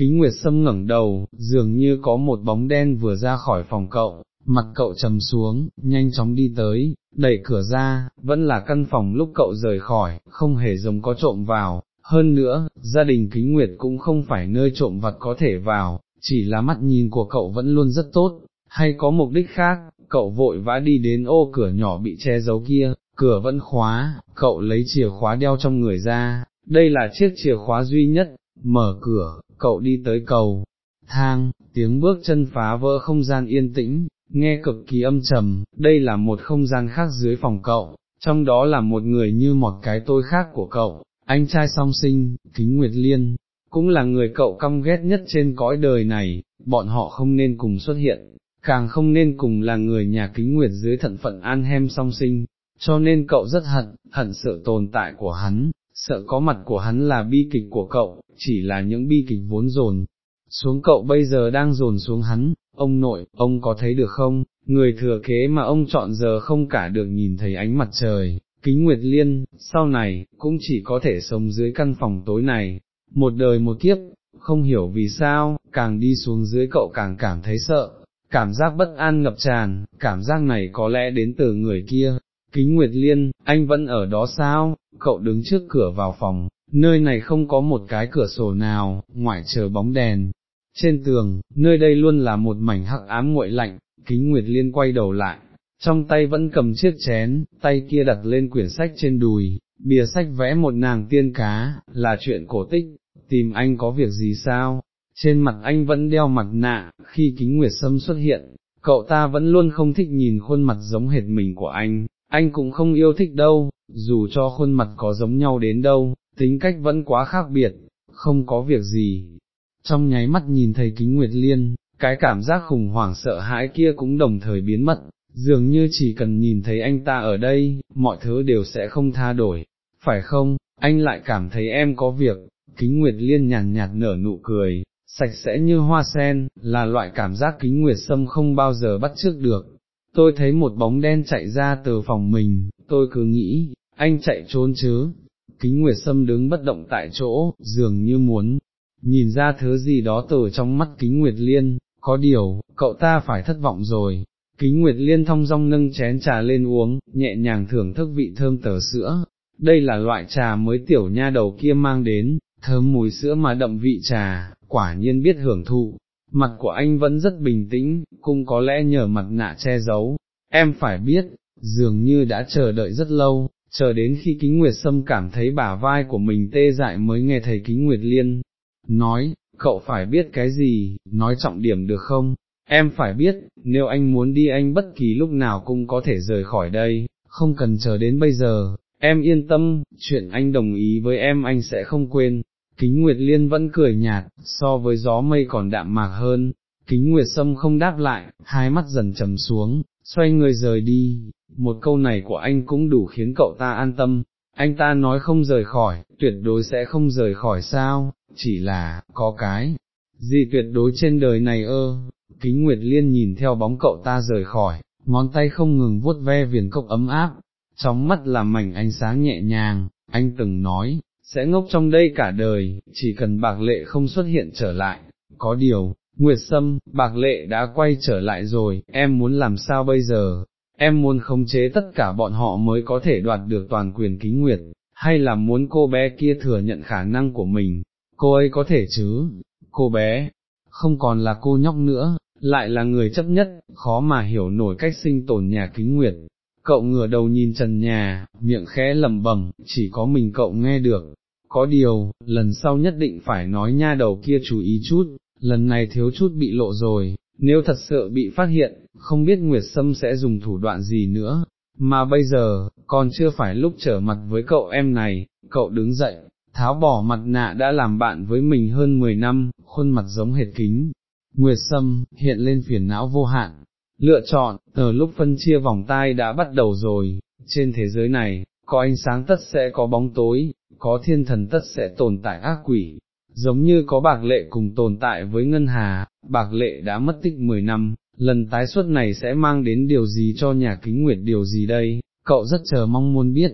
kính nguyệt sâm ngẩng đầu, dường như có một bóng đen vừa ra khỏi phòng cậu, mặt cậu trầm xuống, nhanh chóng đi tới, đẩy cửa ra, vẫn là căn phòng lúc cậu rời khỏi, không hề giống có trộm vào, hơn nữa, gia đình kính nguyệt cũng không phải nơi trộm vật có thể vào, chỉ là mắt nhìn của cậu vẫn luôn rất tốt, hay có mục đích khác, cậu vội vã đi đến ô cửa nhỏ bị che giấu kia, cửa vẫn khóa, cậu lấy chìa khóa đeo trong người ra, đây là chiếc chìa khóa duy nhất, mở cửa, cậu đi tới cầu, thang, tiếng bước chân phá vỡ không gian yên tĩnh, nghe cực kỳ âm trầm, đây là một không gian khác dưới phòng cậu, trong đó là một người như một cái tôi khác của cậu, anh trai song sinh, Kính Nguyệt Liên, cũng là người cậu căm ghét nhất trên cõi đời này, bọn họ không nên cùng xuất hiện, càng không nên cùng là người nhà Kính Nguyệt dưới thận phận an hem song sinh, cho nên cậu rất hận, hận sự tồn tại của hắn, sợ có mặt của hắn là bi kịch của cậu, chỉ là những bi kịch vốn dồn xuống cậu bây giờ đang dồn xuống hắn, ông nội, ông có thấy được không, người thừa kế mà ông chọn giờ không cả được nhìn thấy ánh mặt trời, kính nguyệt liên, sau này, cũng chỉ có thể sống dưới căn phòng tối này, một đời một kiếp, không hiểu vì sao, càng đi xuống dưới cậu càng cảm thấy sợ, cảm giác bất an ngập tràn, cảm giác này có lẽ đến từ người kia. Kính Nguyệt Liên, anh vẫn ở đó sao, cậu đứng trước cửa vào phòng, nơi này không có một cái cửa sổ nào, ngoại chờ bóng đèn. Trên tường, nơi đây luôn là một mảnh hắc ám nguội lạnh, kính Nguyệt Liên quay đầu lại, trong tay vẫn cầm chiếc chén, tay kia đặt lên quyển sách trên đùi, bìa sách vẽ một nàng tiên cá, là chuyện cổ tích, tìm anh có việc gì sao? Trên mặt anh vẫn đeo mặt nạ, khi kính Nguyệt Sâm xuất hiện, cậu ta vẫn luôn không thích nhìn khuôn mặt giống hệt mình của anh, anh cũng không yêu thích đâu, dù cho khuôn mặt có giống nhau đến đâu, tính cách vẫn quá khác biệt, không có việc gì. Trong nháy mắt nhìn thấy kính Nguyệt Liên, cái cảm giác khủng hoảng sợ hãi kia cũng đồng thời biến mất, dường như chỉ cần nhìn thấy anh ta ở đây, mọi thứ đều sẽ không tha đổi, phải không, anh lại cảm thấy em có việc, kính Nguyệt Liên nhàn nhạt nở nụ cười, sạch sẽ như hoa sen, là loại cảm giác kính Nguyệt Sâm không bao giờ bắt trước được. Tôi thấy một bóng đen chạy ra từ phòng mình, tôi cứ nghĩ, anh chạy trốn chứ, kính Nguyệt Sâm đứng bất động tại chỗ, dường như muốn, nhìn ra thứ gì đó từ trong mắt kính Nguyệt Liên, có điều, cậu ta phải thất vọng rồi. Kính Nguyệt Liên thong dong nâng chén trà lên uống, nhẹ nhàng thưởng thức vị thơm tờ sữa, đây là loại trà mới tiểu nha đầu kia mang đến, thơm mùi sữa mà đậm vị trà, quả nhiên biết hưởng thụ. Mặt của anh vẫn rất bình tĩnh, cũng có lẽ nhờ mặt nạ che giấu, em phải biết, dường như đã chờ đợi rất lâu, chờ đến khi kính nguyệt sâm cảm thấy bả vai của mình tê dại mới nghe thấy kính nguyệt liên, nói, cậu phải biết cái gì, nói trọng điểm được không, em phải biết, nếu anh muốn đi anh bất kỳ lúc nào cũng có thể rời khỏi đây, không cần chờ đến bây giờ, em yên tâm, chuyện anh đồng ý với em anh sẽ không quên. Kính Nguyệt Liên vẫn cười nhạt, so với gió mây còn đạm mạc hơn, kính Nguyệt Sâm không đáp lại, hai mắt dần trầm xuống, xoay người rời đi, một câu này của anh cũng đủ khiến cậu ta an tâm, anh ta nói không rời khỏi, tuyệt đối sẽ không rời khỏi sao, chỉ là, có cái, gì tuyệt đối trên đời này ơ, kính Nguyệt Liên nhìn theo bóng cậu ta rời khỏi, ngón tay không ngừng vuốt ve viền cốc ấm áp, trong mắt là mảnh ánh sáng nhẹ nhàng, anh từng nói, sẽ ngốc trong đây cả đời, chỉ cần bạc lệ không xuất hiện trở lại, có điều, Nguyệt Sâm, bạc lệ đã quay trở lại rồi, em muốn làm sao bây giờ, em muốn khống chế tất cả bọn họ mới có thể đoạt được toàn quyền kính Nguyệt, hay là muốn cô bé kia thừa nhận khả năng của mình, cô ấy có thể chứ, cô bé, không còn là cô nhóc nữa, lại là người chấp nhất, khó mà hiểu nổi cách sinh tồn nhà kính Nguyệt. Cậu ngửa đầu nhìn trần nhà, miệng khẽ lẩm bẩm, chỉ có mình cậu nghe được, có điều, lần sau nhất định phải nói nha đầu kia chú ý chút, lần này thiếu chút bị lộ rồi, nếu thật sự bị phát hiện, không biết Nguyệt Sâm sẽ dùng thủ đoạn gì nữa, mà bây giờ, còn chưa phải lúc trở mặt với cậu em này, cậu đứng dậy, tháo bỏ mặt nạ đã làm bạn với mình hơn 10 năm, khuôn mặt giống hệt kính. Nguyệt Sâm, hiện lên phiền não vô hạn, lựa chọn, từ lúc phân chia vòng tai đã bắt đầu rồi, trên thế giới này, có ánh sáng tất sẽ có bóng tối, có thiên thần tất sẽ tồn tại ác quỷ, giống như có bạc lệ cùng tồn tại với ngân hà, bạc lệ đã mất tích 10 năm, lần tái xuất này sẽ mang đến điều gì cho nhà kính nguyệt điều gì đây, cậu rất chờ mong muốn biết,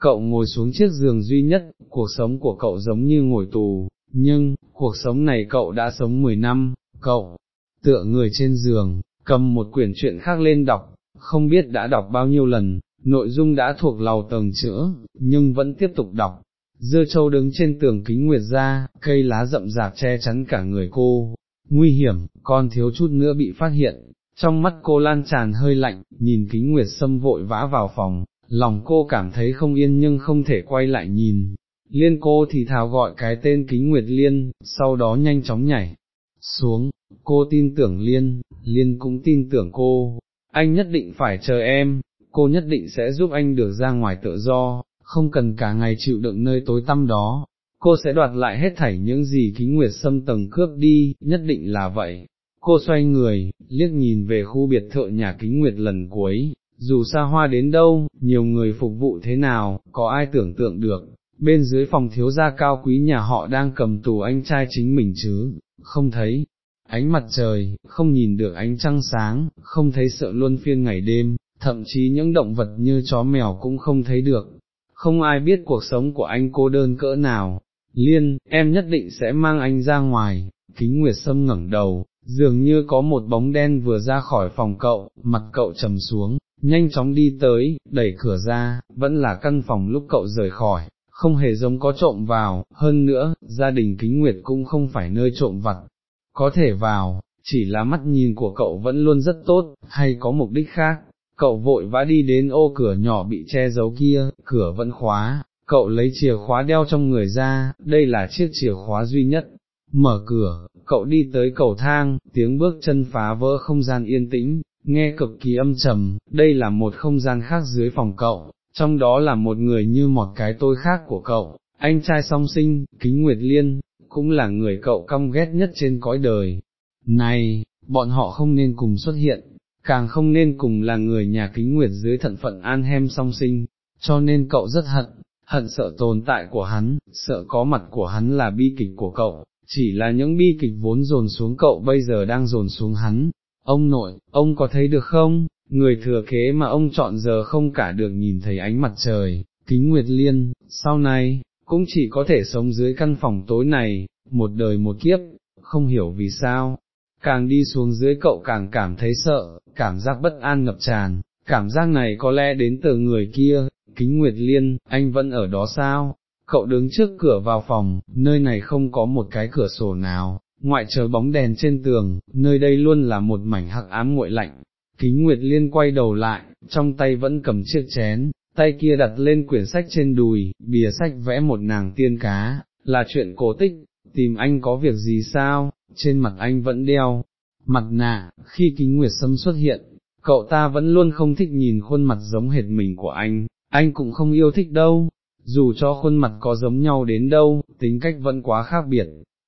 cậu ngồi xuống chiếc giường duy nhất, cuộc sống của cậu giống như ngồi tù, nhưng, cuộc sống này cậu đã sống 10 năm, cậu, tựa người trên giường, cầm một quyển truyện khác lên đọc, không biết đã đọc bao nhiêu lần, nội dung đã thuộc lầu tầng chữa, nhưng vẫn tiếp tục đọc. Dưa châu đứng trên tường kính nguyệt ra, cây lá rậm rạp che chắn cả người cô, nguy hiểm, con thiếu chút nữa bị phát hiện, trong mắt cô lan tràn hơi lạnh, nhìn kính nguyệt sâm vội vã vào phòng, lòng cô cảm thấy không yên nhưng không thể quay lại nhìn. Liên cô thì thào gọi cái tên kính nguyệt liên, sau đó nhanh chóng nhảy xuống, cô tin tưởng liên, liên cũng tin tưởng cô, anh nhất định phải chờ em, cô nhất định sẽ giúp anh được ra ngoài tự do, không cần cả ngày chịu đựng nơi tối tăm đó, cô sẽ đoạt lại hết thảy những gì kính nguyệt xâm tầng cướp đi, nhất định là vậy. Cô xoay người, liếc nhìn về khu biệt thự nhà kính nguyệt lần cuối, dù xa hoa đến đâu, nhiều người phục vụ thế nào, có ai tưởng tượng được, bên dưới phòng thiếu gia cao quý nhà họ đang cầm tù anh trai chính mình chứ, không thấy, ánh mặt trời, không nhìn được ánh trăng sáng, không thấy sợ luân phiên ngày đêm, thậm chí những động vật như chó mèo cũng không thấy được, không ai biết cuộc sống của anh cô đơn cỡ nào, liên, em nhất định sẽ mang anh ra ngoài, kính nguyệt sâm ngẩng đầu, dường như có một bóng đen vừa ra khỏi phòng cậu, mặt cậu trầm xuống, nhanh chóng đi tới, đẩy cửa ra, vẫn là căn phòng lúc cậu rời khỏi, không hề giống có trộm vào, hơn nữa, gia đình kính nguyệt cũng không phải nơi trộm vặt, có thể vào, chỉ là mắt nhìn của cậu vẫn luôn rất tốt, hay có mục đích khác, cậu vội vã đi đến ô cửa nhỏ bị che giấu kia, cửa vẫn khóa, cậu lấy chìa khóa đeo trong người ra, đây là chiếc chìa khóa duy nhất. Mở cửa, cậu đi tới cầu thang, tiếng bước chân phá vỡ không gian yên tĩnh, nghe cực kỳ âm trầm, đây là một không gian khác dưới phòng cậu, trong đó là một người như một cái tôi khác của cậu, anh trai song sinh, kính nguyệt liên, cũng là người cậu căm ghét nhất trên cõi đời. Này, bọn họ không nên cùng xuất hiện, càng không nên cùng là người nhà kính nguyệt dưới thận phận an hem song sinh, cho nên cậu rất hận, hận sợ tồn tại của hắn, sợ có mặt của hắn là bi kịch của cậu, chỉ là những bi kịch vốn dồn xuống cậu bây giờ đang dồn xuống hắn. Ông nội, ông có thấy được không, người thừa kế mà ông chọn giờ không cả được nhìn thấy ánh mặt trời, kính nguyệt liên, sau này, cũng chỉ có thể sống dưới căn phòng tối này, một đời một kiếp, không hiểu vì sao, càng đi xuống dưới cậu càng cảm thấy sợ, cảm giác bất an ngập tràn, cảm giác này có lẽ đến từ người kia, kính Nguyệt Liên, anh vẫn ở đó sao? Cậu đứng trước cửa vào phòng, nơi này không có một cái cửa sổ nào, ngoại trừ bóng đèn trên tường, nơi đây luôn là một mảnh hắc ám nguội lạnh. Kính Nguyệt Liên quay đầu lại, trong tay vẫn cầm chiếc chén, tay kia đặt lên quyển sách trên đùi, bìa sách vẽ một nàng tiên cá, là chuyện cổ tích, tìm anh có việc gì sao, trên mặt anh vẫn đeo, mặt nạ, khi kính nguyệt sâm xuất hiện, cậu ta vẫn luôn không thích nhìn khuôn mặt giống hệt mình của anh, anh cũng không yêu thích đâu, dù cho khuôn mặt có giống nhau đến đâu, tính cách vẫn quá khác biệt,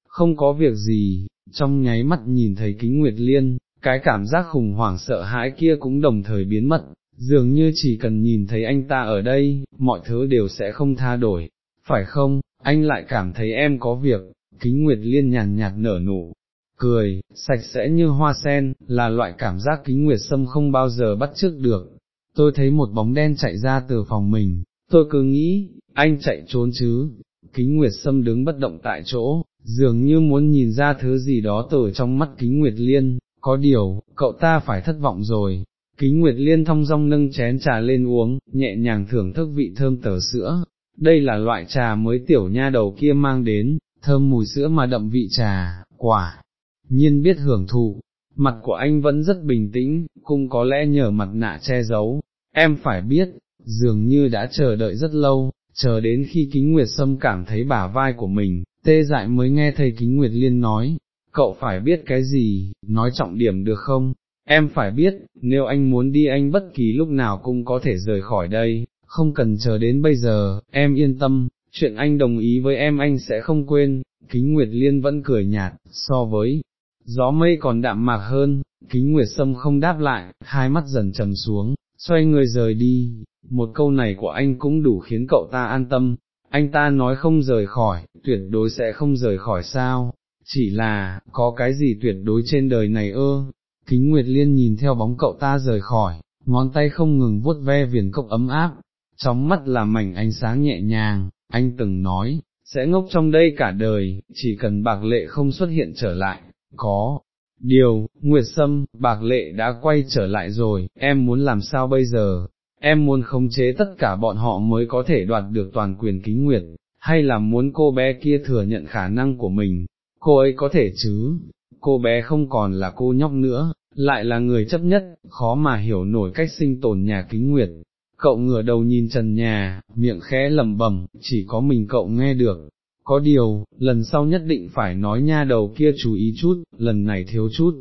không có việc gì, trong nháy mắt nhìn thấy kính nguyệt liên, cái cảm giác khủng hoảng sợ hãi kia cũng đồng thời biến mất, dường như chỉ cần nhìn thấy anh ta ở đây, mọi thứ đều sẽ không tha đổi, phải không, anh lại cảm thấy em có việc, kính nguyệt liên nhàn nhạt nở nụ, cười, sạch sẽ như hoa sen, là loại cảm giác kính nguyệt sâm không bao giờ bắt chước được. Tôi thấy một bóng đen chạy ra từ phòng mình, tôi cứ nghĩ, anh chạy trốn chứ, kính nguyệt sâm đứng bất động tại chỗ, dường như muốn nhìn ra thứ gì đó từ trong mắt kính nguyệt liên, có điều, cậu ta phải thất vọng rồi. Kính Nguyệt Liên thong dong nâng chén trà lên uống, nhẹ nhàng thưởng thức vị thơm tờ sữa, đây là loại trà mới tiểu nha đầu kia mang đến, thơm mùi sữa mà đậm vị trà, quả, nhiên biết hưởng thụ, mặt của anh vẫn rất bình tĩnh, cũng có lẽ nhờ mặt nạ che giấu, em phải biết, dường như đã chờ đợi rất lâu, chờ đến khi kính nguyệt sâm cảm thấy bả vai của mình, tê dại mới nghe thầy kính nguyệt liên nói, cậu phải biết cái gì, nói trọng điểm được không, em phải biết, nếu anh muốn đi anh bất kỳ lúc nào cũng có thể rời khỏi đây, không cần chờ đến bây giờ, em yên tâm, chuyện anh đồng ý với em anh sẽ không quên, kính nguyệt liên vẫn cười nhạt, so với. Gió mây còn đạm mạc hơn, kính nguyệt sâm không đáp lại, hai mắt dần trầm xuống, xoay người rời đi, một câu này của anh cũng đủ khiến cậu ta an tâm, anh ta nói không rời khỏi, tuyệt đối sẽ không rời khỏi sao, chỉ là, có cái gì tuyệt đối trên đời này ơ, kính nguyệt liên nhìn theo bóng cậu ta rời khỏi, ngón tay không ngừng vuốt ve viền cốc ấm áp, trong mắt là mảnh ánh sáng nhẹ nhàng, anh từng nói, sẽ ngốc trong đây cả đời, chỉ cần bạc lệ không xuất hiện trở lại, có. Điều, Nguyệt Sâm, bạc lệ đã quay trở lại rồi, em muốn làm sao bây giờ, em muốn khống chế tất cả bọn họ mới có thể đoạt được toàn quyền kính nguyệt, hay là muốn cô bé kia thừa nhận khả năng của mình, cô ấy có thể chứ, cô bé không còn là cô nhóc nữa, lại là người chấp nhất, khó mà hiểu nổi cách sinh tồn nhà kính nguyệt. Cậu ngửa đầu nhìn trần nhà, miệng khẽ lẩm bẩm, chỉ có mình cậu nghe được. Có điều, lần sau nhất định phải nói nha đầu kia chú ý chút, lần này thiếu chút,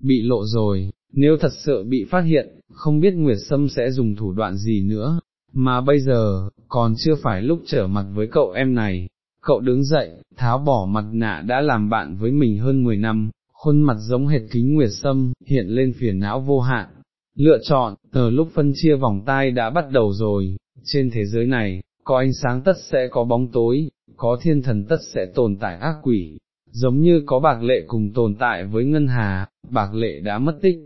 bị lộ rồi, nếu thật sự bị phát hiện, không biết Nguyệt Sâm sẽ dùng thủ đoạn gì nữa, mà bây giờ, còn chưa phải lúc trở mặt với cậu em này. Cậu đứng dậy, tháo bỏ mặt nạ đã làm bạn với mình hơn 10 năm, khuôn mặt giống hệt kính Nguyệt Sâm, hiện lên phiền não vô hạn. Lựa chọn, từ lúc phân chia vòng tay đã bắt đầu rồi, trên thế giới này, có ánh sáng tất sẽ có bóng tối, có thiên thần tất sẽ tồn tại ác quỷ, giống như có bạc lệ cùng tồn tại với ngân hà, bạc lệ đã mất tích.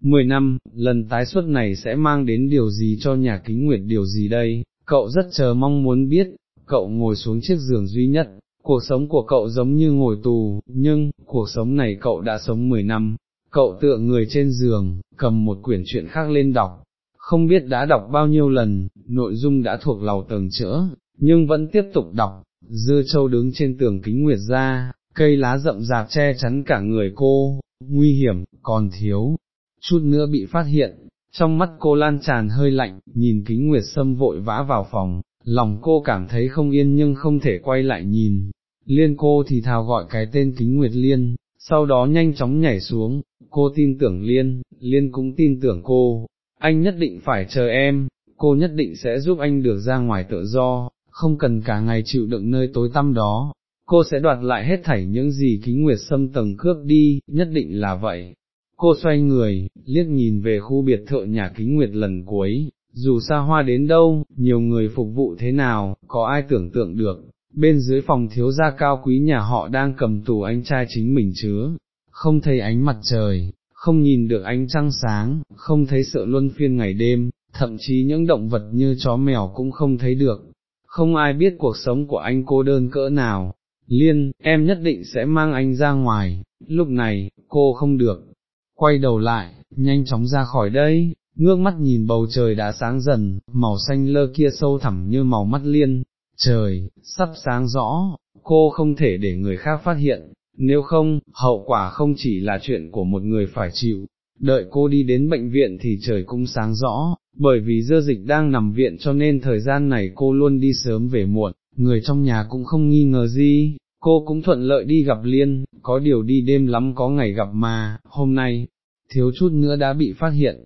Mười năm, lần tái xuất này sẽ mang đến điều gì cho nhà kính nguyệt điều gì đây, cậu rất chờ mong muốn biết, cậu ngồi xuống chiếc giường duy nhất, cuộc sống của cậu giống như ngồi tù, nhưng, cuộc sống này cậu đã sống mười năm, cậu tựa người trên giường, cầm một quyển truyện khác lên đọc, không biết đã đọc bao nhiêu lần, nội dung đã thuộc lầu tầng chữa, nhưng vẫn tiếp tục đọc, dưa châu đứng trên tường kính nguyệt ra, cây lá rậm rạp che chắn cả người cô, nguy hiểm, còn thiếu, chút nữa bị phát hiện, trong mắt cô lan tràn hơi lạnh, nhìn kính nguyệt sâm vội vã vào phòng, lòng cô cảm thấy không yên nhưng không thể quay lại nhìn, liên cô thì thào gọi cái tên kính nguyệt liên, sau đó nhanh chóng nhảy xuống, cô tin tưởng liên, liên cũng tin tưởng cô, anh nhất định phải chờ em, cô nhất định sẽ giúp anh được ra ngoài tự do, không cần cả ngày chịu đựng nơi tối tăm đó, cô sẽ đoạt lại hết thảy những gì kính nguyệt xâm tầng cướp đi, nhất định là vậy. Cô xoay người, liếc nhìn về khu biệt thự nhà kính nguyệt lần cuối, dù xa hoa đến đâu, nhiều người phục vụ thế nào, có ai tưởng tượng được, bên dưới phòng thiếu gia cao quý nhà họ đang cầm tù anh trai chính mình chứa, không thấy ánh mặt trời, không nhìn được ánh trăng sáng, không thấy sợ luân phiên ngày đêm, thậm chí những động vật như chó mèo cũng không thấy được, không ai biết cuộc sống của anh cô đơn cỡ nào, liên, em nhất định sẽ mang anh ra ngoài, lúc này, cô không được, quay đầu lại, nhanh chóng ra khỏi đây, ngước mắt nhìn bầu trời đã sáng dần, màu xanh lơ kia sâu thẳm như màu mắt liên, trời, sắp sáng rõ, cô không thể để người khác phát hiện, nếu không, hậu quả không chỉ là chuyện của một người phải chịu, đợi cô đi đến bệnh viện thì trời cũng sáng rõ, bởi vì dơ dịch đang nằm viện cho nên thời gian này cô luôn đi sớm về muộn, người trong nhà cũng không nghi ngờ gì, cô cũng thuận lợi đi gặp Liên, có điều đi đêm lắm có ngày gặp mà, hôm nay, thiếu chút nữa đã bị phát hiện,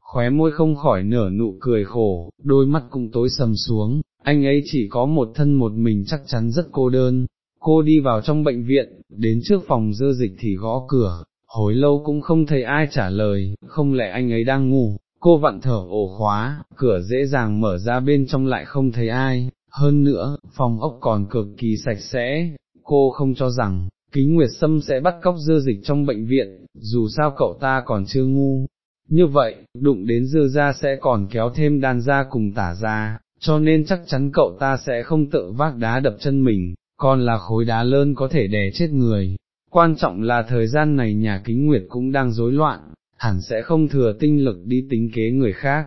khóe môi không khỏi nở nụ cười khổ, đôi mắt cũng tối sầm xuống, anh ấy chỉ có một thân một mình chắc chắn rất cô đơn. Cô đi vào trong bệnh viện, đến trước phòng dơ dịch thì gõ cửa, hồi lâu cũng không thấy ai trả lời, không lẽ anh ấy đang ngủ, cô vặn thở ổ khóa, cửa dễ dàng mở ra bên trong lại không thấy ai, hơn nữa, phòng ốc còn cực kỳ sạch sẽ, cô không cho rằng, kính nguyệt sâm sẽ bắt cóc dơ dịch trong bệnh viện, dù sao cậu ta còn chưa ngu. Như vậy, đụng đến dơ ra sẽ còn kéo thêm đàn ra cùng tả ra, cho nên chắc chắn cậu ta sẽ không tự vác đá đập chân mình, còn là khối đá lớn có thể đè chết người. Quan trọng là thời gian này nhà kính nguyệt cũng đang rối loạn, hẳn sẽ không thừa tinh lực đi tính kế người khác.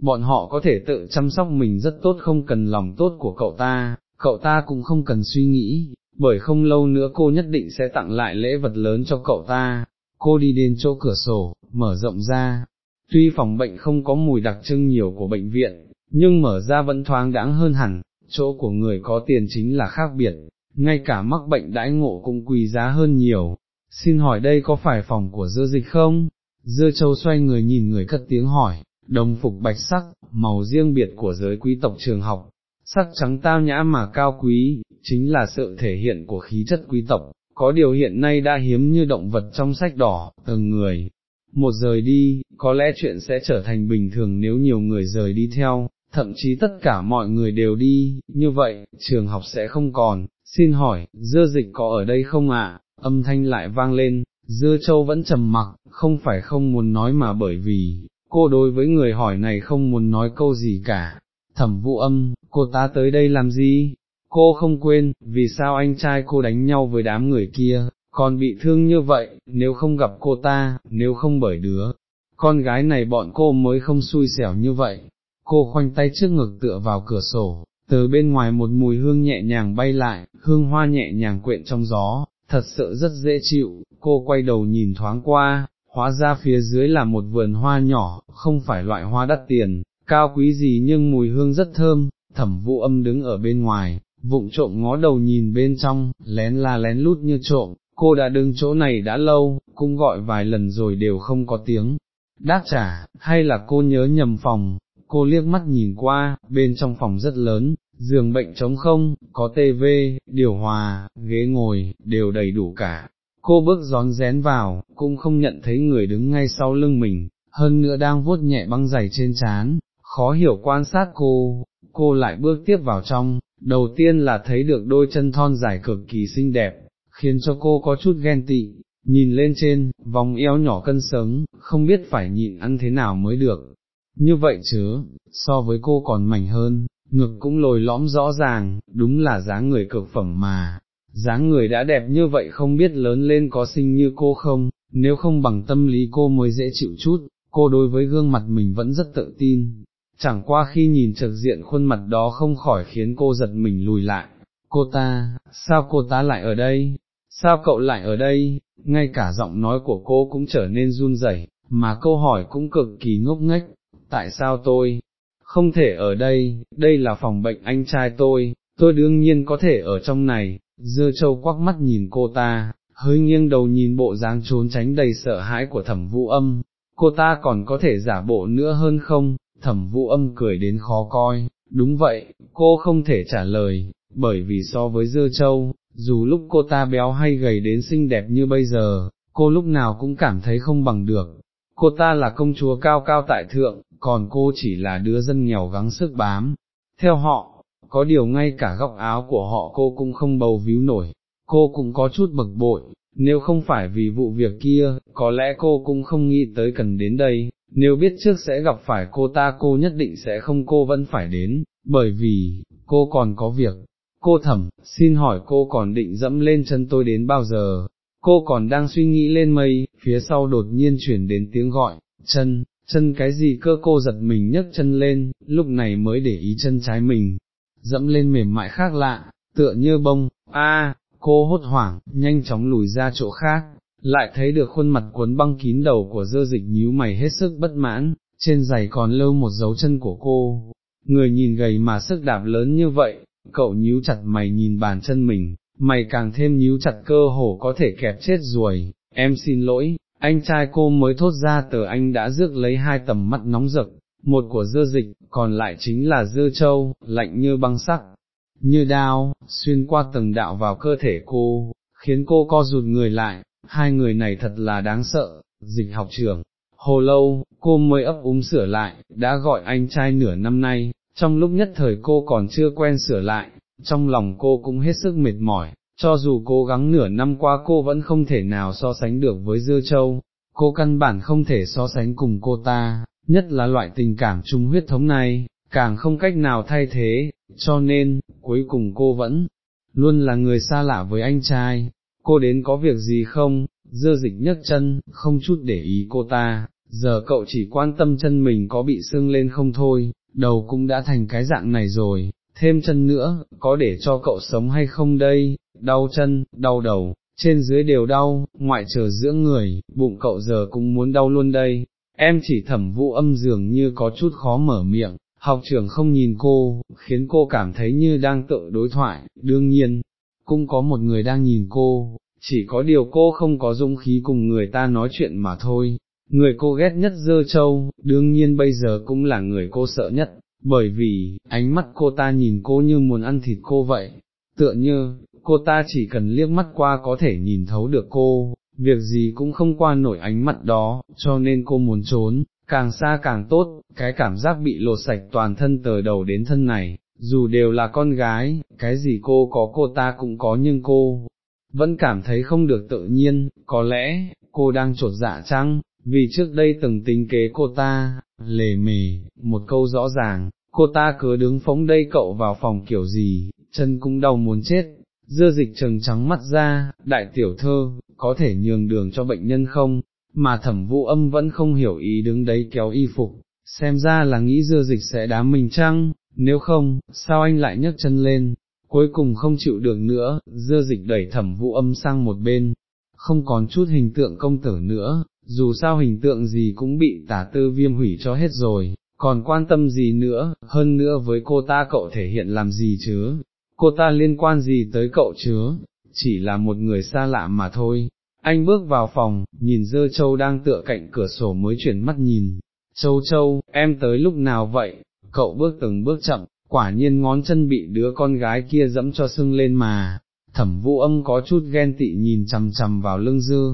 Bọn họ có thể tự chăm sóc mình rất tốt không cần lòng tốt của cậu ta, cậu ta cũng không cần suy nghĩ, bởi không lâu nữa cô nhất định sẽ tặng lại lễ vật lớn cho cậu ta. Cô đi đến chỗ cửa sổ, mở rộng ra, tuy phòng bệnh không có mùi đặc trưng nhiều của bệnh viện, nhưng mở ra vẫn thoáng đáng hơn hẳn, chỗ của người có tiền chính là khác biệt, ngay cả mắc bệnh đãi ngộ cũng quý giá hơn nhiều. Xin hỏi đây có phải phòng của dưa dịch không? Dưa châu xoay người nhìn người cất tiếng hỏi, đồng phục bạch sắc, màu riêng biệt của giới quý tộc trường học, sắc trắng tao nhã mà cao quý, chính là sự thể hiện của khí chất quý tộc, có điều hiện nay đã hiếm như động vật trong sách đỏ, từng người. Một rời đi, có lẽ chuyện sẽ trở thành bình thường nếu nhiều người rời đi theo, thậm chí tất cả mọi người đều đi, như vậy, trường học sẽ không còn, xin hỏi, dưa dịch có ở đây không ạ? Âm thanh lại vang lên, dưa châu vẫn trầm mặc, không phải không muốn nói mà bởi vì, cô đối với người hỏi này không muốn nói câu gì cả. Thẩm vụ âm, cô ta tới đây làm gì? cô không quên, vì sao anh trai cô đánh nhau với đám người kia, còn bị thương như vậy, nếu không gặp cô ta, nếu không bởi đứa, con gái này bọn cô mới không xui xẻo như vậy. Cô khoanh tay trước ngực tựa vào cửa sổ, từ bên ngoài một mùi hương nhẹ nhàng bay lại, hương hoa nhẹ nhàng quyện trong gió, thật sự rất dễ chịu, cô quay đầu nhìn thoáng qua, hóa ra phía dưới là một vườn hoa nhỏ, không phải loại hoa đắt tiền, cao quý gì nhưng mùi hương rất thơm, thẩm vũ âm đứng ở bên ngoài, vụng trộm ngó đầu nhìn bên trong, lén la lén lút như trộm, cô đã đứng chỗ này đã lâu, cũng gọi vài lần rồi đều không có tiếng. Đáp trả, hay là cô nhớ nhầm phòng, cô liếc mắt nhìn qua, bên trong phòng rất lớn, giường bệnh trống không, có TV, điều hòa, ghế ngồi, đều đầy đủ cả. Cô bước gión rén vào, cũng không nhận thấy người đứng ngay sau lưng mình, hơn nữa đang vuốt nhẹ băng giày trên chán, khó hiểu quan sát cô, cô lại bước tiếp vào trong, đầu tiên là thấy được đôi chân thon dài cực kỳ xinh đẹp, khiến cho cô có chút ghen tị, nhìn lên trên, vòng eo nhỏ cân sớm, không biết phải nhịn ăn thế nào mới được. Như vậy chứ, so với cô còn mảnh hơn, ngực cũng lồi lõm rõ ràng, đúng là dáng người cực phẩm mà, dáng người đã đẹp như vậy không biết lớn lên có xinh như cô không, nếu không bằng tâm lý cô mới dễ chịu chút, cô đối với gương mặt mình vẫn rất tự tin, chẳng qua khi nhìn trực diện khuôn mặt đó không khỏi khiến cô giật mình lùi lại, cô ta, sao cô ta lại ở đây, sao cậu lại ở đây, ngay cả giọng nói của cô cũng trở nên run rẩy, mà câu hỏi cũng cực kỳ ngốc nghếch, tại sao tôi, không thể ở đây, đây là phòng bệnh anh trai tôi, tôi đương nhiên có thể ở trong này, Dưa châu quắc mắt nhìn cô ta, hơi nghiêng đầu nhìn bộ dáng trốn tránh đầy sợ hãi của thẩm vũ âm, cô ta còn có thể giả bộ nữa hơn không, thẩm vũ âm cười đến khó coi, đúng vậy, cô không thể trả lời, bởi vì so với Dưa châu, dù lúc cô ta béo hay gầy đến xinh đẹp như bây giờ, cô lúc nào cũng cảm thấy không bằng được, cô ta là công chúa cao cao tại thượng, còn cô chỉ là đứa dân nghèo gắng sức bám, theo họ, có điều ngay cả góc áo của họ cô cũng không bầu víu nổi, cô cũng có chút bực bội, nếu không phải vì vụ việc kia, có lẽ cô cũng không nghĩ tới cần đến đây, nếu biết trước sẽ gặp phải cô ta cô nhất định sẽ không cô vẫn phải đến, bởi vì, cô còn có việc. Cô thẩm, xin hỏi cô còn định dẫm lên chân tôi đến bao giờ, cô còn đang suy nghĩ lên mây, phía sau đột nhiên chuyển đến tiếng gọi, chân, chân cái gì cơ cô giật mình nhấc chân lên, lúc này mới để ý chân trái mình, dẫm lên mềm mại khác lạ, tựa như bông, a, cô hốt hoảng, nhanh chóng lùi ra chỗ khác, lại thấy được khuôn mặt cuốn băng kín đầu của dơ dịch nhíu mày hết sức bất mãn, trên giày còn lâu một dấu chân của cô, người nhìn gầy mà sức đạp lớn như vậy, cậu nhíu chặt mày nhìn bàn chân mình, mày càng thêm nhíu chặt cơ hồ có thể kẹp chết ruồi, em xin lỗi, anh trai cô mới thốt ra từ anh đã rước lấy hai tầm mắt nóng rực, một của dưa dịch, còn lại chính là dưa châu, lạnh như băng sắc, như đao, xuyên qua từng đạo vào cơ thể cô, khiến cô co rụt người lại, hai người này thật là đáng sợ, dịch học trường. Hồ lâu, cô mới ấp úng sửa lại, đã gọi anh trai nửa năm nay, trong lúc nhất thời cô còn chưa quen sửa lại, trong lòng cô cũng hết sức mệt mỏi, cho dù cố gắng nửa năm qua cô vẫn không thể nào so sánh được với Dưa Châu, cô căn bản không thể so sánh cùng cô ta, nhất là loại tình cảm chung huyết thống này, càng không cách nào thay thế, cho nên, cuối cùng cô vẫn luôn là người xa lạ với anh trai, cô đến có việc gì không, dưa dịch nhấc chân, không chút để ý cô ta, giờ cậu chỉ quan tâm chân mình có bị sưng lên không thôi, đầu cũng đã thành cái dạng này rồi, thêm chân nữa, có để cho cậu sống hay không đây, đau chân, đau đầu, trên dưới đều đau, ngoại trừ giữa người, bụng cậu giờ cũng muốn đau luôn đây, em chỉ thẩm vũ âm dường như có chút khó mở miệng, học trưởng không nhìn cô, khiến cô cảm thấy như đang tự đối thoại, đương nhiên, cũng có một người đang nhìn cô, chỉ có điều cô không có dung khí cùng người ta nói chuyện mà thôi. Người cô ghét nhất dơ châu, đương nhiên bây giờ cũng là người cô sợ nhất, bởi vì, ánh mắt cô ta nhìn cô như muốn ăn thịt cô vậy, tựa như, cô ta chỉ cần liếc mắt qua có thể nhìn thấu được cô, việc gì cũng không qua nổi ánh mắt đó, cho nên cô muốn trốn, càng xa càng tốt, cái cảm giác bị lột sạch toàn thân từ đầu đến thân này, dù đều là con gái, cái gì cô có cô ta cũng có nhưng cô vẫn cảm thấy không được tự nhiên, có lẽ, cô đang trột dạ chăng, vì trước đây từng tính kế cô ta, lề mề, một câu rõ ràng, cô ta cứ đứng phóng đây cậu vào phòng kiểu gì, chân cũng đau muốn chết, dưa dịch trừng trắng mắt ra, đại tiểu thơ, có thể nhường đường cho bệnh nhân không, mà thẩm vũ âm vẫn không hiểu ý đứng đấy kéo y phục, xem ra là nghĩ dưa dịch sẽ đá mình chăng, nếu không, sao anh lại nhấc chân lên, cuối cùng không chịu được nữa, dưa dịch đẩy thẩm vũ âm sang một bên, không còn chút hình tượng công tử nữa, dù sao hình tượng gì cũng bị tả tư viêm hủy cho hết rồi, còn quan tâm gì nữa, hơn nữa với cô ta cậu thể hiện làm gì chứ, cô ta liên quan gì tới cậu chứ, chỉ là một người xa lạ mà thôi. Anh bước vào phòng, nhìn dơ châu đang tựa cạnh cửa sổ mới chuyển mắt nhìn, châu châu, em tới lúc nào vậy, cậu bước từng bước chậm, quả nhiên ngón chân bị đứa con gái kia dẫm cho sưng lên mà, thẩm vũ âm có chút ghen tị nhìn chằm chằm vào lưng dư,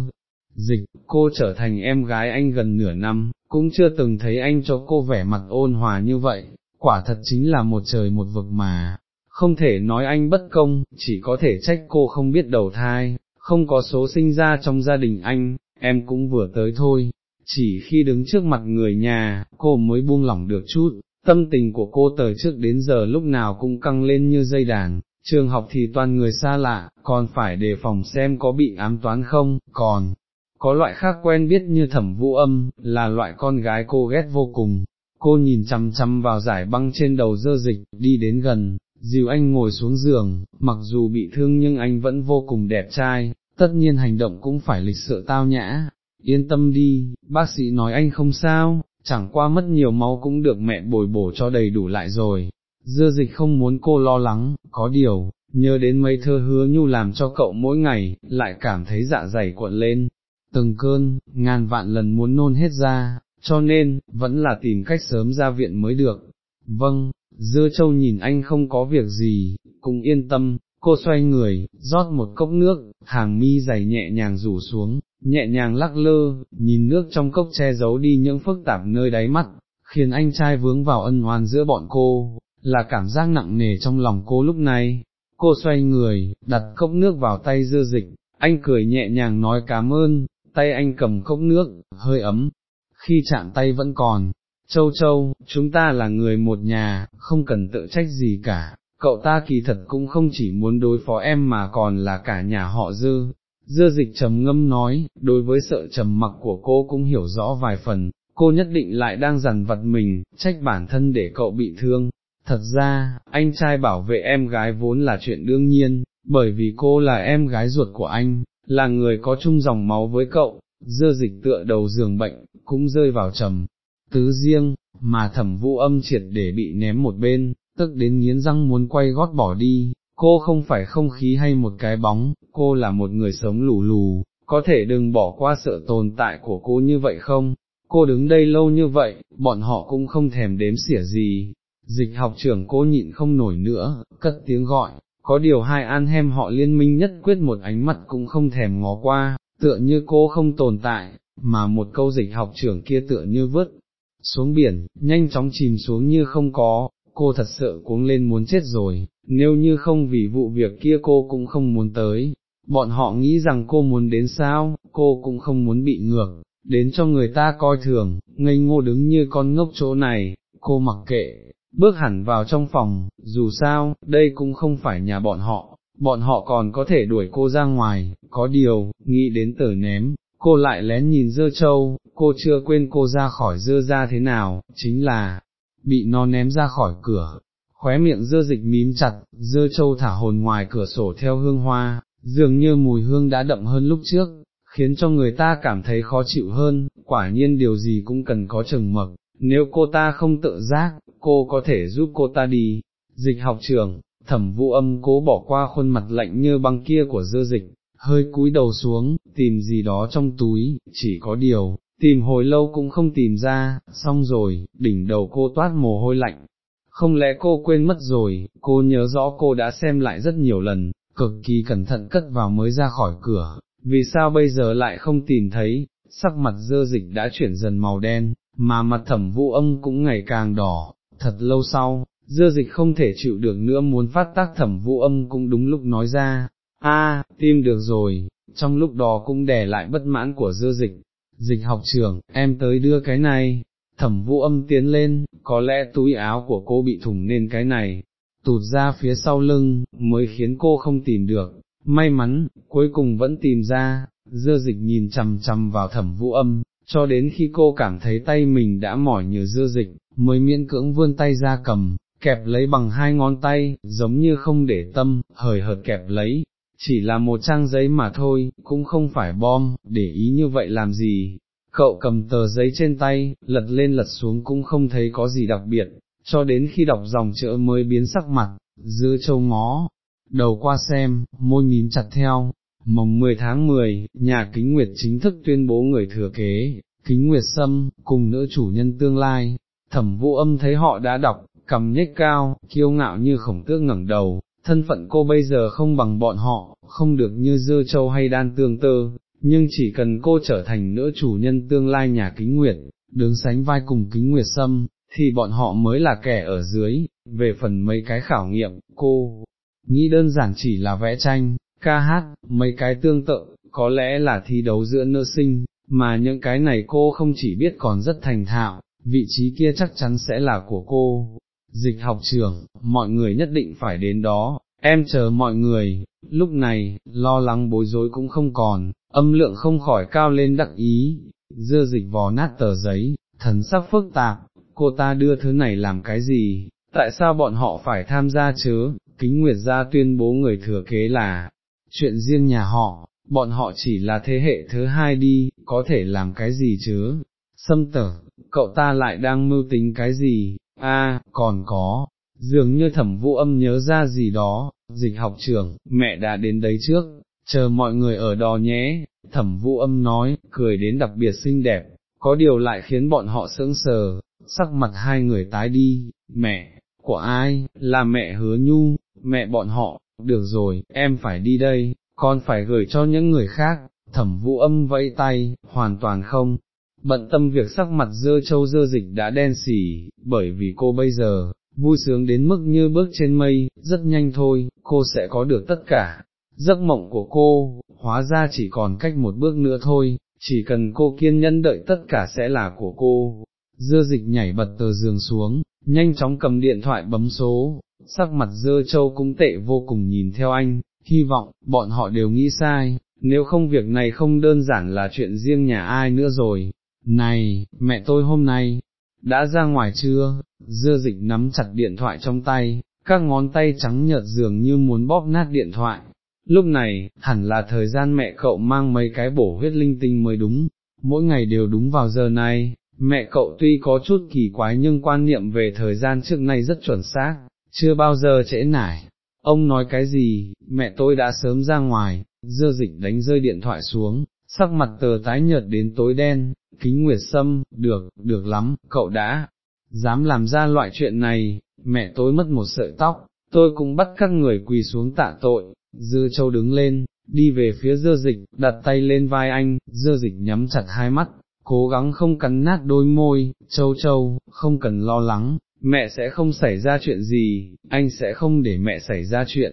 dịch, cô trở thành em gái anh gần nửa năm, cũng chưa từng thấy anh cho cô vẻ mặt ôn hòa như vậy, quả thật chính là một trời một vực mà, không thể nói anh bất công, chỉ có thể trách cô không biết đầu thai, không có số sinh ra trong gia đình anh, em cũng vừa tới thôi, chỉ khi đứng trước mặt người nhà, cô mới buông lỏng được chút, tâm tình của cô từ trước đến giờ lúc nào cũng căng lên như dây đàn, trường học thì toàn người xa lạ, còn phải đề phòng xem có bị ám toán không, còn, có loại khác quen biết như thẩm vũ âm, là loại con gái cô ghét vô cùng, cô nhìn chăm chăm vào giải băng trên đầu dơ dịch, đi đến gần, dìu anh ngồi xuống giường, mặc dù bị thương nhưng anh vẫn vô cùng đẹp trai, tất nhiên hành động cũng phải lịch sự tao nhã, yên tâm đi, bác sĩ nói anh không sao, chẳng qua mất nhiều máu cũng được mẹ bồi bổ cho đầy đủ lại rồi, dưa dịch không muốn cô lo lắng, có điều, nhớ đến mấy thơ hứa nhu làm cho cậu mỗi ngày, lại cảm thấy dạ dày cuộn lên, từng cơn, ngàn vạn lần muốn nôn hết ra, cho nên, vẫn là tìm cách sớm ra viện mới được. Vâng, dưa châu nhìn anh không có việc gì, cũng yên tâm, cô xoay người, rót một cốc nước, hàng mi dày nhẹ nhàng rủ xuống, nhẹ nhàng lắc lơ, nhìn nước trong cốc che giấu đi những phức tạp nơi đáy mắt, khiến anh trai vướng vào ân oan giữa bọn cô, là cảm giác nặng nề trong lòng cô lúc này. Cô xoay người, đặt cốc nước vào tay dưa dịch, anh cười nhẹ nhàng nói cảm ơn, tay anh cầm cốc nước, hơi ấm, khi chạm tay vẫn còn, châu châu, chúng ta là người một nhà, không cần tự trách gì cả, cậu ta kỳ thật cũng không chỉ muốn đối phó em mà còn là cả nhà họ dư. Dưa dịch trầm ngâm nói, đối với sợ trầm mặc của cô cũng hiểu rõ vài phần, cô nhất định lại đang dằn vặt mình, trách bản thân để cậu bị thương. Thật ra, anh trai bảo vệ em gái vốn là chuyện đương nhiên, bởi vì cô là em gái ruột của anh, là người có chung dòng máu với cậu, dơ dịch tựa đầu giường bệnh, cũng rơi vào trầm, tứ riêng, mà thẩm vũ âm triệt để bị ném một bên, tức đến nghiến răng muốn quay gót bỏ đi, cô không phải không khí hay một cái bóng, cô là một người sống lù lù, có thể đừng bỏ qua sự tồn tại của cô như vậy không, cô đứng đây lâu như vậy, bọn họ cũng không thèm đếm xỉa gì, dịch học trưởng cô nhịn không nổi nữa, cất tiếng gọi, có điều hai an hem họ liên minh nhất quyết một ánh mặt cũng không thèm ngó qua, tựa như cô không tồn tại, mà một câu dịch học trưởng kia tựa như vứt xuống biển, nhanh chóng chìm xuống như không có, cô thật sự cuống lên muốn chết rồi, nếu như không vì vụ việc kia cô cũng không muốn tới, bọn họ nghĩ rằng cô muốn đến sao, cô cũng không muốn bị ngược, đến cho người ta coi thường, ngây ngô đứng như con ngốc chỗ này, cô mặc kệ, bước hẳn vào trong phòng, dù sao, đây cũng không phải nhà bọn họ, bọn họ còn có thể đuổi cô ra ngoài, có điều, nghĩ đến tờ ném, cô lại lén nhìn dơ châu, cô chưa quên cô ra khỏi dơ ra thế nào, chính là, bị nó ném ra khỏi cửa, khóe miệng dơ dịch mím chặt, dơ châu thả hồn ngoài cửa sổ theo hương hoa, dường như mùi hương đã đậm hơn lúc trước, khiến cho người ta cảm thấy khó chịu hơn, quả nhiên điều gì cũng cần có chừng mực, nếu cô ta không tự giác, cô có thể giúp cô ta đi, dịch học trường, thẩm vũ âm cố bỏ qua khuôn mặt lạnh như băng kia của dơ dịch, hơi cúi đầu xuống, tìm gì đó trong túi, chỉ có điều, tìm hồi lâu cũng không tìm ra, xong rồi, đỉnh đầu cô toát mồ hôi lạnh. Không lẽ cô quên mất rồi, cô nhớ rõ cô đã xem lại rất nhiều lần, cực kỳ cẩn thận cất vào mới ra khỏi cửa, vì sao bây giờ lại không tìm thấy, sắc mặt dơ dịch đã chuyển dần màu đen, mà mặt thẩm vũ âm cũng ngày càng đỏ, thật lâu sau, dưa dịch không thể chịu được nữa muốn phát tác thẩm vũ âm cũng đúng lúc nói ra, a tim được rồi, trong lúc đó cũng đè lại bất mãn của dưa dịch, dịch học trưởng, em tới đưa cái này, thẩm vũ âm tiến lên, có lẽ túi áo của cô bị thủng nên cái này, tụt ra phía sau lưng, mới khiến cô không tìm được, may mắn, cuối cùng vẫn tìm ra, dưa dịch nhìn chằm chằm vào thẩm vũ âm, cho đến khi cô cảm thấy tay mình đã mỏi như dưa dịch, mới miễn cưỡng vươn tay ra cầm, kẹp lấy bằng hai ngón tay, giống như không để tâm, hời hợt kẹp lấy, chỉ là một trang giấy mà thôi, cũng không phải bom, để ý như vậy làm gì. Cậu cầm tờ giấy trên tay, lật lên lật xuống cũng không thấy có gì đặc biệt, cho đến khi đọc dòng chữ mới biến sắc mặt, dưa châu ngó, đầu qua xem, môi mím chặt theo. Mồng 10 tháng 10, nhà kính nguyệt chính thức tuyên bố người thừa kế, kính nguyệt sâm, cùng nữ chủ nhân tương lai, thẩm vũ âm thấy họ đã đọc, cầm nhếch cao, kiêu ngạo như khổng tước ngẩng đầu, thân phận cô bây giờ không bằng bọn họ, không được như dơ châu hay đan tương tơ, nhưng chỉ cần cô trở thành nữ chủ nhân tương lai nhà kính nguyệt, đứng sánh vai cùng kính nguyệt sâm, thì bọn họ mới là kẻ ở dưới, về phần mấy cái khảo nghiệm, cô nghĩ đơn giản chỉ là vẽ tranh, ca hát, mấy cái tương tự, có lẽ là thi đấu giữa nữ sinh, mà những cái này cô không chỉ biết còn rất thành thạo, vị trí kia chắc chắn sẽ là của cô. Dịch học trường, mọi người nhất định phải đến đó, em chờ mọi người, lúc này, lo lắng bối rối cũng không còn, âm lượng không khỏi cao lên đắc ý, dưa dịch vò nát tờ giấy, thần sắc phức tạp, cô ta đưa thứ này làm cái gì, tại sao bọn họ phải tham gia chứ, kính nguyệt gia tuyên bố người thừa kế là, chuyện riêng nhà họ, bọn họ chỉ là thế hệ thứ hai đi, có thể làm cái gì chứ, xâm tở, cậu ta lại đang mưu tính cái gì, a còn có, dường như thẩm vũ âm nhớ ra gì đó, dịch học trưởng, mẹ đã đến đấy trước, chờ mọi người ở đó nhé, thẩm vũ âm nói, cười đến đặc biệt xinh đẹp, có điều lại khiến bọn họ sững sờ, sắc mặt hai người tái đi, mẹ, của ai, là mẹ hứa nhu, mẹ bọn họ, được rồi, em phải đi đây, con phải gửi cho những người khác, thẩm vũ âm vẫy tay, hoàn toàn không, bận tâm việc sắc mặt dơ châu dơ dịch đã đen xỉ, bởi vì cô bây giờ, vui sướng đến mức như bước trên mây, rất nhanh thôi, cô sẽ có được tất cả. Giấc mộng của cô, hóa ra chỉ còn cách một bước nữa thôi, chỉ cần cô kiên nhẫn đợi tất cả sẽ là của cô. Dưa dịch nhảy bật tờ giường xuống, nhanh chóng cầm điện thoại bấm số, sắc mặt dơ châu cũng tệ vô cùng nhìn theo anh, hy vọng, bọn họ đều nghĩ sai, nếu không việc này không đơn giản là chuyện riêng nhà ai nữa rồi. Này, mẹ tôi hôm nay, đã ra ngoài chưa, dưa dịch nắm chặt điện thoại trong tay, các ngón tay trắng nhợt dường như muốn bóp nát điện thoại. Lúc này, hẳn là thời gian mẹ cậu mang mấy cái bổ huyết linh tinh mới đúng, mỗi ngày đều đúng vào giờ này, mẹ cậu tuy có chút kỳ quái nhưng quan niệm về thời gian trước nay rất chuẩn xác, chưa bao giờ trễ nải. Ông nói cái gì, mẹ tôi đã sớm ra ngoài, dưa dịch đánh rơi điện thoại xuống, sắc mặt tờ tái nhợt đến tối đen, kính nguyệt sâm, được, được lắm, cậu đã, dám làm ra loại chuyện này, mẹ tôi mất một sợi tóc, tôi cũng bắt các người quỳ xuống tạ tội, dưa châu đứng lên, đi về phía dưa dịch, đặt tay lên vai anh, dưa dịch nhắm chặt hai mắt, cố gắng không cắn nát đôi môi, châu châu, không cần lo lắng, mẹ sẽ không xảy ra chuyện gì, anh sẽ không để mẹ xảy ra chuyện.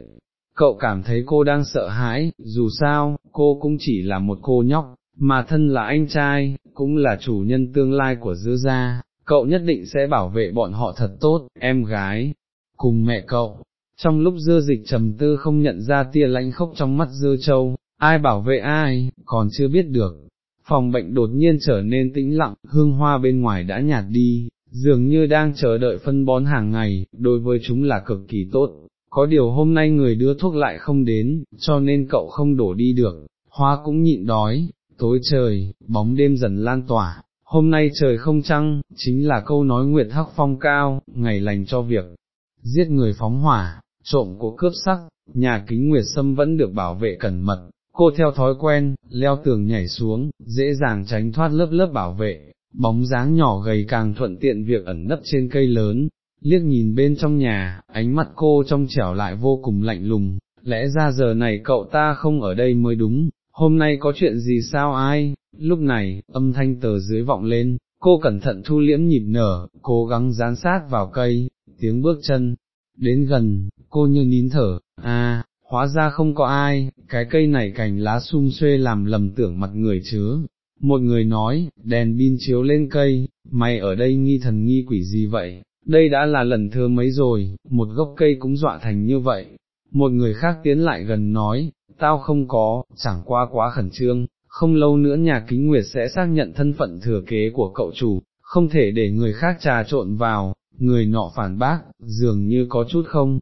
Cậu cảm thấy cô đang sợ hãi, dù sao, cô cũng chỉ là một cô nhóc, mà thân là anh trai, cũng là chủ nhân tương lai của dư gia, cậu nhất định sẽ bảo vệ bọn họ thật tốt, em gái, cùng mẹ cậu. Trong lúc dưa dịch trầm tư không nhận ra tia lãnh khốc trong mắt dưa châu, ai bảo vệ ai, còn chưa biết được. Phòng bệnh đột nhiên trở nên tĩnh lặng, hương hoa bên ngoài đã nhạt đi, dường như đang chờ đợi phân bón hàng ngày, đối với chúng là cực kỳ tốt. Có điều hôm nay người đưa thuốc lại không đến, cho nên cậu không đổ đi được, hoa cũng nhịn đói, tối trời, bóng đêm dần lan tỏa, hôm nay trời không trăng, chính là câu nói nguyệt hắc phong cao, ngày lành cho việc, giết người phóng hỏa, trộm của cướp sắc, nhà kính nguyệt sâm vẫn được bảo vệ cẩn mật, cô theo thói quen, leo tường nhảy xuống, dễ dàng tránh thoát lớp lớp bảo vệ, bóng dáng nhỏ gầy càng thuận tiện việc ẩn nấp trên cây lớn, liếc nhìn bên trong nhà, ánh mắt cô trong trẻo lại vô cùng lạnh lùng, lẽ ra giờ này cậu ta không ở đây mới đúng, hôm nay có chuyện gì sao ai, lúc này, âm thanh tờ dưới vọng lên, cô cẩn thận thu liễm nhịp nở, cố gắng dán sát vào cây, tiếng bước chân, đến gần, cô như nín thở, à, hóa ra không có ai, cái cây này cành lá sum xuê làm lầm tưởng mặt người chứa. Một người nói, đèn pin chiếu lên cây, mày ở đây nghi thần nghi quỷ gì vậy, đây đã là lần thứ mấy rồi, một gốc cây cũng dọa thành như vậy. Một người khác tiến lại gần nói, tao không có, chẳng qua quá khẩn trương, không lâu nữa nhà kính nguyệt sẽ xác nhận thân phận thừa kế của cậu chủ, không thể để người khác trà trộn vào, người nọ phản bác, dường như có chút không,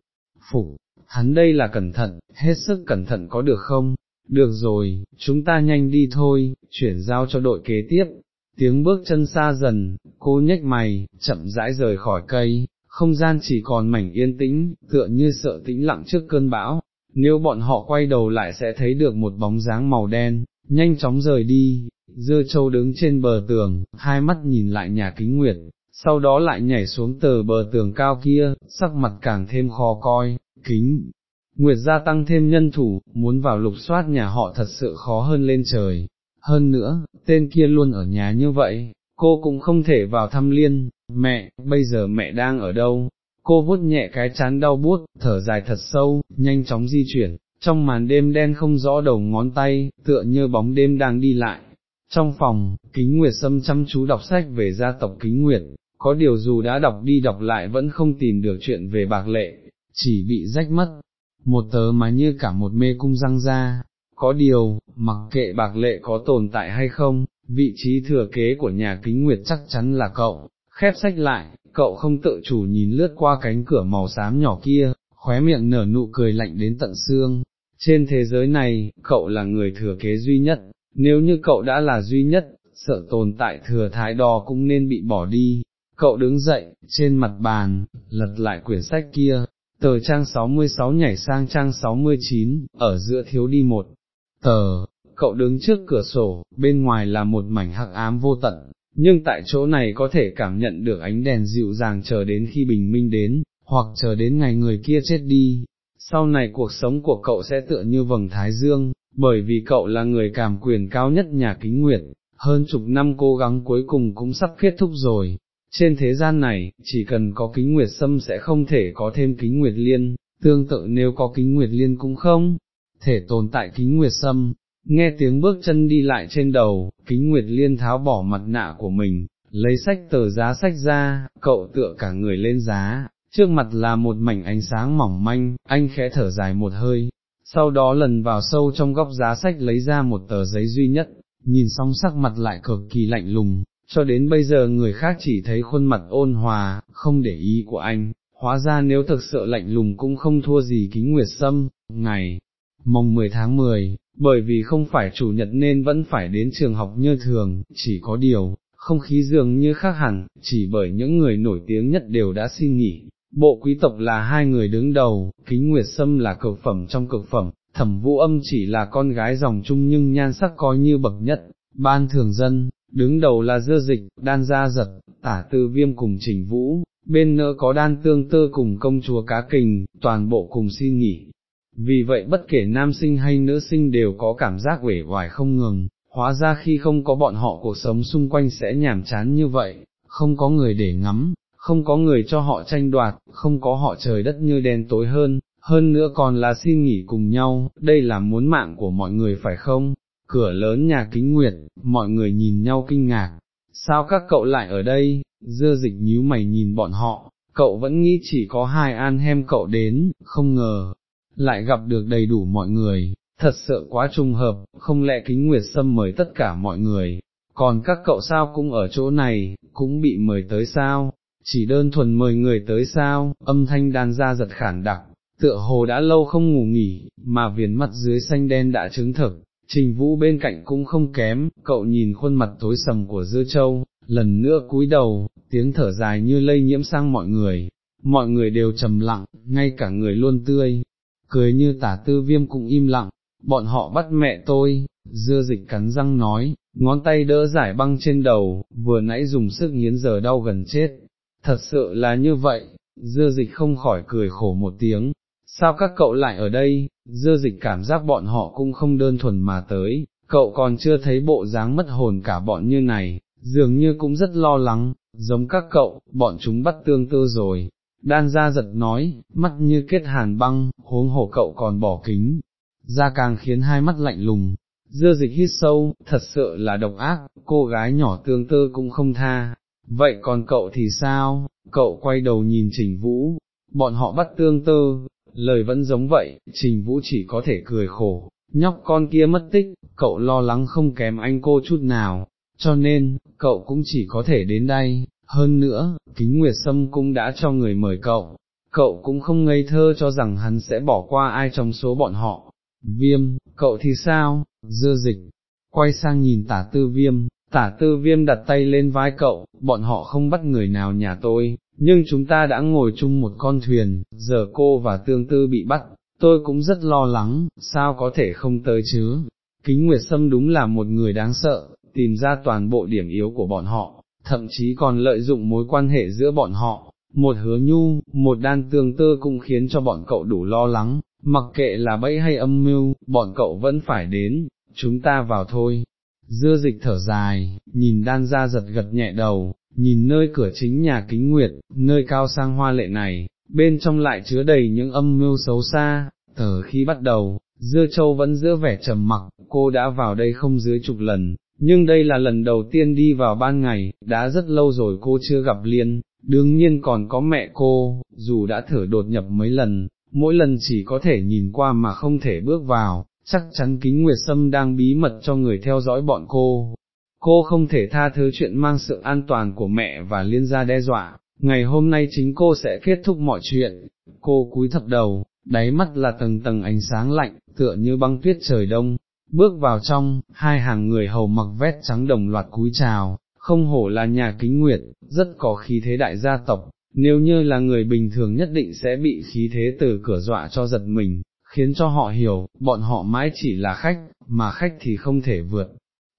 Phủ, hắn đây là cẩn thận, hết sức cẩn thận có được không? Được rồi, chúng ta nhanh đi thôi, chuyển giao cho đội kế tiếp. Tiếng bước chân xa dần, cô nhếch mày, chậm rãi rời khỏi cây, không gian chỉ còn mảnh yên tĩnh, tựa như sợ tĩnh lặng trước cơn bão. Nếu bọn họ quay đầu lại sẽ thấy được một bóng dáng màu đen, nhanh chóng rời đi, dưa châu đứng trên bờ tường, hai mắt nhìn lại nhà kính nguyệt, sau đó lại nhảy xuống tờ bờ tường cao kia, sắc mặt càng thêm khó coi, kính. Nguyệt gia tăng thêm nhân thủ, muốn vào lục soát nhà họ thật sự khó hơn lên trời. Hơn nữa, tên kia luôn ở nhà như vậy, cô cũng không thể vào thăm liên, mẹ, bây giờ mẹ đang ở đâu? Cô vuốt nhẹ cái chán đau buốt, thở dài thật sâu, nhanh chóng di chuyển, trong màn đêm đen không rõ đầu ngón tay, tựa như bóng đêm đang đi lại. Trong phòng, Kính Nguyệt Sâm chăm chú đọc sách về gia tộc Kính Nguyệt, có điều dù đã đọc đi đọc lại vẫn không tìm được chuyện về bạc lệ, chỉ bị rách mất, một tớ mà như cả một mê cung răng ra, có điều, mặc kệ bạc lệ có tồn tại hay không, vị trí thừa kế của nhà kính nguyệt chắc chắn là cậu, khép sách lại, cậu không tự chủ nhìn lướt qua cánh cửa màu xám nhỏ kia, khóe miệng nở nụ cười lạnh đến tận xương, trên thế giới này, cậu là người thừa kế duy nhất, nếu như cậu đã là duy nhất, sợ tồn tại thừa thái đo cũng nên bị bỏ đi. Cậu đứng dậy, trên mặt bàn, lật lại quyển sách kia, tờ trang 66 nhảy sang trang 69, ở giữa thiếu đi một. Tờ, cậu đứng trước cửa sổ, bên ngoài là một mảnh hắc ám vô tận, nhưng tại chỗ này có thể cảm nhận được ánh đèn dịu dàng chờ đến khi bình minh đến, hoặc chờ đến ngày người kia chết đi. Sau này cuộc sống của cậu sẽ tựa như vầng thái dương, bởi vì cậu là người cảm quyền cao nhất nhà kính nguyệt, hơn chục năm cố gắng cuối cùng cũng sắp kết thúc rồi, trên thế gian này, chỉ cần có kính nguyệt sâm sẽ không thể có thêm kính nguyệt liên, tương tự nếu có kính nguyệt liên cũng không, thể tồn tại kính nguyệt sâm. Nghe tiếng bước chân đi lại trên đầu, kính nguyệt liên tháo bỏ mặt nạ của mình, lấy sách tờ giá sách ra, cậu tựa cả người lên giá, trước mặt là một mảnh ánh sáng mỏng manh, anh khẽ thở dài một hơi, sau đó lần vào sâu trong góc giá sách lấy ra một tờ giấy duy nhất, nhìn xong sắc mặt lại cực kỳ lạnh lùng, cho đến bây giờ người khác chỉ thấy khuôn mặt ôn hòa, không để ý của anh, hóa ra nếu thực sự lạnh lùng cũng không thua gì kính nguyệt sâm, ngày, mồng 10 tháng 10, bởi vì không phải chủ nhật nên vẫn phải đến trường học như thường, chỉ có điều, không khí dường như khác hẳn, chỉ bởi những người nổi tiếng nhất đều đã xin nghỉ. Bộ quý tộc là hai người đứng đầu, kính nguyệt sâm là cực phẩm trong cực phẩm, thẩm vũ âm chỉ là con gái dòng chung nhưng nhan sắc coi như bậc nhất, ban thường dân, đứng đầu là dưa dịch, đan gia giật, tả tư viêm cùng trình vũ, bên nỡ có đan tương tơ cùng công chúa cá kình, toàn bộ cùng xin nghỉ. Vì vậy bất kể nam sinh hay nữ sinh đều có cảm giác uể oải không ngừng, hóa ra khi không có bọn họ cuộc sống xung quanh sẽ nhàm chán như vậy, không có người để ngắm, không có người cho họ tranh đoạt, không có họ trời đất như đen tối hơn, hơn nữa còn là xin nghỉ cùng nhau, đây là muốn mạng của mọi người phải không? Cửa lớn nhà kính nguyệt, mọi người nhìn nhau kinh ngạc, sao các cậu lại ở đây, dưa dịch nhíu mày nhìn bọn họ, cậu vẫn nghĩ chỉ có hai an hem cậu đến, không ngờ, lại gặp được đầy đủ mọi người, thật sự quá trùng hợp, không lẽ kính nguyệt xâm mời tất cả mọi người, còn các cậu sao cũng ở chỗ này, cũng bị mời tới sao, chỉ đơn thuần mời người tới sao, âm thanh đàn ra giật khản đặc, tựa hồ đã lâu không ngủ nghỉ, mà viền mắt dưới xanh đen đã chứng thực, Trình vũ bên cạnh cũng không kém, cậu nhìn khuôn mặt tối sầm của dưa châu, lần nữa cúi đầu, tiếng thở dài như lây nhiễm sang mọi người, mọi người đều trầm lặng, ngay cả người luôn tươi, cười như tả tư viêm cũng im lặng, bọn họ bắt mẹ tôi, dưa dịch cắn răng nói, ngón tay đỡ giải băng trên đầu, vừa nãy dùng sức nghiến giờ đau gần chết, thật sự là như vậy, dưa dịch không khỏi cười khổ một tiếng, sao các cậu lại ở đây, dưa dịch cảm giác bọn họ cũng không đơn thuần mà tới, cậu còn chưa thấy bộ dáng mất hồn cả bọn như này, dường như cũng rất lo lắng, giống các cậu, bọn chúng bắt tương tư rồi. Đan ra giật nói, mắt như kết hàn băng, huống hổ cậu còn bỏ kính, ra càng khiến hai mắt lạnh lùng, dưa dịch hít sâu, thật sự là độc ác, cô gái nhỏ tương tư cũng không tha, vậy còn cậu thì sao, cậu quay đầu nhìn Trình Vũ, bọn họ bắt tương tư, lời vẫn giống vậy, Trình Vũ chỉ có thể cười khổ, nhóc con kia mất tích, cậu lo lắng không kém anh cô chút nào, cho nên, cậu cũng chỉ có thể đến đây, hơn nữa, kính Nguyệt Sâm cũng đã cho người mời cậu, cậu cũng không ngây thơ cho rằng hắn sẽ bỏ qua ai trong số bọn họ. Viêm, cậu thì sao, dưa dịch, quay sang nhìn tả tư viêm, tả tư viêm đặt tay lên vai cậu, bọn họ không bắt người nào nhà tôi, nhưng chúng ta đã ngồi chung một con thuyền, giờ cô và tương tư bị bắt, tôi cũng rất lo lắng, sao có thể không tới chứ, kính Nguyệt Sâm đúng là một người đáng sợ, tìm ra toàn bộ điểm yếu của bọn họ, thậm chí còn lợi dụng mối quan hệ giữa bọn họ, một hứa nhu, một đan tương tư cũng khiến cho bọn cậu đủ lo lắng, mặc kệ là bẫy hay âm mưu, bọn cậu vẫn phải đến, chúng ta vào thôi. Dưa dịch thở dài, nhìn đan ra giật gật nhẹ đầu, nhìn nơi cửa chính nhà kính nguyệt, nơi cao sang hoa lệ này, bên trong lại chứa đầy những âm mưu xấu xa, thở khi bắt đầu, dưa châu vẫn giữ vẻ trầm mặc, cô đã vào đây không dưới chục lần, nhưng đây là lần đầu tiên đi vào ban ngày, đã rất lâu rồi cô chưa gặp Liên, đương nhiên còn có mẹ cô, dù đã thở đột nhập mấy lần, mỗi lần chỉ có thể nhìn qua mà không thể bước vào, chắc chắn kính Nguyệt Sâm đang bí mật cho người theo dõi bọn cô. Cô không thể tha thứ chuyện mang sự an toàn của mẹ và liên gia đe dọa, ngày hôm nay chính cô sẽ kết thúc mọi chuyện, cô cúi thập đầu, đáy mắt là tầng tầng ánh sáng lạnh, tựa như băng tuyết trời đông, bước vào trong, hai hàng người hầu mặc vét trắng đồng loạt cúi chào, không hổ là nhà kính nguyệt, rất có khí thế đại gia tộc, nếu như là người bình thường nhất định sẽ bị khí thế từ cửa dọa cho giật mình, khiến cho họ hiểu, bọn họ mãi chỉ là khách, mà khách thì không thể vượt.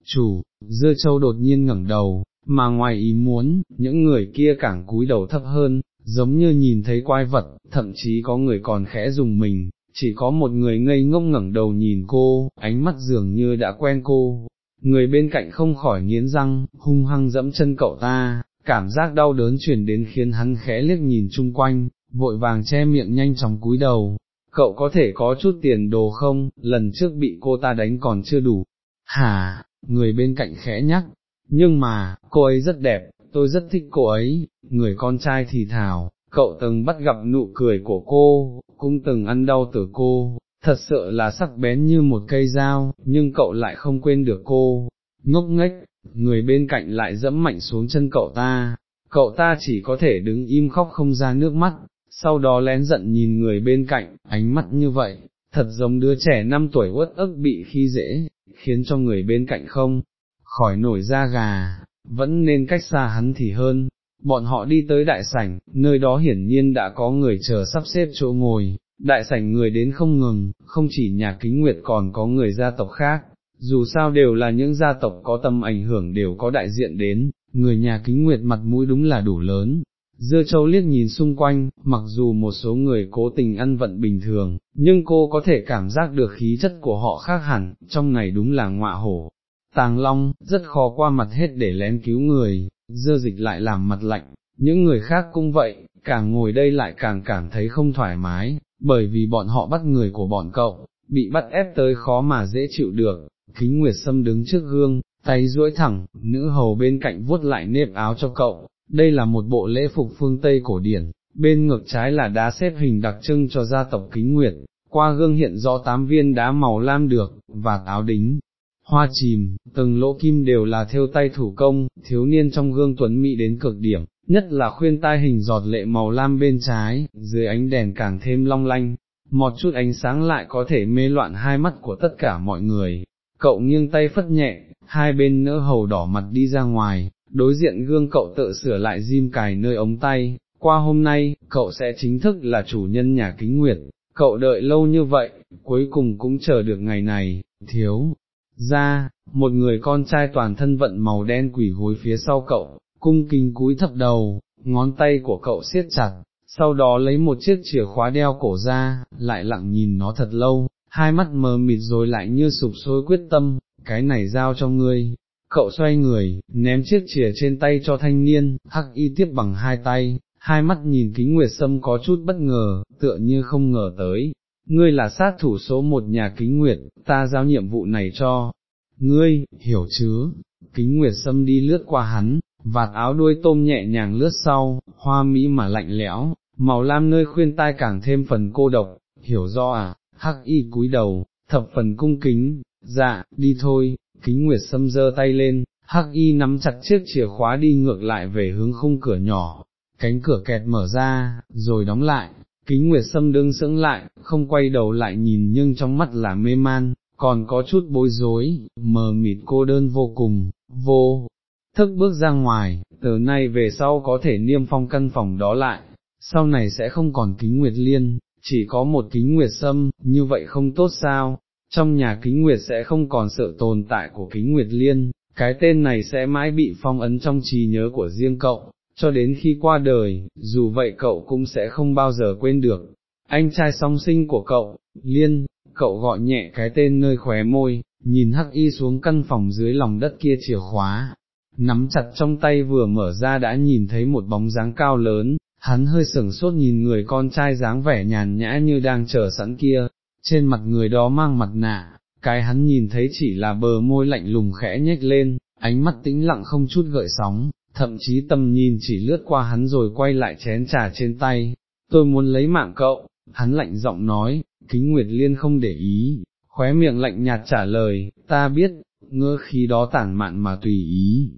Chủ, dưa châu đột nhiên ngẩng đầu, mà ngoài ý muốn, những người kia càng cúi đầu thấp hơn, giống như nhìn thấy quái vật, thậm chí có người còn khẽ dùng mình, chỉ có một người ngây ngông ngẩng đầu nhìn cô, ánh mắt dường như đã quen cô, người bên cạnh không khỏi nghiến răng, hung hăng dẫm chân cậu ta, cảm giác đau đớn chuyển đến khiến hắn khẽ liếc nhìn chung quanh, vội vàng che miệng nhanh chóng cúi đầu, cậu có thể có chút tiền đồ không, lần trước bị cô ta đánh còn chưa đủ, hà, người bên cạnh khẽ nhắc, nhưng mà, cô ấy rất đẹp, tôi rất thích cô ấy, người con trai thì thảo, cậu từng bắt gặp nụ cười của cô, cũng từng ăn đau từ cô, thật sự là sắc bén như một cây dao, nhưng cậu lại không quên được cô, ngốc nghếch, người bên cạnh lại dẫm mạnh xuống chân cậu ta, cậu ta chỉ có thể đứng im khóc không ra nước mắt, sau đó lén giận nhìn người bên cạnh, ánh mắt như vậy, thật giống đứa trẻ năm tuổi uất ức bị khi dễ, khiến cho người bên cạnh không, khỏi nổi da gà, vẫn nên cách xa hắn thì hơn. Bọn họ đi tới đại sảnh, nơi đó hiển nhiên đã có người chờ sắp xếp chỗ ngồi, đại sảnh người đến không ngừng, không chỉ nhà kính nguyệt còn có người gia tộc khác, dù sao đều là những gia tộc có tầm ảnh hưởng đều có đại diện đến, người nhà kính nguyệt mặt mũi đúng là đủ lớn. Dưa châu liếc nhìn xung quanh, mặc dù một số người cố tình ăn vận bình thường, nhưng cô có thể cảm giác được khí chất của họ khác hẳn, trong này đúng là ngọa hổ. Tàng Long, rất khó qua mặt hết để lén cứu người, dưa dịch lại làm mặt lạnh, những người khác cũng vậy, càng ngồi đây lại càng cảm thấy không thoải mái, bởi vì bọn họ bắt người của bọn cậu, bị bắt ép tới khó mà dễ chịu được, kính nguyệt sâm đứng trước gương, tay duỗi thẳng, nữ hầu bên cạnh vuốt lại nếp áo cho cậu, đây là một bộ lễ phục phương Tây cổ điển, bên ngược trái là đá xếp hình đặc trưng cho gia tộc kính nguyệt, qua gương hiện rõ tám viên đá màu lam được, và áo đính. Hoa chìm, từng lỗ kim đều là theo tay thủ công, thiếu niên trong gương tuấn mỹ đến cực điểm, nhất là khuyên tai hình giọt lệ màu lam bên trái, dưới ánh đèn càng thêm long lanh, một chút ánh sáng lại có thể mê loạn hai mắt của tất cả mọi người. Cậu nghiêng tay phất nhẹ, hai bên nỡ hầu đỏ mặt đi ra ngoài, đối diện gương cậu tự sửa lại diêm cài nơi ống tay, qua hôm nay, cậu sẽ chính thức là chủ nhân nhà kính nguyệt, cậu đợi lâu như vậy, cuối cùng cũng chờ được ngày này, thiếu. Ra, một người con trai toàn thân vận màu đen quỷ gối phía sau cậu, cung kính cúi thập đầu, ngón tay của cậu siết chặt, sau đó lấy một chiếc chìa khóa đeo cổ ra, lại lặng nhìn nó thật lâu, hai mắt mờ mịt rồi lại như sụp sôi quyết tâm, cái này giao cho ngươi. Cậu xoay người, ném chiếc chìa trên tay cho thanh niên, hắc y tiếp bằng hai tay, hai mắt nhìn kính nguyệt sâm có chút bất ngờ, tựa như không ngờ tới. Ngươi là sát thủ số một nhà kính nguyệt, ta giao nhiệm vụ này cho. Ngươi, hiểu chứ, kính nguyệt sâm đi lướt qua hắn, vạt áo đuôi tôm nhẹ nhàng lướt sau, hoa mỹ mà lạnh lẽo, màu lam nơi khuyên tai càng thêm phần cô độc, hiểu do à, hắc y cúi đầu, thập phần cung kính, dạ, đi thôi, kính nguyệt sâm giơ tay lên, hắc y nắm chặt chiếc chìa khóa đi ngược lại về hướng khung cửa nhỏ, cánh cửa kẹt mở ra, rồi đóng lại, kính nguyệt sâm đương sững lại, không quay đầu lại nhìn nhưng trong mắt là mê man, còn có chút bối rối, mờ mịt cô đơn vô cùng, vô, thức bước ra ngoài, từ nay về sau có thể niêm phong căn phòng đó lại, sau này sẽ không còn kính nguyệt liên, chỉ có một kính nguyệt sâm, như vậy không tốt sao, trong nhà kính nguyệt sẽ không còn sự tồn tại của kính nguyệt liên, cái tên này sẽ mãi bị phong ấn trong trí nhớ của riêng cậu, cho đến khi qua đời, dù vậy cậu cũng sẽ không bao giờ quên được. Anh trai song sinh của cậu, Liên, cậu gọi nhẹ cái tên nơi khóe môi, nhìn hắc y xuống căn phòng dưới lòng đất kia chìa khóa, nắm chặt trong tay vừa mở ra đã nhìn thấy một bóng dáng cao lớn, hắn hơi sửng sốt nhìn người con trai dáng vẻ nhàn nhã như đang chờ sẵn kia, trên mặt người đó mang mặt nạ, cái hắn nhìn thấy chỉ là bờ môi lạnh lùng khẽ nhếch lên, ánh mắt tĩnh lặng không chút gợi sóng, thậm chí tầm nhìn chỉ lướt qua hắn rồi quay lại chén trà trên tay, tôi muốn lấy mạng cậu, hắn lạnh giọng nói, kính Nguyệt Liên không để ý, khóe miệng lạnh nhạt trả lời, ta biết, ngơ khí đó tản mạn mà tùy ý,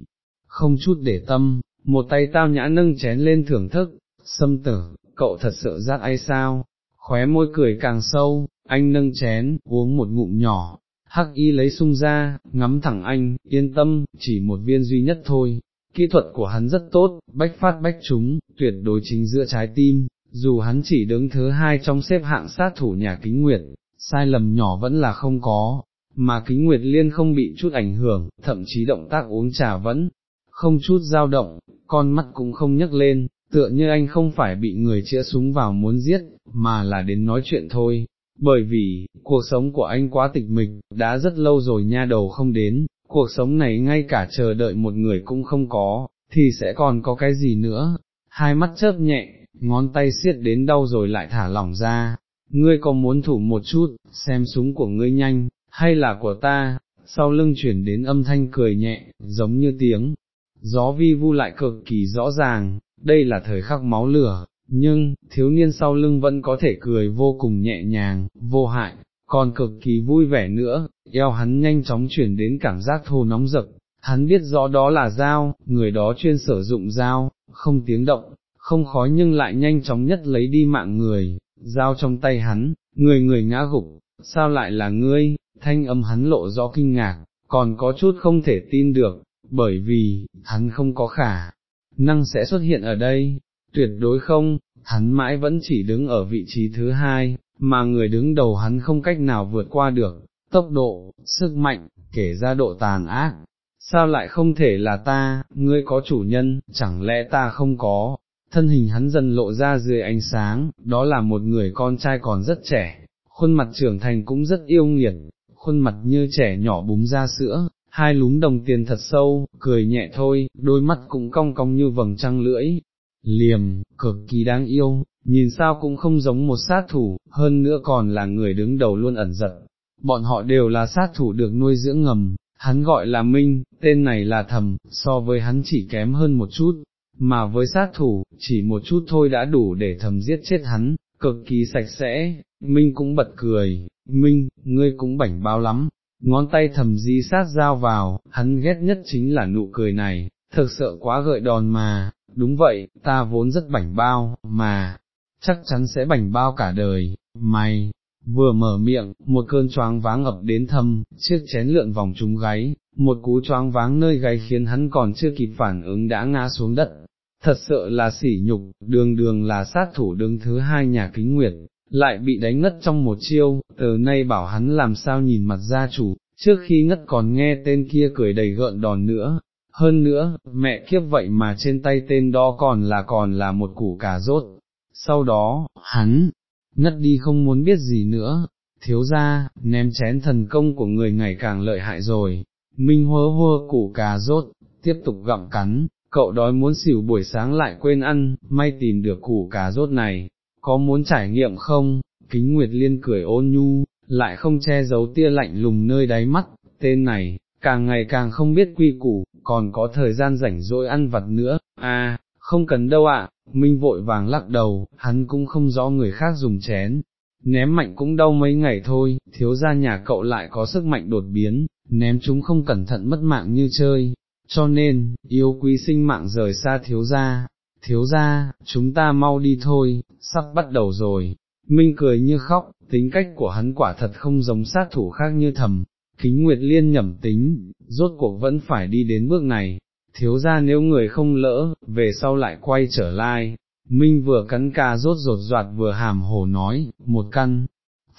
không chút để tâm, một tay tao nhã nâng chén lên thưởng thức, xâm tử, cậu thật sự giác ai sao, khóe môi cười càng sâu, anh nâng chén, uống một ngụm nhỏ, hắc y lấy sung ra, ngắm thẳng anh, yên tâm, chỉ một viên duy nhất thôi, kỹ thuật của hắn rất tốt, bách phát bách chúng, tuyệt đối chính giữa trái tim, dù hắn chỉ đứng thứ hai trong xếp hạng sát thủ nhà kính nguyệt, sai lầm nhỏ vẫn là không có, mà kính nguyệt liên không bị chút ảnh hưởng, thậm chí động tác uống trà vẫn không chút dao động, con mắt cũng không nhấc lên, tựa như anh không phải bị người chĩa súng vào muốn giết, mà là đến nói chuyện thôi, bởi vì, cuộc sống của anh quá tịch mịch, đã rất lâu rồi nha đầu không đến, cuộc sống này ngay cả chờ đợi một người cũng không có, thì sẽ còn có cái gì nữa, hai mắt chớp nhẹ, ngón tay siết đến đau rồi lại thả lỏng ra, ngươi có muốn thủ một chút, xem súng của ngươi nhanh, hay là của ta, sau lưng chuyển đến âm thanh cười nhẹ, giống như tiếng, gió vi vu lại cực kỳ rõ ràng, đây là thời khắc máu lửa, nhưng, thiếu niên sau lưng vẫn có thể cười vô cùng nhẹ nhàng, vô hại, còn cực kỳ vui vẻ nữa, eo hắn nhanh chóng chuyển đến cảm giác thô nóng rực, hắn biết rõ đó là dao, người đó chuyên sử dụng dao, không tiếng động, không khói nhưng lại nhanh chóng nhất lấy đi mạng người, dao trong tay hắn, người người ngã gục, sao lại là ngươi, thanh âm hắn lộ rõ kinh ngạc, còn có chút không thể tin được, bởi vì, hắn không có khả năng sẽ xuất hiện ở đây, tuyệt đối không, hắn mãi vẫn chỉ đứng ở vị trí thứ hai, mà người đứng đầu hắn không cách nào vượt qua được, tốc độ, sức mạnh, kể ra độ tàn ác. Sao lại không thể là ta, ngươi có chủ nhân, chẳng lẽ ta không có, thân hình hắn dần lộ ra dưới ánh sáng, đó là một người con trai còn rất trẻ, khuôn mặt trưởng thành cũng rất yêu nghiệt, khuôn mặt như trẻ nhỏ búng ra sữa, hai lúm đồng tiền thật sâu, cười nhẹ thôi, đôi mắt cũng cong cong như vầng trăng lưỡi, liềm, cực kỳ đáng yêu, nhìn sao cũng không giống một sát thủ, hơn nữa còn là người đứng đầu luôn ẩn giật. Bọn họ đều là sát thủ được nuôi dưỡng ngầm, hắn gọi là Minh, tên này là thầm, so với hắn chỉ kém hơn một chút, mà với sát thủ, chỉ một chút thôi đã đủ để thầm giết chết hắn, cực kỳ sạch sẽ, Minh cũng bật cười, Minh, ngươi cũng bảnh bao lắm, ngón tay thầm di sát dao vào, hắn ghét nhất chính là nụ cười này, thực sự quá gợi đòn mà, đúng vậy, ta vốn rất bảnh bao, mà, chắc chắn sẽ bảnh bao cả đời, mày, vừa mở miệng, một cơn choáng váng ập đến thâm, chiếc chén lượn vòng trúng gáy, một cú choáng váng nơi gáy khiến hắn còn chưa kịp phản ứng đã ngã xuống đất. Thật sự là sỉ nhục, đường đường là sát thủ đứng thứ hai nhà kính nguyệt, lại bị đánh ngất trong một chiêu, từ nay bảo hắn làm sao nhìn mặt gia chủ, trước khi ngất còn nghe tên kia cười đầy gợn đòn nữa, hơn nữa, mẹ kiếp vậy mà trên tay tên đó còn là còn là một củ cà rốt, sau đó, hắn, ngất đi không muốn biết gì nữa, thiếu ra, ném chén thần công của người ngày càng lợi hại rồi, minh hơ hơ củ cà rốt, tiếp tục gặm cắn, cậu đói muốn xỉu buổi sáng lại quên ăn, may tìm được củ cà rốt này, có muốn trải nghiệm không, kính nguyệt liên cười ôn nhu, lại không che giấu tia lạnh lùng nơi đáy mắt, tên này, càng ngày càng không biết quy củ, còn có thời gian rảnh rỗi ăn vặt nữa, à, không cần đâu ạ, Minh vội vàng lắc đầu, hắn cũng không rõ người khác dùng chén, ném mạnh cũng đau mấy ngày thôi, thiếu ra nhà cậu lại có sức mạnh đột biến, ném chúng không cẩn thận mất mạng như chơi, cho nên, yêu quý sinh mạng rời xa thiếu ra, thiếu ra, chúng ta mau đi thôi, sắp bắt đầu rồi. Minh cười như khóc, tính cách của hắn quả thật không giống sát thủ khác như thầm, kính nguyệt liên nhẩm tính, rốt cuộc vẫn phải đi đến bước này, thiếu ra nếu người không lỡ, về sau lại quay trở lại. Minh vừa cắn ca rốt rột doạt vừa hàm hồ nói, một căn,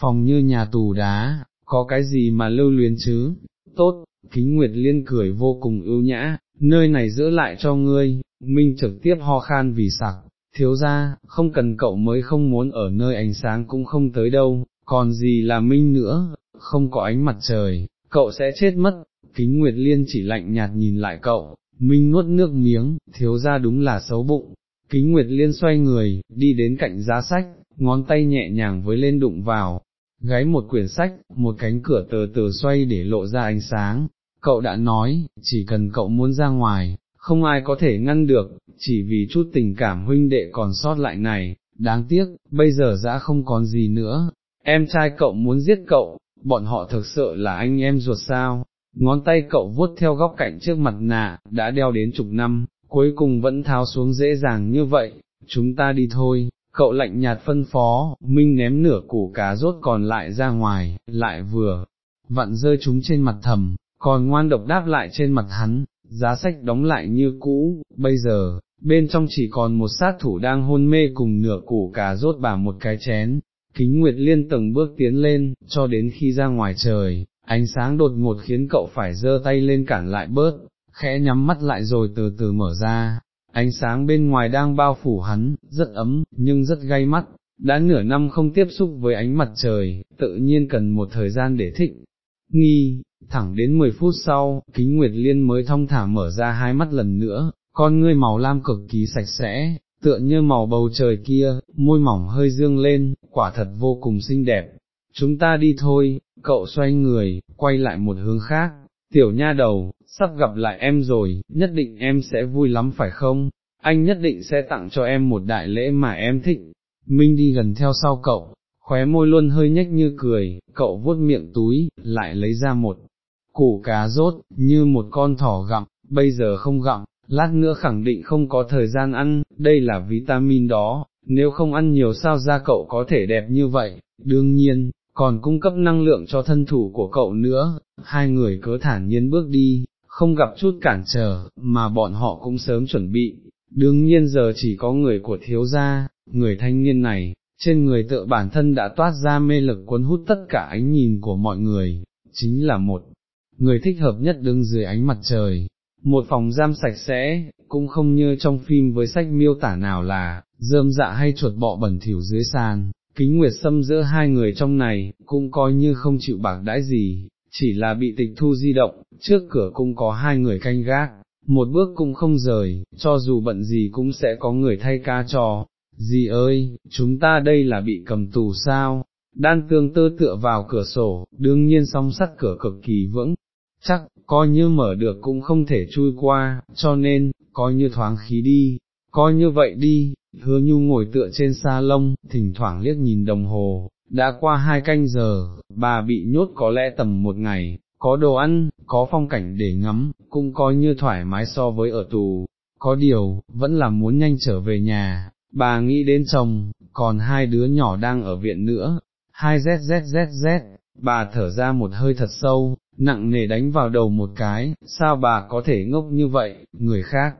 phòng như nhà tù đá, có cái gì mà lưu luyến chứ, tốt, kính nguyệt liên cười vô cùng ưu nhã, nơi này giữ lại cho ngươi, Minh trực tiếp ho khan vì sặc, thiếu ra, không cần cậu mới không muốn ở nơi ánh sáng cũng không tới đâu, còn gì là Minh nữa, không có ánh mặt trời, cậu sẽ chết mất, kính Nguyệt Liên chỉ lạnh nhạt nhìn lại cậu, Minh nuốt nước miếng, thiếu ra đúng là xấu bụng, kính Nguyệt Liên xoay người, đi đến cạnh giá sách, ngón tay nhẹ nhàng với lên đụng vào, gáy một quyển sách, một cánh cửa từ từ xoay để lộ ra ánh sáng, cậu đã nói, chỉ cần cậu muốn ra ngoài, không ai có thể ngăn được, chỉ vì chút tình cảm huynh đệ còn sót lại này, đáng tiếc, bây giờ đã không còn gì nữa, em trai cậu muốn giết cậu, bọn họ thực sự là anh em ruột sao, ngón tay cậu vuốt theo góc cạnh trước mặt nạ, đã đeo đến chục năm, cuối cùng vẫn tháo xuống dễ dàng như vậy, chúng ta đi thôi, cậu lạnh nhạt phân phó, Minh ném nửa củ cá rốt còn lại ra ngoài, lại vừa, vặn rơi chúng trên mặt thầm, còn ngoan độc đáp lại trên mặt hắn, giá sách đóng lại như cũ, bây giờ, bên trong chỉ còn một sát thủ đang hôn mê cùng nửa củ cà rốt bà một cái chén, kính nguyệt liên từng bước tiến lên, cho đến khi ra ngoài trời, ánh sáng đột ngột khiến cậu phải giơ tay lên cản lại bớt, khẽ nhắm mắt lại rồi từ từ mở ra, ánh sáng bên ngoài đang bao phủ hắn, rất ấm, nhưng rất gay mắt, đã nửa năm không tiếp xúc với ánh mặt trời, tự nhiên cần một thời gian để thích. Nghi, thẳng đến 10 phút sau, kính Nguyệt Liên mới thong thả mở ra hai mắt lần nữa, con ngươi màu lam cực kỳ sạch sẽ, tựa như màu bầu trời kia, môi mỏng hơi dương lên, quả thật vô cùng xinh đẹp. Chúng ta đi thôi, cậu xoay người, quay lại một hướng khác, tiểu nha đầu, sắp gặp lại em rồi, nhất định em sẽ vui lắm phải không? Anh nhất định sẽ tặng cho em một đại lễ mà em thích. Minh đi gần theo sau cậu, khóe môi luôn hơi nhếch như cười, cậu vuốt miệng túi, lại lấy ra một củ cá rốt, như một con thỏ gặm, bây giờ không gặm, lát nữa khẳng định không có thời gian ăn, đây là vitamin đó, nếu không ăn nhiều sao da cậu có thể đẹp như vậy, đương nhiên, còn cung cấp năng lượng cho thân thủ của cậu nữa, hai người cứ thản nhiên bước đi, không gặp chút cản trở, mà bọn họ cũng sớm chuẩn bị, đương nhiên giờ chỉ có người của thiếu gia, người thanh niên này, trên người tự bản thân đã toát ra mê lực cuốn hút tất cả ánh nhìn của mọi người, chính là một người thích hợp nhất đứng dưới ánh mặt trời. Một phòng giam sạch sẽ, cũng không như trong phim với sách miêu tả nào là, dơm dạ hay chuột bọ bẩn thỉu dưới sàn, kính nguyệt xâm giữa hai người trong này, cũng coi như không chịu bạc đãi gì, chỉ là bị tịch thu di động, trước cửa cũng có hai người canh gác, một bước cũng không rời, cho dù bận gì cũng sẽ có người thay ca cho. Dì ơi, chúng ta đây là bị cầm tù sao? Đan tương tơ tựa vào cửa sổ, đương nhiên song sắt cửa cực kỳ vững, chắc, coi như mở được cũng không thể chui qua, cho nên, coi như thoáng khí đi, coi như vậy đi, hứa nhu ngồi tựa trên sa lông, thỉnh thoảng liếc nhìn đồng hồ, đã qua hai canh giờ, bà bị nhốt có lẽ tầm một ngày, có đồ ăn, có phong cảnh để ngắm, cũng coi như thoải mái so với ở tù, có điều, vẫn là muốn nhanh trở về nhà, bà nghĩ đến chồng, còn hai đứa nhỏ đang ở viện nữa, hai zzzzz, bà thở ra một hơi thật sâu, nặng nề đánh vào đầu một cái, sao bà có thể ngốc như vậy, người khác,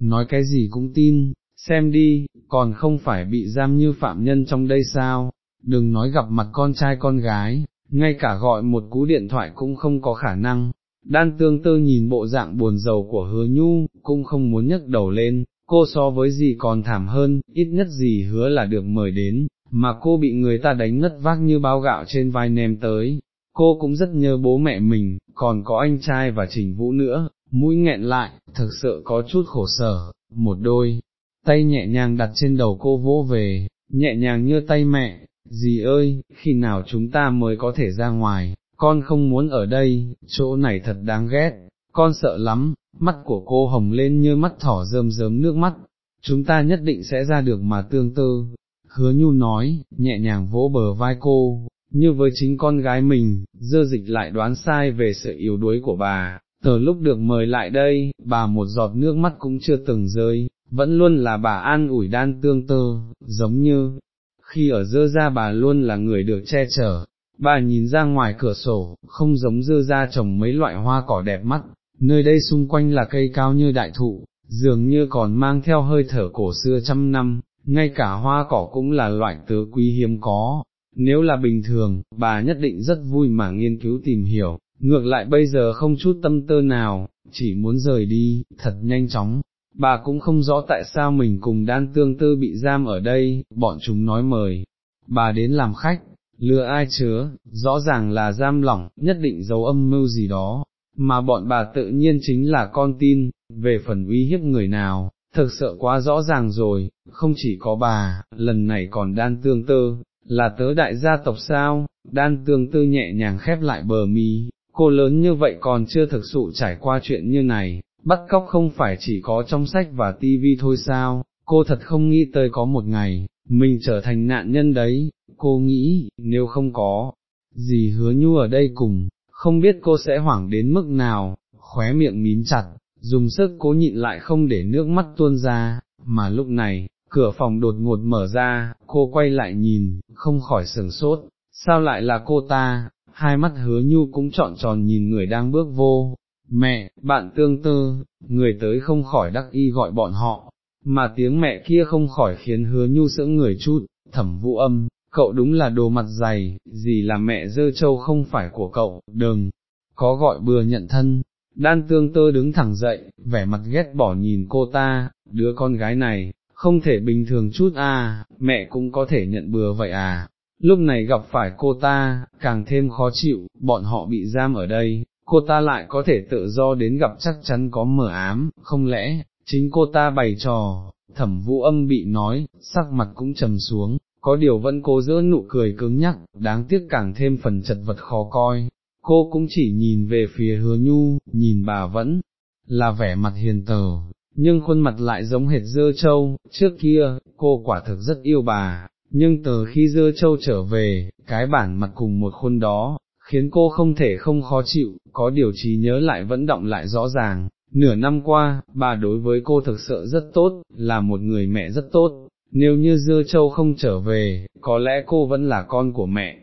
nói cái gì cũng tin, xem đi, còn không phải bị giam như phạm nhân trong đây sao, đừng nói gặp mặt con trai con gái, ngay cả gọi một cú điện thoại cũng không có khả năng. Đan tương tư nhìn bộ dạng buồn giàu của hứa nhu, cũng không muốn nhấc đầu lên, cô so với gì còn thảm hơn, ít nhất gì hứa là được mời đến, mà cô bị người ta đánh ngất vác như bao gạo trên vai ném tới, cô cũng rất nhớ bố mẹ mình, còn có anh trai và trình vũ nữa, mũi nghẹn lại, thực sự có chút khổ sở, một đôi, tay nhẹ nhàng đặt trên đầu cô vỗ về, nhẹ nhàng như tay mẹ, dì ơi, khi nào chúng ta mới có thể ra ngoài, con không muốn ở đây, chỗ này thật đáng ghét, con sợ lắm, mắt của cô hồng lên như mắt thỏ rơm rớm nước mắt, chúng ta nhất định sẽ ra được mà tương tư. Hứa nhu nói, nhẹ nhàng vỗ bờ vai cô, như với chính con gái mình, dơ dịch lại đoán sai về sự yếu đuối của bà, từ lúc được mời lại đây, bà một giọt nước mắt cũng chưa từng rơi, vẫn luôn là bà an ủi đan tương tơ, giống như, khi ở dơ ra bà luôn là người được che chở, bà nhìn ra ngoài cửa sổ, không giống dơ ra trồng mấy loại hoa cỏ đẹp mắt, nơi đây xung quanh là cây cao như đại thụ, dường như còn mang theo hơi thở cổ xưa trăm năm, ngay cả hoa cỏ cũng là loại tứ quý hiếm có. Nếu là bình thường, bà nhất định rất vui mà nghiên cứu tìm hiểu, ngược lại bây giờ không chút tâm tơ nào, chỉ muốn rời đi, thật nhanh chóng. Bà cũng không rõ tại sao mình cùng đan tương tư bị giam ở đây, bọn chúng nói mời, bà đến làm khách, lừa ai chứa, rõ ràng là giam lỏng, nhất định giấu âm mưu gì đó, mà bọn bà tự nhiên chính là con tin, về phần uy hiếp người nào, thực sự quá rõ ràng rồi, không chỉ có bà, lần này còn đan tương tư, là tớ đại gia tộc sao, đan tương tư nhẹ nhàng khép lại bờ mi, cô lớn như vậy còn chưa thực sự trải qua chuyện như này, bắt cóc không phải chỉ có trong sách và tivi thôi sao, cô thật không nghĩ tới có một ngày, mình trở thành nạn nhân đấy, cô nghĩ, nếu không có, gì hứa nhu ở đây cùng, không biết cô sẽ hoảng đến mức nào, khóe miệng mím chặt, dùng sức cố nhịn lại không để nước mắt tuôn ra, mà lúc này, cửa phòng đột ngột mở ra, cô quay lại nhìn, không khỏi sừng sốt, sao lại là cô ta, hai mắt hứa nhu cũng trọn tròn nhìn người đang bước vô, mẹ, bạn tương tư, người tới không khỏi đắc y gọi bọn họ, mà tiếng mẹ kia không khỏi khiến hứa nhu sững người chút, thẩm vũ âm, cậu đúng là đồ mặt dày, gì là mẹ dơ châu không phải của cậu, đừng, có gọi bừa nhận thân. Đan tương tơ đứng thẳng dậy, vẻ mặt ghét bỏ nhìn cô ta, đứa con gái này, không thể bình thường chút à, mẹ cũng có thể nhận bừa vậy à, lúc này gặp phải cô ta, càng thêm khó chịu, bọn họ bị giam ở đây, cô ta lại có thể tự do đến gặp chắc chắn có mở ám, không lẽ, chính cô ta bày trò, thẩm vũ âm bị nói, sắc mặt cũng trầm xuống, có điều vẫn cố giữ nụ cười cứng nhắc, đáng tiếc càng thêm phần chật vật khó coi, cô cũng chỉ nhìn về phía hứa nhu, nhìn bà vẫn là vẻ mặt hiền tờ, nhưng khuôn mặt lại giống hệt dơ châu, trước kia, cô quả thực rất yêu bà, nhưng từ khi dơ châu trở về, cái bản mặt cùng một khuôn đó, khiến cô không thể không khó chịu, có điều trí nhớ lại vẫn động lại rõ ràng. Nửa năm qua, bà đối với cô thực sự rất tốt, là một người mẹ rất tốt, nếu như dưa châu không trở về, có lẽ cô vẫn là con của mẹ.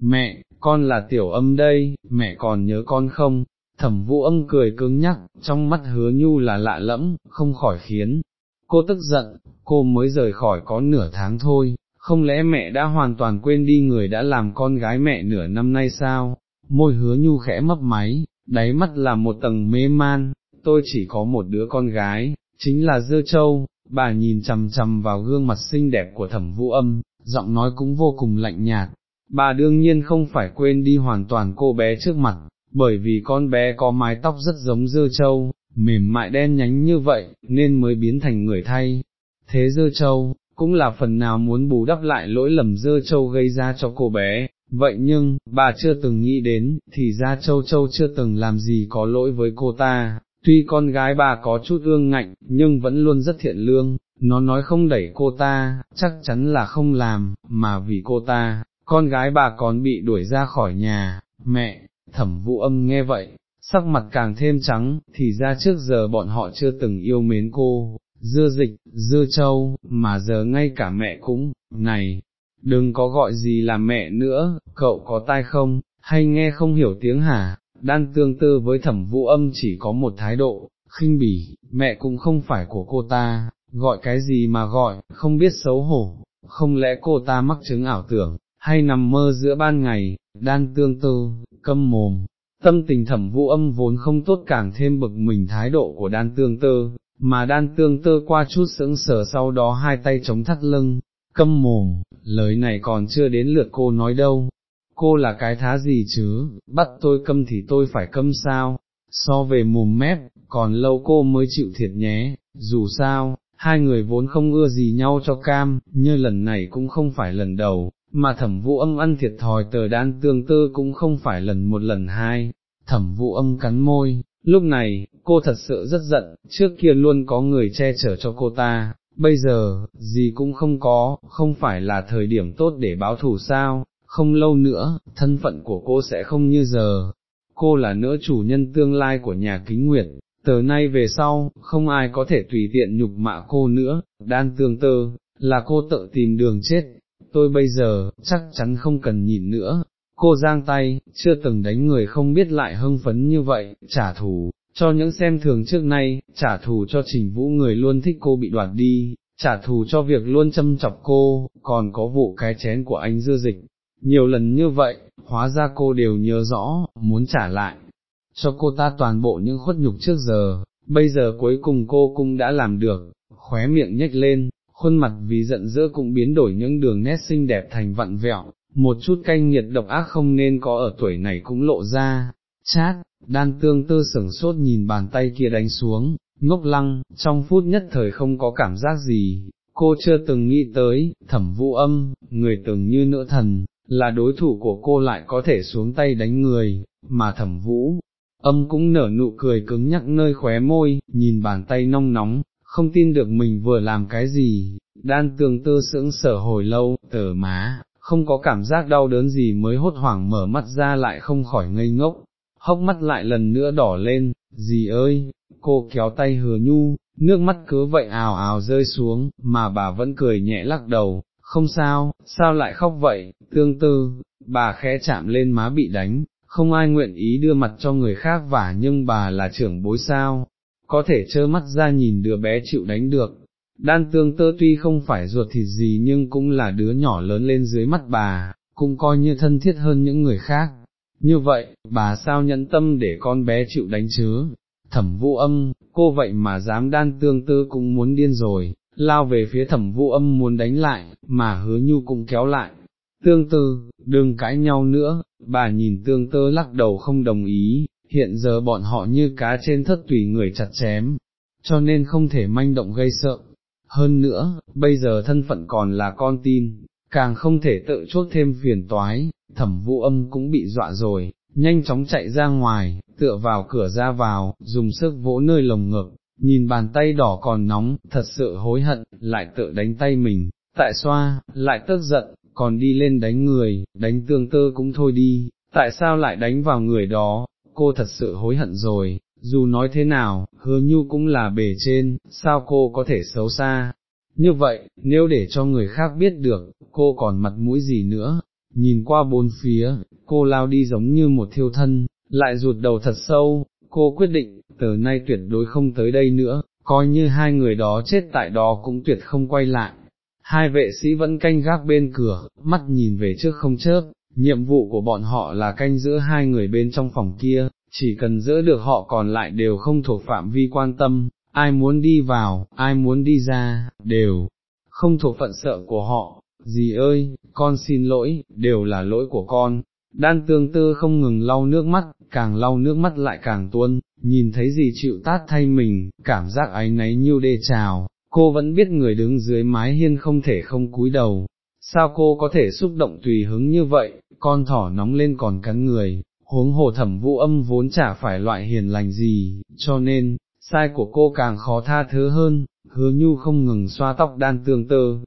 Mẹ, con là tiểu âm đây, mẹ còn nhớ con không? Thẩm vũ âm cười cứng nhắc, trong mắt hứa nhu là lạ lẫm, không khỏi khiến. Cô tức giận, cô mới rời khỏi có nửa tháng thôi, không lẽ mẹ đã hoàn toàn quên đi người đã làm con gái mẹ nửa năm nay sao? Môi hứa nhu khẽ mấp máy, đáy mắt là một tầng mê man, tôi chỉ có một đứa con gái, chính là Dưa Châu, bà nhìn chằm chằm vào gương mặt xinh đẹp của thẩm vũ âm, giọng nói cũng vô cùng lạnh nhạt, bà đương nhiên không phải quên đi hoàn toàn cô bé trước mặt, bởi vì con bé có mái tóc rất giống dơ châu, mềm mại đen nhánh như vậy, nên mới biến thành người thay. Thế dơ châu, cũng là phần nào muốn bù đắp lại lỗi lầm dơ châu gây ra cho cô bé, vậy nhưng, bà chưa từng nghĩ đến, thì ra châu châu chưa từng làm gì có lỗi với cô ta, tuy con gái bà có chút ương ngạnh, nhưng vẫn luôn rất thiện lương, nó nói không đẩy cô ta, chắc chắn là không làm, mà vì cô ta, con gái bà còn bị đuổi ra khỏi nhà, mẹ, thẩm vũ âm nghe vậy, sắc mặt càng thêm trắng, thì ra trước giờ bọn họ chưa từng yêu mến cô, dưa dịch, dưa châu, mà giờ ngay cả mẹ cũng, này, đừng có gọi gì là mẹ nữa, cậu có tai không, hay nghe không hiểu tiếng hả, đan tương tư với thẩm vũ âm chỉ có một thái độ, khinh bỉ, mẹ cũng không phải của cô ta, gọi cái gì mà gọi, không biết xấu hổ, không lẽ cô ta mắc chứng ảo tưởng, hay nằm mơ giữa ban ngày, đan tương tư, câm mồm. Tâm tình thẩm vũ âm vốn không tốt càng thêm bực mình thái độ của đan tương tư, mà đan tương tư qua chút sững sờ sau đó hai tay chống thắt lưng, câm mồm, lời này còn chưa đến lượt cô nói đâu, cô là cái thá gì chứ, bắt tôi câm thì tôi phải câm sao, so về mồm mép, còn lâu cô mới chịu thiệt nhé, dù sao, hai người vốn không ưa gì nhau cho cam, như lần này cũng không phải lần đầu, mà thẩm vũ âm ăn thiệt thòi tờ đan tương tư cũng không phải lần một lần hai, thẩm vũ âm cắn môi, lúc này, cô thật sự rất giận, trước kia luôn có người che chở cho cô ta, bây giờ, gì cũng không có, không phải là thời điểm tốt để báo thù sao, không lâu nữa, thân phận của cô sẽ không như giờ, cô là nữ chủ nhân tương lai của nhà kính nguyệt, từ nay về sau, không ai có thể tùy tiện nhục mạ cô nữa, đan tương tơ, là cô tự tìm đường chết, tôi bây giờ, chắc chắn không cần nhìn nữa. Cô giang tay, chưa từng đánh người không biết lại hưng phấn như vậy, trả thù, cho những xem thường trước nay, trả thù cho trình vũ người luôn thích cô bị đoạt đi, trả thù cho việc luôn châm chọc cô, còn có vụ cái chén của anh dưa dịch. Nhiều lần như vậy, hóa ra cô đều nhớ rõ, muốn trả lại, cho cô ta toàn bộ những khuất nhục trước giờ, bây giờ cuối cùng cô cũng đã làm được, khóe miệng nhếch lên, khuôn mặt vì giận dữ cũng biến đổi những đường nét xinh đẹp thành vặn vẹo, một chút canh nhiệt độc ác không nên có ở tuổi này cũng lộ ra, chát, đan tương tư sửng sốt nhìn bàn tay kia đánh xuống, ngốc lăng, trong phút nhất thời không có cảm giác gì, cô chưa từng nghĩ tới, thẩm vũ âm, người từng như nữ thần, là đối thủ của cô lại có thể xuống tay đánh người, mà thẩm vũ, âm cũng nở nụ cười cứng nhắc nơi khóe môi, nhìn bàn tay nong nóng, không tin được mình vừa làm cái gì, đan tường tư sững sở hồi lâu, tờ má, không có cảm giác đau đớn gì mới hốt hoảng mở mắt ra lại không khỏi ngây ngốc, hốc mắt lại lần nữa đỏ lên, gì ơi, cô kéo tay hứa nhu, nước mắt cứ vậy ào ào rơi xuống, mà bà vẫn cười nhẹ lắc đầu, không sao, sao lại khóc vậy, tương tư, bà khẽ chạm lên má bị đánh, không ai nguyện ý đưa mặt cho người khác vả nhưng bà là trưởng bối sao, có thể trơ mắt ra nhìn đứa bé chịu đánh được. Đan tương tơ tuy không phải ruột thịt gì nhưng cũng là đứa nhỏ lớn lên dưới mắt bà, cũng coi như thân thiết hơn những người khác. Như vậy, bà sao nhẫn tâm để con bé chịu đánh chứ? Thẩm vũ âm, cô vậy mà dám đan tương tư cũng muốn điên rồi, lao về phía thẩm vũ âm muốn đánh lại, mà hứa nhu cũng kéo lại. Tương tư, đừng cãi nhau nữa, bà nhìn tương tư lắc đầu không đồng ý, hiện giờ bọn họ như cá trên thất tùy người chặt chém, cho nên không thể manh động gây sợ. Hơn nữa, bây giờ thân phận còn là con tin, càng không thể tự chốt thêm phiền toái, thẩm vũ âm cũng bị dọa rồi, nhanh chóng chạy ra ngoài, tựa vào cửa ra vào, dùng sức vỗ nơi lồng ngực, nhìn bàn tay đỏ còn nóng, thật sự hối hận, lại tự đánh tay mình, tại xoa, lại tức giận, còn đi lên đánh người, đánh tương tơ cũng thôi đi, tại sao lại đánh vào người đó, cô thật sự hối hận rồi, dù nói thế nào, hứa nhu cũng là bề trên, sao cô có thể xấu xa. Như vậy, nếu để cho người khác biết được, cô còn mặt mũi gì nữa, nhìn qua bốn phía, cô lao đi giống như một thiêu thân, lại rụt đầu thật sâu, cô quyết định, từ nay tuyệt đối không tới đây nữa, coi như hai người đó chết tại đó cũng tuyệt không quay lại. Hai vệ sĩ vẫn canh gác bên cửa, mắt nhìn về trước không chớp, nhiệm vụ của bọn họ là canh giữa hai người bên trong phòng kia, chỉ cần giữ được họ còn lại đều không thuộc phạm vi quan tâm, ai muốn đi vào, ai muốn đi ra, đều không thuộc phận sợ của họ, dì ơi, con xin lỗi, đều là lỗi của con. Đan tương tư không ngừng lau nước mắt, càng lau nước mắt lại càng tuôn, nhìn thấy gì chịu tát thay mình, cảm giác áy náy như đê trào, cô vẫn biết người đứng dưới mái hiên không thể không cúi đầu, sao cô có thể xúc động tùy hứng như vậy, con thỏ nóng lên còn cắn người, huống hồ thẩm vũ âm vốn chả phải loại hiền lành gì, cho nên, sai của cô càng khó tha thứ hơn, hứa nhu không ngừng xoa tóc đan tương tơ.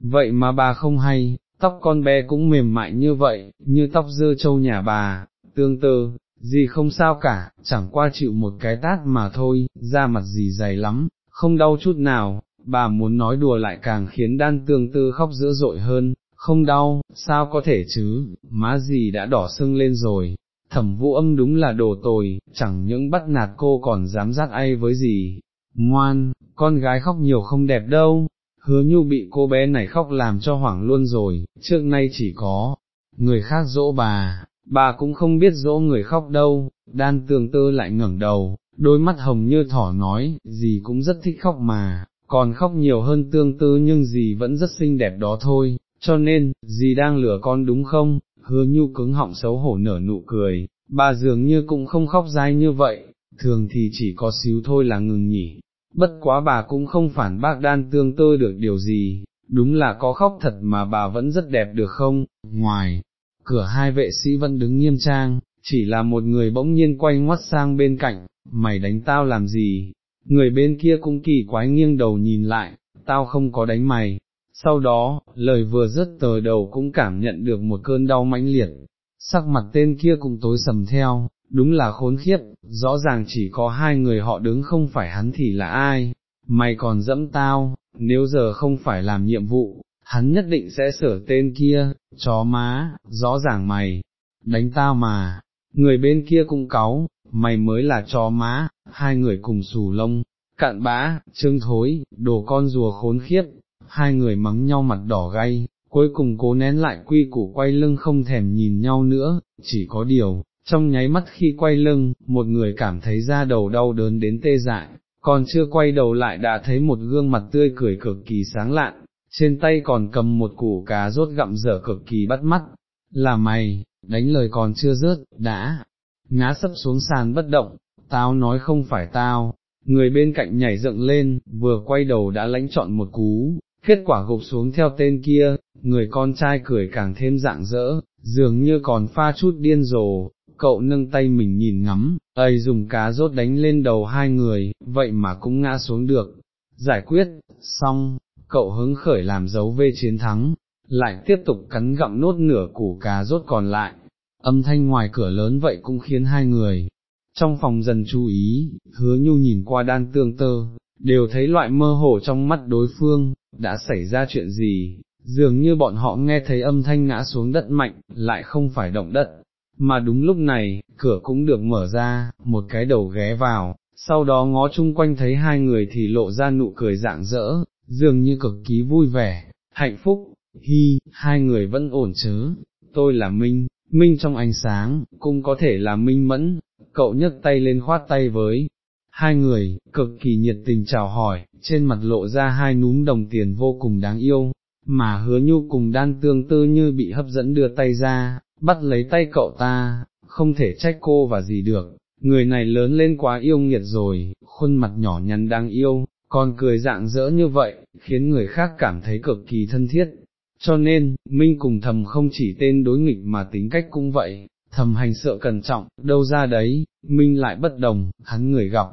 Vậy mà bà không hay, tóc con bé cũng mềm mại như vậy, như tóc dơ châu nhà bà, tương tơ, gì không sao cả, chẳng qua chịu một cái tát mà thôi, da mặt gì dày lắm, không đau chút nào, bà muốn nói đùa lại càng khiến đan tương tư khóc dữ dội hơn, không đau, sao có thể chứ, má gì đã đỏ sưng lên rồi, thẩm vũ âm đúng là đồ tồi, chẳng những bắt nạt cô còn dám dắt ai với gì, ngoan, con gái khóc nhiều không đẹp đâu, hứa nhu bị cô bé này khóc làm cho hoảng luôn rồi, trước nay chỉ có, người khác dỗ bà, bà cũng không biết dỗ người khóc đâu, đan tường tơ lại ngẩng đầu, đôi mắt hồng như thỏ nói, gì cũng rất thích khóc mà, còn khóc nhiều hơn tương tư nhưng gì vẫn rất xinh đẹp đó thôi, cho nên, gì đang lừa con đúng không, hứa nhu cứng họng xấu hổ nở nụ cười, bà dường như cũng không khóc dai như vậy, thường thì chỉ có xíu thôi là ngừng nhỉ, bất quá bà cũng không phản bác đan tương tơ được điều gì, đúng là có khóc thật mà bà vẫn rất đẹp được không, ngoài, cửa hai vệ sĩ vẫn đứng nghiêm trang, chỉ là một người bỗng nhiên quay ngoắt sang bên cạnh, mày đánh tao làm gì, người bên kia cũng kỳ quái nghiêng đầu nhìn lại, tao không có đánh mày. Sau đó, lời vừa rớt tờ đầu cũng cảm nhận được một cơn đau mãnh liệt, sắc mặt tên kia cũng tối sầm theo, đúng là khốn khiếp, rõ ràng chỉ có hai người họ đứng không phải hắn thì là ai, mày còn dẫm tao, nếu giờ không phải làm nhiệm vụ, hắn nhất định sẽ sửa tên kia, chó má, rõ ràng mày, đánh tao mà, người bên kia cũng cáu, mày mới là chó má, hai người cùng xù lông, cạn bã, trương thối, đồ con rùa khốn khiếp, hai người mắng nhau mặt đỏ gay, cuối cùng cố nén lại quy củ quay lưng không thèm nhìn nhau nữa, chỉ có điều, trong nháy mắt khi quay lưng, một người cảm thấy da đầu đau đớn đến tê dại, còn chưa quay đầu lại đã thấy một gương mặt tươi cười cực kỳ sáng lạn, trên tay còn cầm một củ cá rốt gặm dở cực kỳ bắt mắt, là mày, đánh lời còn chưa rớt, đã, ngã sấp xuống sàn bất động, tao nói không phải tao, người bên cạnh nhảy dựng lên, vừa quay đầu đã lãnh chọn một cú, kết quả gục xuống theo tên kia, người con trai cười càng thêm dạng dỡ, dường như còn pha chút điên rồ, cậu nâng tay mình nhìn ngắm, ây dùng cá rốt đánh lên đầu hai người, vậy mà cũng ngã xuống được, giải quyết, xong, cậu hứng khởi làm dấu vê chiến thắng, lại tiếp tục cắn gặm nốt nửa củ cá rốt còn lại, âm thanh ngoài cửa lớn vậy cũng khiến hai người, trong phòng dần chú ý, hứa nhu nhìn qua đan tương tơ, đều thấy loại mơ hồ trong mắt đối phương, đã xảy ra chuyện gì, dường như bọn họ nghe thấy âm thanh ngã xuống đất mạnh, lại không phải động đất, mà đúng lúc này, cửa cũng được mở ra, một cái đầu ghé vào, sau đó ngó chung quanh thấy hai người thì lộ ra nụ cười rạng rỡ, dường như cực kỳ vui vẻ, hạnh phúc, hi, hai người vẫn ổn chứ, tôi là Minh, Minh trong ánh sáng, cũng có thể là Minh mẫn, cậu nhấc tay lên khoát tay với hai người, cực kỳ nhiệt tình chào hỏi, trên mặt lộ ra hai núm đồng tiền vô cùng đáng yêu, mà hứa nhu cùng đan tương tư như bị hấp dẫn đưa tay ra, bắt lấy tay cậu ta, không thể trách cô và gì được, người này lớn lên quá yêu nghiệt rồi, khuôn mặt nhỏ nhắn đáng yêu, còn cười dạng dỡ như vậy, khiến người khác cảm thấy cực kỳ thân thiết. Cho nên, Minh cùng thầm không chỉ tên đối nghịch mà tính cách cũng vậy, thầm hành sợ cẩn trọng, đâu ra đấy, Minh lại bất đồng, hắn người gặp,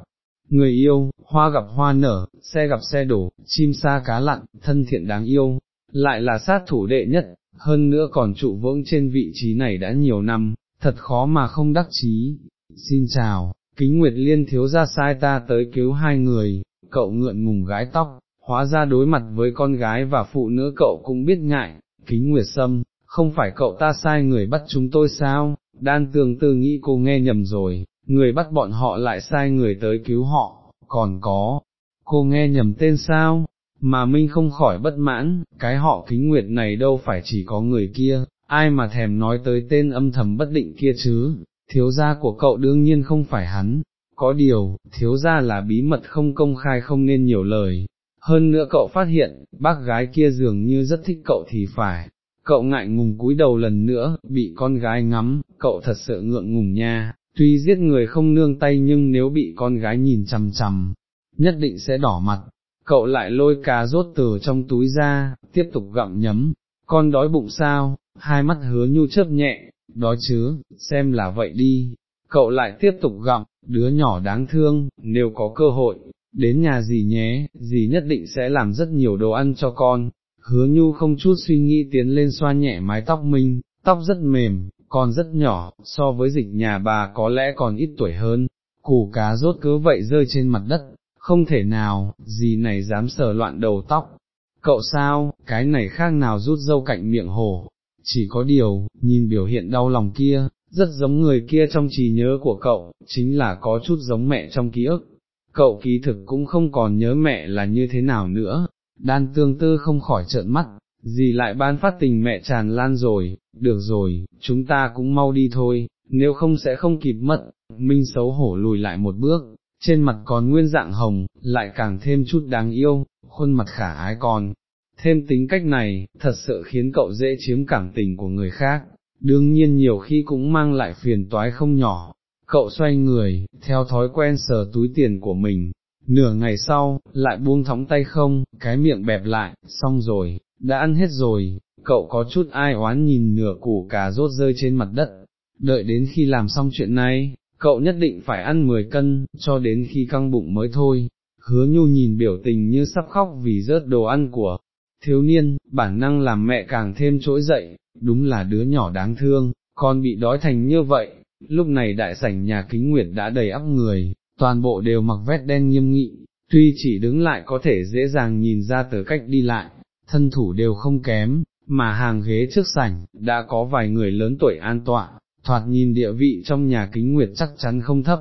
người yêu, hoa gặp hoa nở, xe gặp xe đổ, chim sa cá lặn, thân thiện đáng yêu, lại là sát thủ đệ nhất, hơn nữa còn trụ vững trên vị trí này đã nhiều năm, thật khó mà không đắc chí. Xin chào, kính Nguyệt Liên thiếu ra sai ta tới cứu hai người, cậu ngượn ngùng gái tóc, hóa ra đối mặt với con gái và phụ nữ cậu cũng biết ngại, kính Nguyệt Sâm, không phải cậu ta sai người bắt chúng tôi sao, đan tường tư nghĩ cô nghe nhầm rồi, người bắt bọn họ lại sai người tới cứu họ, còn có, cô nghe nhầm tên sao, mà Minh không khỏi bất mãn, cái họ kính nguyệt này đâu phải chỉ có người kia, ai mà thèm nói tới tên âm thầm bất định kia chứ, thiếu gia của cậu đương nhiên không phải hắn, có điều, thiếu gia là bí mật không công khai không nên nhiều lời, hơn nữa cậu phát hiện, bác gái kia dường như rất thích cậu thì phải, cậu ngại ngùng cúi đầu lần nữa, bị con gái ngắm, cậu thật sự ngượng ngùng nha, tuy giết người không nương tay nhưng nếu bị con gái nhìn chằm chằm, nhất định sẽ đỏ mặt, cậu lại lôi cá rốt từ trong túi ra, tiếp tục gặm nhấm, con đói bụng sao, hai mắt hứa nhu chớp nhẹ, đói chứ, xem là vậy đi, cậu lại tiếp tục gặm, đứa nhỏ đáng thương, nếu có cơ hội, đến nhà gì nhé, gì nhất định sẽ làm rất nhiều đồ ăn cho con, hứa nhu không chút suy nghĩ tiến lên xoa nhẹ mái tóc minh, tóc rất mềm, còn rất nhỏ, so với dịch nhà bà có lẽ còn ít tuổi hơn, củ cá rốt cứ vậy rơi trên mặt đất, không thể nào, gì này dám sờ loạn đầu tóc, cậu sao, cái này khác nào rút dâu cạnh miệng hổ, chỉ có điều, nhìn biểu hiện đau lòng kia, rất giống người kia trong trí nhớ của cậu, chính là có chút giống mẹ trong ký ức, cậu ký thực cũng không còn nhớ mẹ là như thế nào nữa, đan tương tư không khỏi trợn mắt, gì lại ban phát tình mẹ tràn lan rồi, được rồi, chúng ta cũng mau đi thôi, nếu không sẽ không kịp mất, Minh xấu hổ lùi lại một bước, trên mặt còn nguyên dạng hồng, lại càng thêm chút đáng yêu, khuôn mặt khả ái còn, thêm tính cách này, thật sự khiến cậu dễ chiếm cảm tình của người khác, đương nhiên nhiều khi cũng mang lại phiền toái không nhỏ. Cậu xoay người, theo thói quen sờ túi tiền của mình, nửa ngày sau, lại buông thóng tay không, cái miệng bẹp lại, xong rồi, đã ăn hết rồi, cậu có chút ai oán nhìn nửa củ cà rốt rơi trên mặt đất, đợi đến khi làm xong chuyện này, cậu nhất định phải ăn 10 cân, cho đến khi căng bụng mới thôi. Hứa nhu nhìn biểu tình như sắp khóc vì rớt đồ ăn của thiếu niên, bản năng làm mẹ càng thêm trỗi dậy, đúng là đứa nhỏ đáng thương, con bị đói thành như vậy, lúc này đại sảnh nhà kính nguyệt đã đầy ắp người, toàn bộ đều mặc vét đen nghiêm nghị, tuy chỉ đứng lại có thể dễ dàng nhìn ra từ cách đi lại, thân thủ đều không kém, mà hàng ghế trước sảnh, đã có vài người lớn tuổi an tọa, thoạt nhìn địa vị trong nhà kính nguyệt chắc chắn không thấp,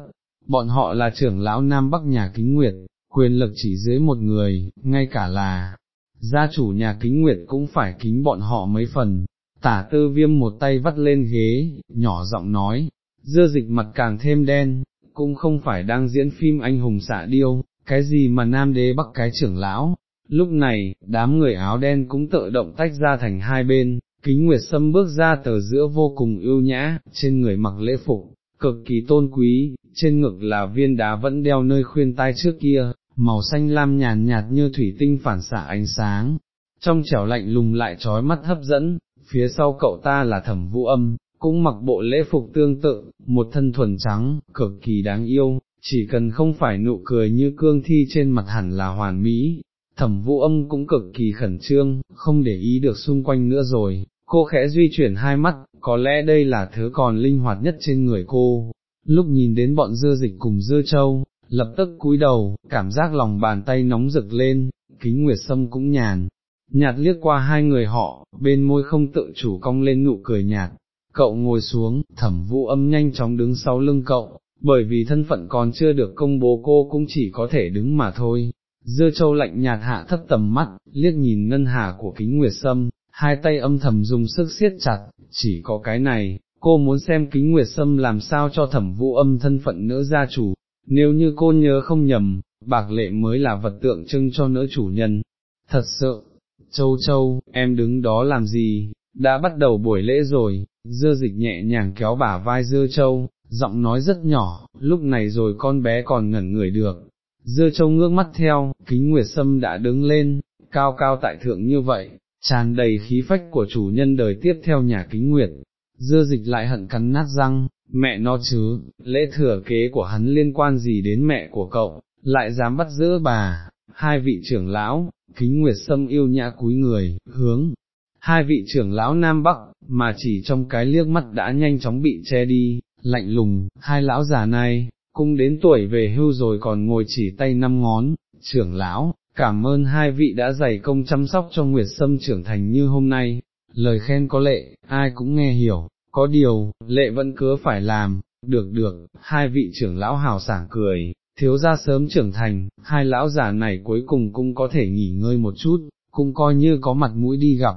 bọn họ là trưởng lão Nam Bắc nhà kính nguyệt, quyền lực chỉ dưới một người, ngay cả là gia chủ nhà kính nguyệt cũng phải kính bọn họ mấy phần. Tả tư viêm một tay vắt lên ghế, nhỏ giọng nói, dưa dịch mặt càng thêm đen, cũng không phải đang diễn phim anh hùng xạ điêu, cái gì mà nam đế bắc cái trưởng lão. Lúc này, đám người áo đen cũng tự động tách ra thành hai bên, kính nguyệt sâm bước ra tờ giữa vô cùng ưu nhã, trên người mặc lễ phục, cực kỳ tôn quý, trên ngực là viên đá vẫn đeo nơi khuyên tai trước kia, màu xanh lam nhàn nhạt như thủy tinh phản xạ ánh sáng, trong trẻo lạnh lùng lại trói mắt hấp dẫn, phía sau cậu ta là thẩm vũ âm, cũng mặc bộ lễ phục tương tự, một thân thuần trắng, cực kỳ đáng yêu, chỉ cần không phải nụ cười như cương thi trên mặt hẳn là hoàn mỹ. Thẩm vũ âm cũng cực kỳ khẩn trương, không để ý được xung quanh nữa rồi, cô khẽ duy chuyển hai mắt, có lẽ đây là thứ còn linh hoạt nhất trên người cô. Lúc nhìn đến bọn dưa dịch cùng dưa châu, lập tức cúi đầu, cảm giác lòng bàn tay nóng rực lên, kính nguyệt sâm cũng nhàn, nhạt liếc qua hai người họ, bên môi không tự chủ cong lên nụ cười nhạt, cậu ngồi xuống, thẩm vũ âm nhanh chóng đứng sau lưng cậu, bởi vì thân phận còn chưa được công bố cô cũng chỉ có thể đứng mà thôi. Dưa châu lạnh nhạt hạ thấp tầm mắt, liếc nhìn ngân hà của kính nguyệt sâm, hai tay âm thầm dùng sức siết chặt, chỉ có cái này, cô muốn xem kính nguyệt sâm làm sao cho thẩm vũ âm thân phận nữ gia chủ, nếu như cô nhớ không nhầm, bạc lệ mới là vật tượng trưng cho nữ chủ nhân. Thật sự, châu châu, em đứng đó làm gì, đã bắt đầu buổi lễ rồi, dưa dịch nhẹ nhàng kéo bả vai dưa châu, giọng nói rất nhỏ, lúc này rồi con bé còn ngẩn người được. Dưa châu ngước mắt theo, kính nguyệt sâm đã đứng lên, cao cao tại thượng như vậy, tràn đầy khí phách của chủ nhân đời tiếp theo nhà kính nguyệt. Dưa dịch lại hận cắn nát răng, mẹ nó chứ, lễ thừa kế của hắn liên quan gì đến mẹ của cậu, lại dám bắt giữ bà, hai vị trưởng lão, kính nguyệt sâm yêu nhã cúi người, hướng, hai vị trưởng lão Nam Bắc, mà chỉ trong cái liếc mắt đã nhanh chóng bị che đi, lạnh lùng, hai lão già này, cũng đến tuổi về hưu rồi còn ngồi chỉ tay năm ngón, trưởng lão, cảm ơn hai vị đã dày công chăm sóc cho Nguyệt Sâm trưởng thành như hôm nay, lời khen có lệ, ai cũng nghe hiểu, có điều, lệ vẫn cứ phải làm, được được, hai vị trưởng lão hào sảng cười, thiếu gia sớm trưởng thành, hai lão già này cuối cùng cũng có thể nghỉ ngơi một chút, cũng coi như có mặt mũi đi gặp,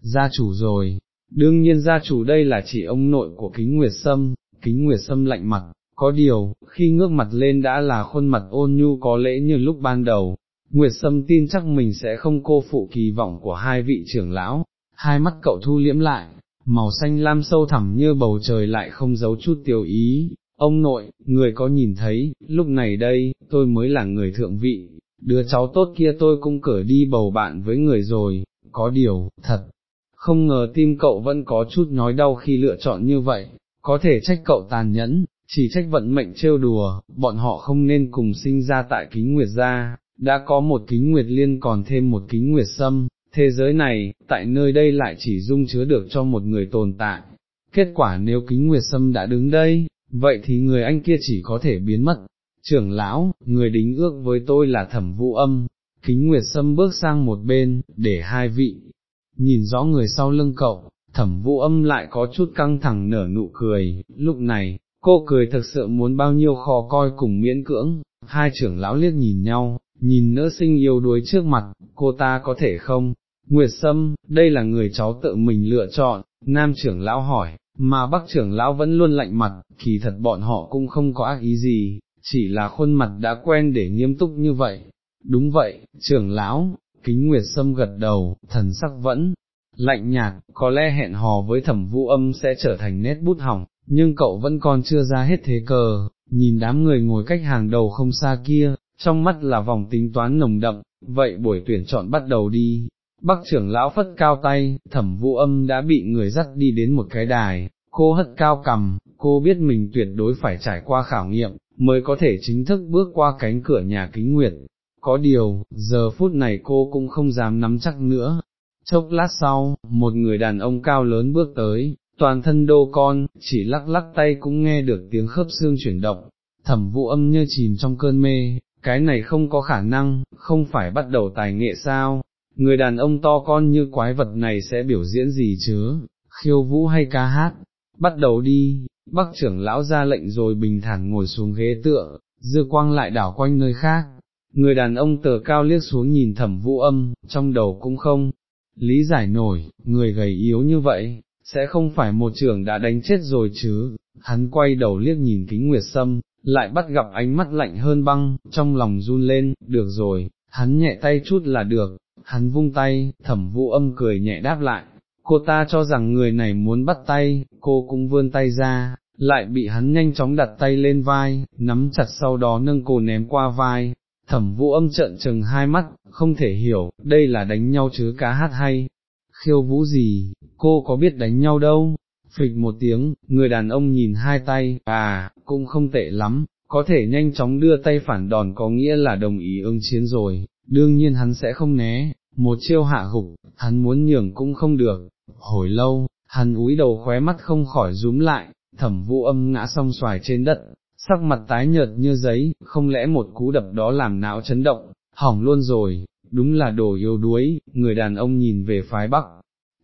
gia chủ rồi, đương nhiên gia chủ đây là chỉ ông nội của kính nguyệt sâm, kính nguyệt sâm lạnh mặt, có điều, khi ngước mặt lên đã là khuôn mặt ôn nhu có lễ như lúc ban đầu, nguyệt sâm tin chắc mình sẽ không cô phụ kỳ vọng của hai vị trưởng lão, hai mắt cậu thu liễm lại, màu xanh lam sâu thẳm như bầu trời lại không giấu chút tiêu ý, ông nội, người có nhìn thấy, lúc này đây, tôi mới là người thượng vị, đứa cháu tốt kia tôi cũng cởi đi bầu bạn với người rồi, có điều, thật, không ngờ tim cậu vẫn có chút nhói đau khi lựa chọn như vậy, có thể trách cậu tàn nhẫn, chỉ trách vận mệnh trêu đùa, bọn họ không nên cùng sinh ra tại kính nguyệt gia, đã có một kính nguyệt liên còn thêm một kính nguyệt sâm, thế giới này, tại nơi đây lại chỉ dung chứa được cho một người tồn tại. Kết quả nếu kính nguyệt sâm đã đứng đây, vậy thì người anh kia chỉ có thể biến mất. Trưởng lão, người đính ước với tôi là thẩm vũ âm, kính nguyệt sâm bước sang một bên, để hai vị, nhìn rõ người sau lưng cậu, thẩm vũ âm lại có chút căng thẳng nở nụ cười, lúc này, cô cười thật sự muốn bao nhiêu khó coi cùng miễn cưỡng, hai trưởng lão liếc nhìn nhau, nhìn nữ sinh yêu đuối trước mặt, cô ta có thể không, Nguyệt Sâm, đây là người cháu tự mình lựa chọn, nam trưởng lão hỏi, mà bác trưởng lão vẫn luôn lạnh mặt, kỳ thật bọn họ cũng không có ác ý gì, chỉ là khuôn mặt đã quen để nghiêm túc như vậy. Đúng vậy, trưởng lão, kính Nguyệt Sâm gật đầu, thần sắc vẫn lạnh nhạt, có lẽ hẹn hò với thẩm vũ âm sẽ trở thành nét bút hỏng, nhưng cậu vẫn còn chưa ra hết thế cờ, nhìn đám người ngồi cách hàng đầu không xa kia, trong mắt là vòng tính toán nồng đậm, vậy buổi tuyển chọn bắt đầu đi, Bắc trưởng lão phất cao tay, thẩm vũ âm đã bị người dắt đi đến một cái đài, cô hất cao cầm, cô biết mình tuyệt đối phải trải qua khảo nghiệm, mới có thể chính thức bước qua cánh cửa nhà kính nguyệt. Có điều, giờ phút này cô cũng không dám nắm chắc nữa. Chốc lát sau, một người đàn ông cao lớn bước tới, toàn thân đô con, chỉ lắc lắc tay cũng nghe được tiếng khớp xương chuyển động, thẩm vũ âm như chìm trong cơn mê, cái này không có khả năng, không phải bắt đầu tài nghệ sao, người đàn ông to con như quái vật này sẽ biểu diễn gì chứ, khiêu vũ hay ca hát, bắt đầu đi, bắc trưởng lão ra lệnh rồi bình thản ngồi xuống ghế tựa, dư quang lại đảo quanh nơi khác, người đàn ông tờ cao liếc xuống nhìn thẩm vũ âm, trong đầu cũng không, lý giải nổi, người gầy yếu như vậy, sẽ không phải một trưởng đã đánh chết rồi chứ, hắn quay đầu liếc nhìn kính nguyệt sâm, lại bắt gặp ánh mắt lạnh hơn băng, trong lòng run lên, được rồi, hắn nhẹ tay chút là được, hắn vung tay, thẩm vũ âm cười nhẹ đáp lại, cô ta cho rằng người này muốn bắt tay, cô cũng vươn tay ra, lại bị hắn nhanh chóng đặt tay lên vai, nắm chặt sau đó nâng cô ném qua vai, thẩm vũ âm trợn trừng hai mắt, không thể hiểu, đây là đánh nhau chứ cá hát hay, khiêu vũ gì, cô có biết đánh nhau đâu, phịch một tiếng, người đàn ông nhìn hai tay, à, cũng không tệ lắm, có thể nhanh chóng đưa tay phản đòn có nghĩa là đồng ý ứng chiến rồi, đương nhiên hắn sẽ không né, một chiêu hạ gục, hắn muốn nhường cũng không được, hồi lâu, hắn úi đầu khóe mắt không khỏi rúm lại, thẩm vũ âm ngã song xoài trên đất, sắc mặt tái nhợt như giấy, không lẽ một cú đập đó làm não chấn động, hỏng luôn rồi, đúng là đồ yếu đuối, người đàn ông nhìn về phái bắc,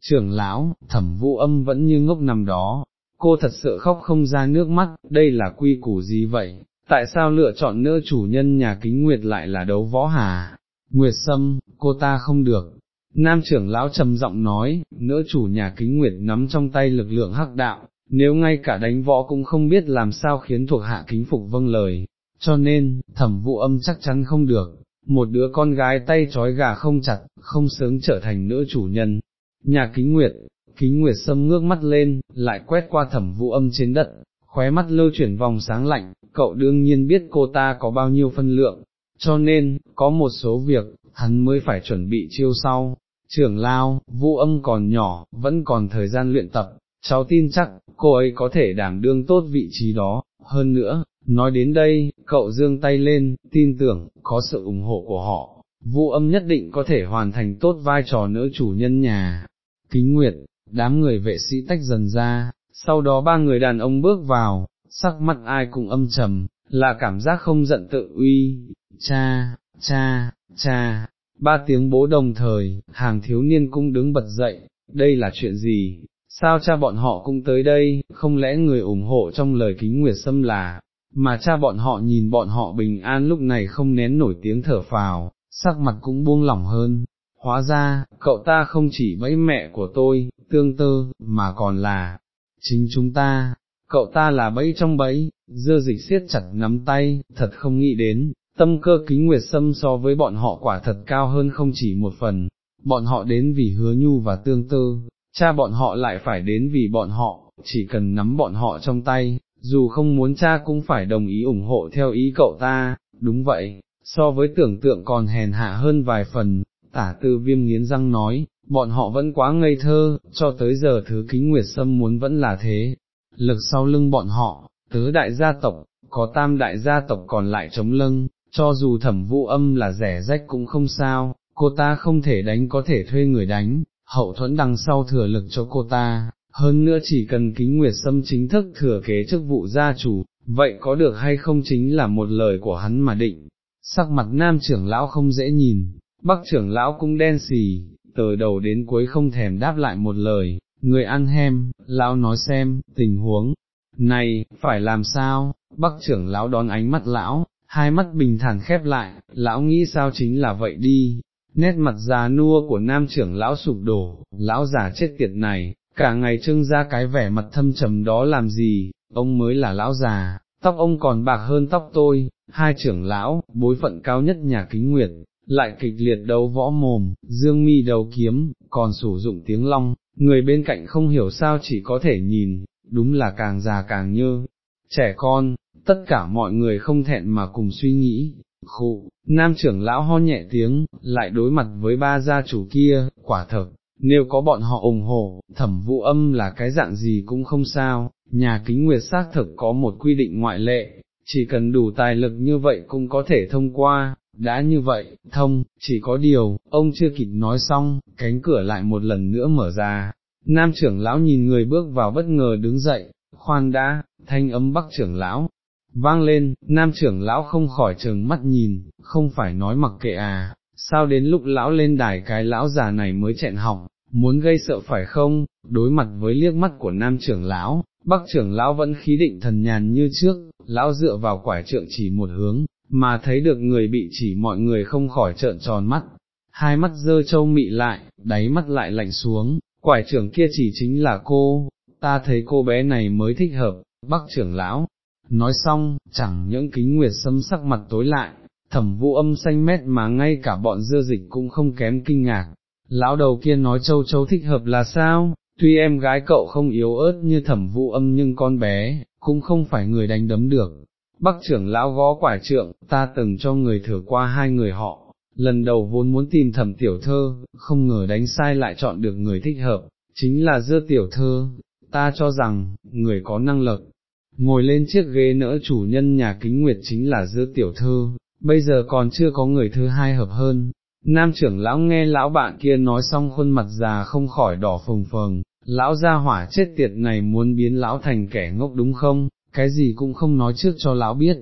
trưởng lão, thẩm vũ âm vẫn như ngốc nằm đó, cô thật sự khóc không ra nước mắt, đây là quy củ gì vậy, tại sao lựa chọn nữ chủ nhân nhà kính nguyệt lại là đấu võ hà, nguyệt sâm, cô ta không được. Nam trưởng lão trầm giọng nói, nữ chủ nhà kính nguyệt nắm trong tay lực lượng hắc đạo, nếu ngay cả đánh võ cũng không biết làm sao khiến thuộc hạ kính phục vâng lời, cho nên, thẩm vụ âm chắc chắn không được, một đứa con gái tay trói gà không chặt, không sớm trở thành nữ chủ nhân, Nhà kính nguyệt, kính nguyệt sâm ngước mắt lên, lại quét qua thẩm vũ âm trên đất, khóe mắt lơ chuyển vòng sáng lạnh, cậu đương nhiên biết cô ta có bao nhiêu phân lượng, cho nên, có một số việc, hắn mới phải chuẩn bị chiêu sau. Trưởng lao, vũ âm còn nhỏ, vẫn còn thời gian luyện tập, cháu tin chắc, cô ấy có thể đảm đương tốt vị trí đó, hơn nữa, nói đến đây, cậu dương tay lên, tin tưởng, có sự ủng hộ của họ, vũ âm nhất định có thể hoàn thành tốt vai trò nữ chủ nhân nhà, kính nguyệt, đám người vệ sĩ tách dần ra, sau đó ba người đàn ông bước vào, sắc mặt ai cũng âm trầm, là cảm giác không giận tự uy, cha, cha, cha, ba tiếng bố đồng thời, hàng thiếu niên cũng đứng bật dậy, đây là chuyện gì, sao cha bọn họ cũng tới đây, không lẽ người ủng hộ trong lời kính nguyệt xâm là, mà cha bọn họ nhìn bọn họ bình an lúc này không nén nổi tiếng thở phào, sắc mặt cũng buông lỏng hơn, hóa ra, cậu ta không chỉ bẫy mẹ của tôi, tương tư, mà còn là, chính chúng ta, cậu ta là bẫy trong bẫy, dơ dịch siết chặt nắm tay, thật không nghĩ đến, tâm cơ kính nguyệt sâm so với bọn họ quả thật cao hơn không chỉ một phần, bọn họ đến vì hứa nhu và tương tư, cha bọn họ lại phải đến vì bọn họ, chỉ cần nắm bọn họ trong tay, dù không muốn cha cũng phải đồng ý ủng hộ theo ý cậu ta, đúng vậy, so với tưởng tượng còn hèn hạ hơn vài phần, tả tư viêm nghiến răng nói, bọn họ vẫn quá ngây thơ, cho tới giờ thứ kính nguyệt sâm muốn vẫn là thế, lực sau lưng bọn họ, tứ đại gia tộc, có tam đại gia tộc còn lại chống lưng, cho dù thẩm vũ âm là rẻ rách cũng không sao, cô ta không thể đánh có thể thuê người đánh, hậu thuẫn đằng sau thừa lực cho cô ta, hơn nữa chỉ cần kính nguyệt sâm chính thức thừa kế chức vụ gia chủ, vậy có được hay không chính là một lời của hắn mà định. Sắc mặt nam trưởng lão không dễ nhìn, Bắc trưởng lão cũng đen xì, từ đầu đến cuối không thèm đáp lại một lời, người ăn hem, lão nói xem, tình huống, này, phải làm sao, Bắc trưởng lão đón ánh mắt lão, hai mắt bình thản khép lại, lão nghĩ sao chính là vậy đi, nét mặt già nua của nam trưởng lão sụp đổ, lão già chết tiệt này, cả ngày trưng ra cái vẻ mặt thâm trầm đó làm gì, ông mới là lão già, tóc ông còn bạc hơn tóc tôi, hai trưởng lão, bối phận cao nhất nhà kính nguyệt, lại kịch liệt đấu võ mồm, dương mi đầu kiếm, còn sử dụng tiếng long, người bên cạnh không hiểu sao chỉ có thể nhìn, đúng là càng già càng nhơ, trẻ con, tất cả mọi người không thẹn mà cùng suy nghĩ, khụ, nam trưởng lão ho nhẹ tiếng, lại đối mặt với ba gia chủ kia, quả thật, nếu có bọn họ ủng hộ, thẩm vụ âm là cái dạng gì cũng không sao, nhà kính nguyệt xác thực có một quy định ngoại lệ, chỉ cần đủ tài lực như vậy cũng có thể thông qua, đã như vậy, thông, chỉ có điều, ông chưa kịp nói xong, cánh cửa lại một lần nữa mở ra, nam trưởng lão nhìn người bước vào bất ngờ đứng dậy, khoan đã, thanh ấm bắc trưởng lão, vang lên, nam trưởng lão không khỏi trừng mắt nhìn, không phải nói mặc kệ à, sao đến lúc lão lên đài cái lão già này mới chẹn hỏng, muốn gây sợ phải không, đối mặt với liếc mắt của nam trưởng lão, bắc trưởng lão vẫn khí định thần nhàn như trước, lão dựa vào quải trượng chỉ một hướng, mà thấy được người bị chỉ mọi người không khỏi trợn tròn mắt, hai mắt dơ trâu mị lại, đáy mắt lại lạnh xuống, quải trưởng kia chỉ chính là cô, ta thấy cô bé này mới thích hợp, bắc trưởng lão. Nói xong, chẳng những kính nguyệt xâm sắc mặt tối lại, thẩm vũ âm xanh mét mà ngay cả bọn dưa dịch cũng không kém kinh ngạc, lão đầu kia nói châu châu thích hợp là sao, tuy em gái cậu không yếu ớt như thẩm vũ âm nhưng con bé, cũng không phải người đánh đấm được. Bắc trưởng lão gó quả trượng, ta từng cho người thử qua hai người họ, lần đầu vốn muốn tìm thẩm tiểu thơ, không ngờ đánh sai lại chọn được người thích hợp, chính là dưa tiểu thơ, ta cho rằng, người có năng lực, ngồi lên chiếc ghế nỡ chủ nhân nhà kính nguyệt chính là dưa tiểu thơ, bây giờ còn chưa có người thứ hai hợp hơn, Nam trưởng lão nghe lão bạn kia nói xong khuôn mặt già không khỏi đỏ phồng phồng, lão gia hỏa chết tiệt này muốn biến lão thành kẻ ngốc đúng không, cái gì cũng không nói trước cho lão biết.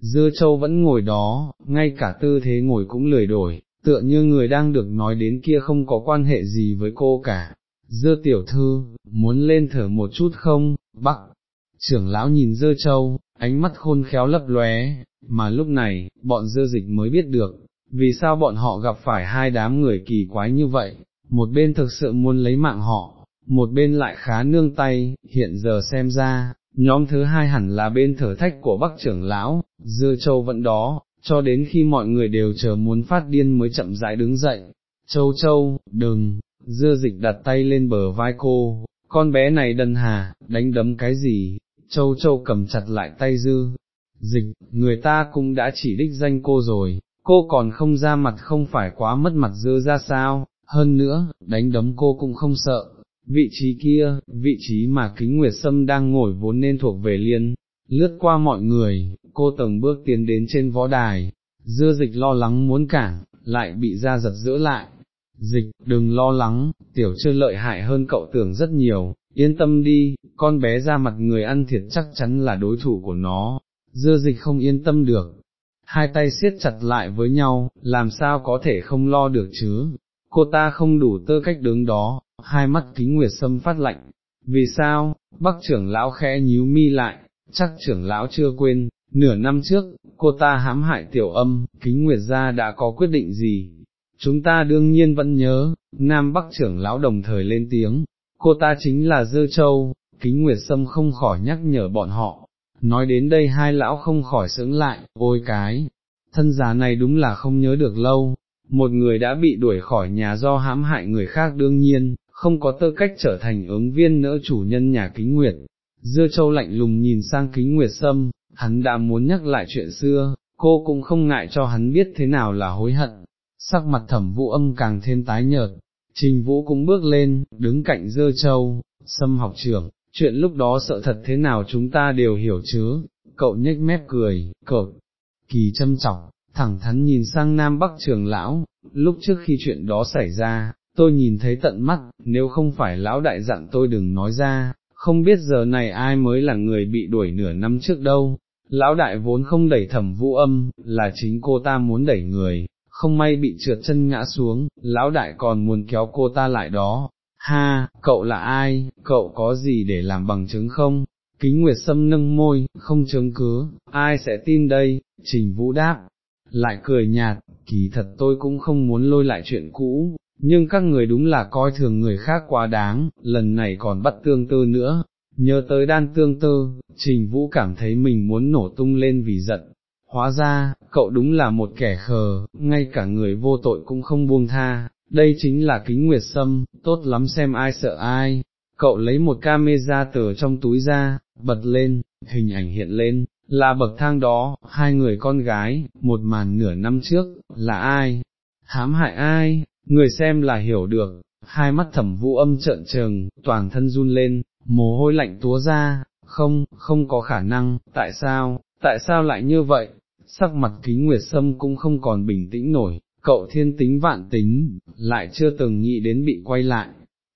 Dưa châu vẫn ngồi đó, ngay cả tư thế ngồi cũng lười đổi, tựa như người đang được nói đến kia không có quan hệ gì với cô cả. Dưa tiểu thư, muốn lên thở một chút không, bắc, trưởng lão nhìn dưa châu, ánh mắt khôn khéo lấp lóe, mà lúc này, bọn dưa dịch mới biết được, vì sao bọn họ gặp phải hai đám người kỳ quái như vậy, một bên thực sự muốn lấy mạng họ, một bên lại khá nương tay, hiện giờ xem ra, nhóm thứ hai hẳn là bên thử thách của bắc trưởng lão, dưa châu vẫn đó, cho đến khi mọi người đều chờ muốn phát điên mới chậm rãi đứng dậy, châu châu, đừng, dưa dịch đặt tay lên bờ vai cô, con bé này đần hà, đánh đấm cái gì, châu châu cầm chặt lại tay dư, dịch, người ta cũng đã chỉ đích danh cô rồi, cô còn không ra mặt không phải quá mất mặt dơ ra sao, hơn nữa, đánh đấm cô cũng không sợ. Vị trí kia, vị trí mà kính nguyệt sâm đang ngồi vốn nên thuộc về liên, lướt qua mọi người, cô từng bước tiến đến trên võ đài, dưa dịch lo lắng muốn cản, lại bị ra giật giữa lại. Dịch, đừng lo lắng, tiểu chưa lợi hại hơn cậu tưởng rất nhiều, yên tâm đi, con bé ra mặt người ăn thiệt chắc chắn là đối thủ của nó, dưa dịch không yên tâm được, hai tay siết chặt lại với nhau, làm sao có thể không lo được chứ, cô ta không đủ tơ cách đứng đó, hai mắt kính nguyệt sâm phát lạnh, vì sao, bác trưởng lão khẽ nhíu mi lại, chắc trưởng lão chưa quên, nửa năm trước, cô ta hãm hại tiểu âm, kính nguyệt gia đã có quyết định gì, chúng ta đương nhiên vẫn nhớ, nam bắc trưởng lão đồng thời lên tiếng, cô ta chính là Dơ Châu, kính nguyệt sâm không khỏi nhắc nhở bọn họ, Nói đến đây hai lão không khỏi sững lại, ôi cái, thân già này đúng là không nhớ được lâu, một người đã bị đuổi khỏi nhà do hãm hại người khác đương nhiên, không có tư cách trở thành ứng viên nữa chủ nhân nhà kính nguyệt. Dưa châu lạnh lùng nhìn sang kính nguyệt sâm, hắn đã muốn nhắc lại chuyện xưa, cô cũng không ngại cho hắn biết thế nào là hối hận. Sắc mặt thẩm vũ âm càng thêm tái nhợt, trình vũ cũng bước lên, đứng cạnh Dơ châu, xâm học trưởng, chuyện lúc đó sợ thật thế nào chúng ta đều hiểu chứ, cậu nhếch mép cười, cậu, kỳ châm trọng, thẳng thắn nhìn sang Nam Bắc trường lão, lúc trước khi chuyện đó xảy ra, tôi nhìn thấy tận mắt, nếu không phải lão đại dặn tôi đừng nói ra, không biết giờ này ai mới là người bị đuổi nửa năm trước đâu. Lão đại vốn không đẩy thẩm vũ âm, là chính cô ta muốn đẩy người, không may bị trượt chân ngã xuống, lão đại còn muốn kéo cô ta lại đó, ha, cậu là ai, cậu có gì để làm bằng chứng không? Kính Nguyệt Sâm nâng môi, không chứng cứ, ai sẽ tin đây, trình vũ đáp, lại cười nhạt, kỳ thật tôi cũng không muốn lôi lại chuyện cũ, nhưng các người đúng là coi thường người khác quá đáng, lần này còn bắt tương tư nữa, nhớ tới đan tương tư, trình vũ cảm thấy mình muốn nổ tung lên vì giận, hóa ra, cậu đúng là một kẻ khờ, ngay cả người vô tội cũng không buông tha, đây chính là kính nguyệt sâm, tốt lắm xem ai sợ ai, cậu lấy một camera từ trong túi ra, bật lên, hình ảnh hiện lên, là bậc thang đó, hai người con gái, một màn nửa năm trước, là ai? Hám hại ai? Người xem là hiểu được, hai mắt thẩm vũ âm trợn trừng, toàn thân run lên, mồ hôi lạnh túa ra, không, không có khả năng, tại sao, tại sao lại như vậy? Sắc mặt kính nguyệt sâm cũng không còn bình tĩnh nổi, cậu thiên tính vạn tính, lại chưa từng nghĩ đến bị quay lại.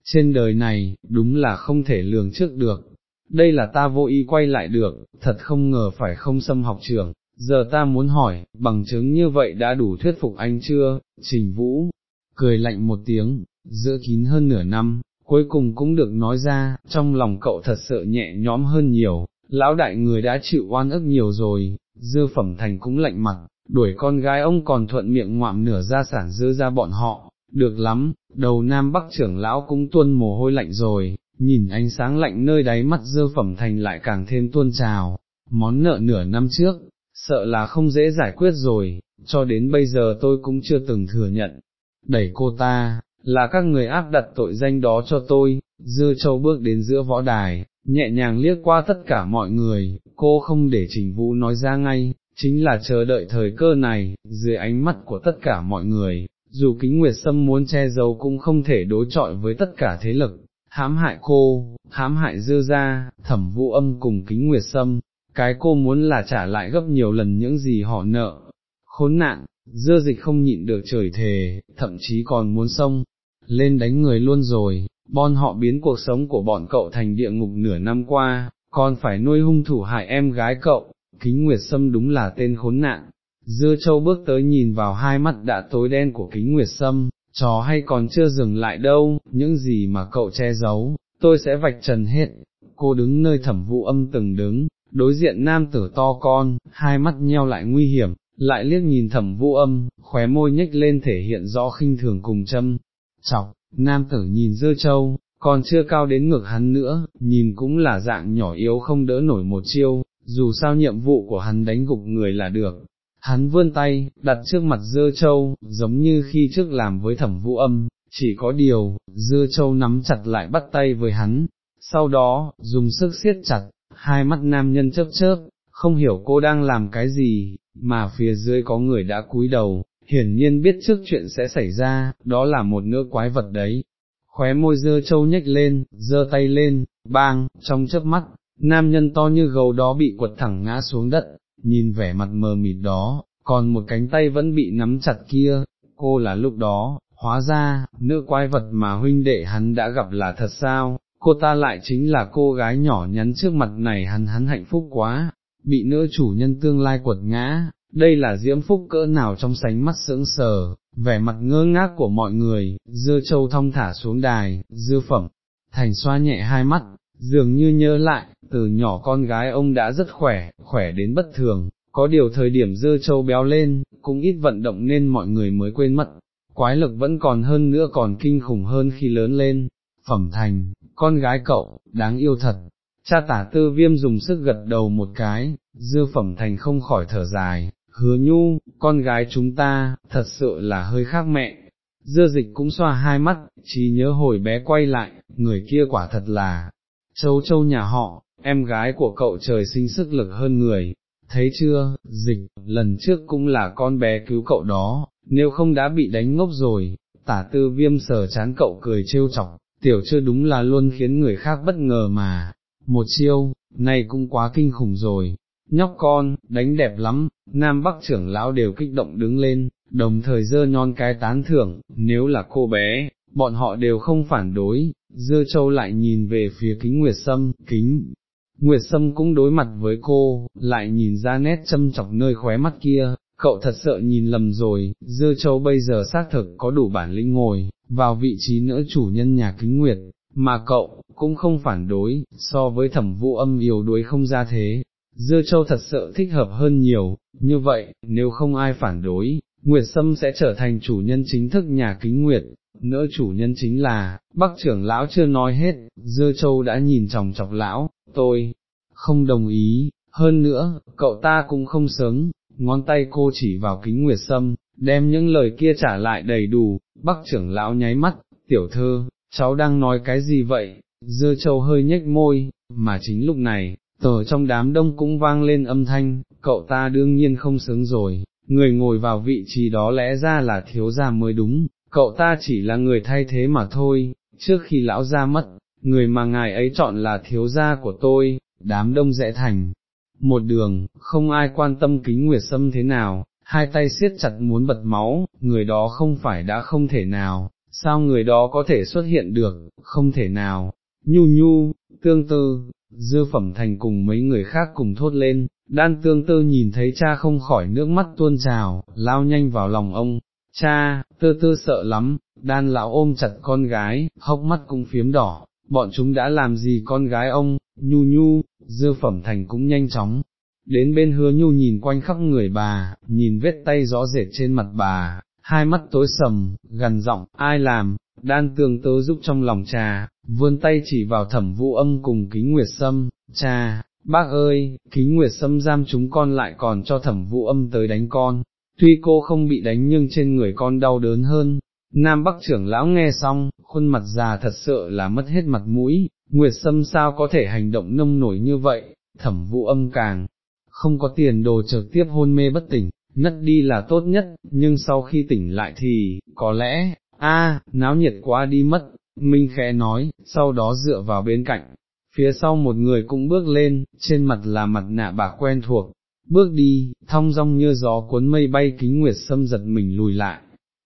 Trên đời này, đúng là không thể lường trước được, đây là ta vô ý quay lại được, thật không ngờ phải không xâm học trường, giờ ta muốn hỏi, bằng chứng như vậy đã đủ thuyết phục anh chưa, trình vũ, cười lạnh một tiếng, giữ kín hơn nửa năm, cuối cùng cũng được nói ra, trong lòng cậu thật sự nhẹ nhõm hơn nhiều, lão đại người đã chịu oan ức nhiều rồi, dư phẩm thành cũng lạnh mặt, đuổi con gái ông còn thuận miệng ngoạm nửa gia sản dư ra bọn họ, được lắm, đầu nam bắc trưởng lão cũng tuôn mồ hôi lạnh rồi, nhìn ánh sáng lạnh nơi đáy mắt dư phẩm thành lại càng thêm tuôn trào, món nợ nửa năm trước, sợ là không dễ giải quyết rồi, cho đến bây giờ tôi cũng chưa từng thừa nhận, đẩy cô ta, là các người áp đặt tội danh đó cho tôi, dư châu bước đến giữa võ đài, nhẹ nhàng liếc qua tất cả mọi người, cô không để trình vũ nói ra ngay, chính là chờ đợi thời cơ này, dưới ánh mắt của tất cả mọi người, dù kính nguyệt sâm muốn che giấu cũng không thể đối chọi với tất cả thế lực, hãm hại cô, hãm hại dư ra, thẩm vũ âm cùng kính nguyệt sâm, cái cô muốn là trả lại gấp nhiều lần những gì họ nợ, khốn nạn, dư dịch không nhịn được trời thề, thậm chí còn muốn xông, lên đánh người luôn rồi, bon họ biến cuộc sống của bọn cậu thành địa ngục nửa năm qua, còn phải nuôi hung thủ hại em gái cậu, kính nguyệt sâm đúng là tên khốn nạn. Dưa châu bước tới nhìn vào hai mắt đã tối đen của kính nguyệt sâm, trò hay còn chưa dừng lại đâu, những gì mà cậu che giấu, tôi sẽ vạch trần hết. Cô đứng nơi thẩm vụ âm từng đứng, đối diện nam tử to con, hai mắt nheo lại nguy hiểm, lại liếc nhìn thẩm vũ âm, khóe môi nhếch lên thể hiện rõ khinh thường cùng châm. Chọc, nam tử nhìn dơ châu, còn chưa cao đến ngực hắn nữa, nhìn cũng là dạng nhỏ yếu không đỡ nổi một chiêu, dù sao nhiệm vụ của hắn đánh gục người là được, Hắn vươn tay, đặt trước mặt dơ châu, giống như khi trước làm với thẩm vũ âm, chỉ có điều, dơ châu nắm chặt lại bắt tay với hắn, sau đó, dùng sức siết chặt, hai mắt nam nhân chớp chớp, không hiểu cô đang làm cái gì, mà phía dưới có người đã cúi đầu, hiển nhiên biết trước chuyện sẽ xảy ra, đó là một nữ quái vật đấy. Khóe môi dơ châu nhếch lên, dơ tay lên, bang, trong chớp mắt, nam nhân to như gấu đó bị quật thẳng ngã xuống đất, nhìn vẻ mặt mờ mịt đó, còn một cánh tay vẫn bị nắm chặt kia, cô là lúc đó, hóa ra, nữ quái vật mà huynh đệ hắn đã gặp là thật sao, cô ta lại chính là cô gái nhỏ nhắn trước mặt này hắn hắn hạnh phúc quá, bị nữ chủ nhân tương lai quật ngã, đây là diễm phúc cỡ nào trong sánh mắt sững sờ, vẻ mặt ngơ ngác của mọi người, dưa châu thong thả xuống đài, dưa phẩm, thành xoa nhẹ hai mắt, dường như nhớ lại, từ nhỏ con gái ông đã rất khỏe, khỏe đến bất thường, có điều thời điểm dưa châu béo lên, cũng ít vận động nên mọi người mới quên mất, quái lực vẫn còn hơn nữa còn kinh khủng hơn khi lớn lên, phẩm thành, con gái cậu, đáng yêu thật. Cha tả tư viêm dùng sức gật đầu một cái, dư phẩm thành không khỏi thở dài, hứa nhu, con gái chúng ta, thật sự là hơi khác mẹ. Dưa dịch cũng xoa hai mắt, chỉ nhớ hồi bé quay lại, người kia quả thật là, châu châu nhà họ, em gái của cậu trời sinh sức lực hơn người, thấy chưa, dịch, lần trước cũng là con bé cứu cậu đó, nếu không đã bị đánh ngốc rồi, tả tư viêm sờ chán cậu cười trêu chọc, tiểu chưa đúng là luôn khiến người khác bất ngờ mà, một chiêu, này cũng quá kinh khủng rồi, nhóc con, đánh đẹp lắm, nam bắc trưởng lão đều kích động đứng lên, đồng thời dơ nhon cái tán thưởng, nếu là cô bé, bọn họ đều không phản đối, dơ châu lại nhìn về phía kính nguyệt sâm, kính. Nguyệt Sâm cũng đối mặt với cô, lại nhìn ra nét châm chọc nơi khóe mắt kia, cậu thật sợ nhìn lầm rồi, dơ châu bây giờ xác thực có đủ bản lĩnh ngồi, vào vị trí nữ chủ nhân nhà kính nguyệt, mà cậu, cũng không phản đối, so với thẩm vụ âm yếu đuối không ra thế. Dưa châu thật sự thích hợp hơn nhiều, như vậy, nếu không ai phản đối, Nguyệt Sâm sẽ trở thành chủ nhân chính thức nhà kính Nguyệt, nữa chủ nhân chính là, bác trưởng lão chưa nói hết, dưa châu đã nhìn chòng chọc lão, tôi, không đồng ý, hơn nữa, cậu ta cũng không sớm, ngón tay cô chỉ vào kính nguyệt sâm, đem những lời kia trả lại đầy đủ, bác trưởng lão nháy mắt, tiểu thơ, cháu đang nói cái gì vậy, dưa châu hơi nhếch môi, mà chính lúc này, tờ trong đám đông cũng vang lên âm thanh, cậu ta đương nhiên không sướng rồi, người ngồi vào vị trí đó lẽ ra là thiếu gia mới đúng, cậu ta chỉ là người thay thế mà thôi, trước khi lão gia mất, người mà ngài ấy chọn là thiếu gia của tôi, đám đông rẽ thành. Một đường, không ai quan tâm kính nguyệt sâm thế nào, hai tay siết chặt muốn bật máu, người đó không phải đã không thể nào, sao người đó có thể xuất hiện được, không thể nào, nhu nhu, tương tư, dư phẩm thành cùng mấy người khác cùng thốt lên, đan tương tư nhìn thấy cha không khỏi nước mắt tuôn trào, lao nhanh vào lòng ông, cha, tơ tơ sợ lắm, đan lão ôm chặt con gái, hốc mắt cũng phiếm đỏ, bọn chúng đã làm gì con gái ông, nhu nhu, dư phẩm thành cũng nhanh chóng. Đến bên hứa nhu nhìn quanh khắp người bà, nhìn vết tay rõ rệt trên mặt bà, hai mắt tối sầm, gần giọng, ai làm, đan tường tớ giúp trong lòng trà, vươn tay chỉ vào thẩm vũ âm cùng kính nguyệt sâm, cha, bác ơi, kính nguyệt sâm giam chúng con lại còn cho thẩm vũ âm tới đánh con, tuy cô không bị đánh nhưng trên người con đau đớn hơn. Nam Bắc trưởng lão nghe xong, khuôn mặt già thật sợ là mất hết mặt mũi, Nguyệt Sâm sao có thể hành động nông nổi như vậy, thẩm vũ âm càng, không có tiền đồ trực tiếp hôn mê bất tỉnh, ngất đi là tốt nhất, nhưng sau khi tỉnh lại thì, có lẽ, a náo nhiệt quá đi mất, Minh khẽ nói, sau đó dựa vào bên cạnh, phía sau một người cũng bước lên, trên mặt là mặt nạ bạc quen thuộc, bước đi, thong dong như gió cuốn mây bay kính nguyệt xâm giật mình lùi lại.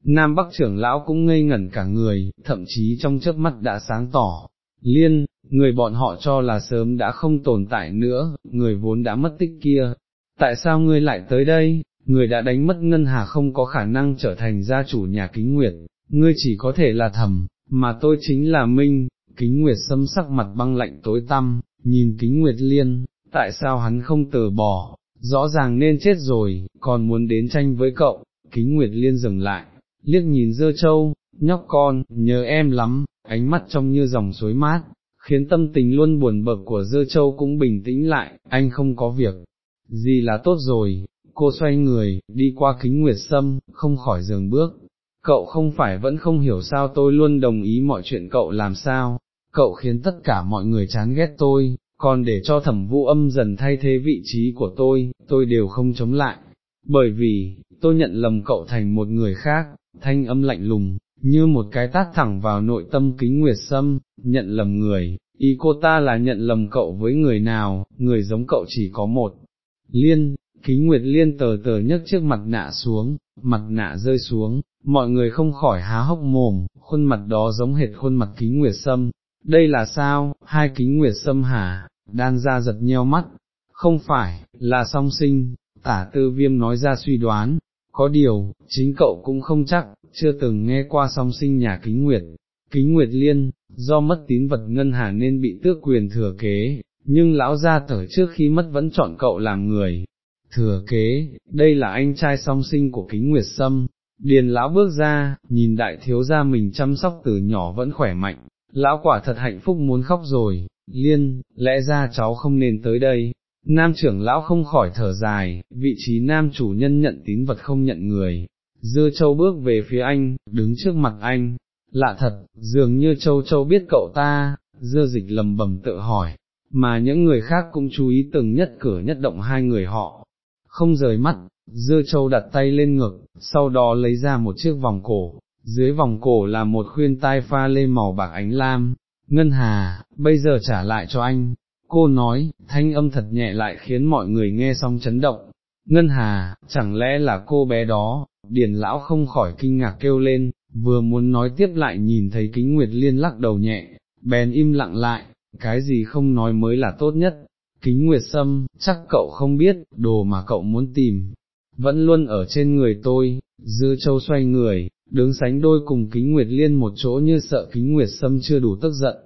Nam Bắc trưởng lão cũng ngây ngẩn cả người, thậm chí trong chớp mắt đã sáng tỏ. Liên, người bọn họ cho là sớm đã không tồn tại nữa, người vốn đã mất tích kia. Tại sao ngươi lại tới đây? Người đã đánh mất ngân hà không có khả năng trở thành gia chủ nhà kính nguyệt, ngươi chỉ có thể là thầm, mà tôi chính là Minh, kính nguyệt xâm sắc mặt băng lạnh tối tăm, nhìn kính nguyệt liên, tại sao hắn không từ bỏ, rõ ràng nên chết rồi, còn muốn đến tranh với cậu, kính nguyệt liên dừng lại, liếc nhìn dơ châu, nhóc con, nhớ em lắm, ánh mắt trong như dòng suối mát, khiến tâm tình luôn buồn bực của dơ châu cũng bình tĩnh lại, anh không có việc, gì là tốt rồi, cô xoay người, đi qua kính nguyệt sâm, không khỏi dừng bước, cậu không phải vẫn không hiểu sao tôi luôn đồng ý mọi chuyện cậu làm sao, cậu khiến tất cả mọi người chán ghét tôi, còn để cho thẩm vũ âm dần thay thế vị trí của tôi, tôi đều không chống lại, bởi vì, tôi nhận lầm cậu thành một người khác, thanh âm lạnh lùng, như một cái tát thẳng vào nội tâm kính nguyệt sâm, nhận lầm người, ý cô ta là nhận lầm cậu với người nào, người giống cậu chỉ có một. Liên, kính nguyệt liên tờ tờ nhấc chiếc mặt nạ xuống, mặt nạ rơi xuống, mọi người không khỏi há hốc mồm, khuôn mặt đó giống hệt khuôn mặt kính nguyệt sâm, đây là sao, hai kính nguyệt sâm hả, đan ra giật nheo mắt, không phải, là song sinh, tả tư viêm nói ra suy đoán, có điều, chính cậu cũng không chắc, chưa từng nghe qua song sinh nhà kính nguyệt, kính nguyệt liên, do mất tín vật ngân hà nên bị tước quyền thừa kế, nhưng lão gia tở trước khi mất vẫn chọn cậu làm người. Thừa kế, đây là anh trai song sinh của kính nguyệt sâm, điền lão bước ra, nhìn đại thiếu gia mình chăm sóc từ nhỏ vẫn khỏe mạnh, lão quả thật hạnh phúc muốn khóc rồi, liên, lẽ ra cháu không nên tới đây, nam trưởng lão không khỏi thở dài, vị trí nam chủ nhân nhận tín vật không nhận người, dưa châu bước về phía anh, đứng trước mặt anh, lạ thật, dường như châu châu biết cậu ta, dưa dịch lầm bầm tự hỏi, mà những người khác cũng chú ý từng nhất cử nhất động hai người họ, không rời mắt, dưa châu đặt tay lên ngực, sau đó lấy ra một chiếc vòng cổ, dưới vòng cổ là một khuyên tai pha lê màu bạc ánh lam, ngân hà, bây giờ trả lại cho anh, cô nói, thanh âm thật nhẹ lại khiến mọi người nghe xong chấn động, ngân hà, chẳng lẽ là cô bé đó, điền lão không khỏi kinh ngạc kêu lên, vừa muốn nói tiếp lại nhìn thấy kính nguyệt liên lắc đầu nhẹ, bèn im lặng lại, cái gì không nói mới là tốt nhất, kính nguyệt sâm, chắc cậu không biết, đồ mà cậu muốn tìm, vẫn luôn ở trên người tôi, dư châu xoay người, đứng sánh đôi cùng kính nguyệt liên một chỗ như sợ kính nguyệt sâm chưa đủ tức giận.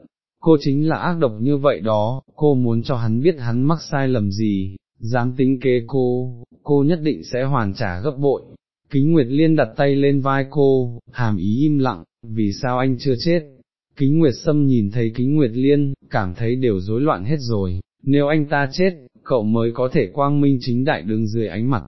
Cô chính là ác độc như vậy đó, cô muốn cho hắn biết hắn mắc sai lầm gì, dám tính kế cô, cô nhất định sẽ hoàn trả gấp bội. Kính Nguyệt Liên đặt tay lên vai cô, hàm ý im lặng, vì sao anh chưa chết? Kính Nguyệt Sâm nhìn thấy Kính Nguyệt Liên, cảm thấy đều rối loạn hết rồi, nếu anh ta chết, cậu mới có thể quang minh chính đại đứng dưới ánh mặt.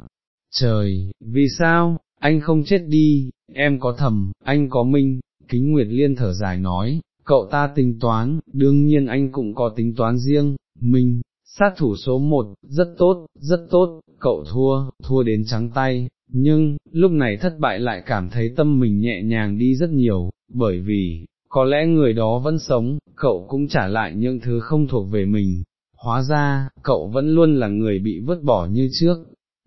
Trời, vì sao, anh không chết đi, em có thầm, anh có minh, kính nguyệt liên thở dài nói, cậu ta tính toán, đương nhiên anh cũng có tính toán riêng, minh, sát thủ số một, rất tốt, rất tốt, cậu thua, thua đến trắng tay, nhưng, lúc này thất bại lại cảm thấy tâm mình nhẹ nhàng đi rất nhiều, bởi vì, có lẽ người đó vẫn sống, cậu cũng trả lại những thứ không thuộc về mình, hóa ra, cậu vẫn luôn là người bị vứt bỏ như trước.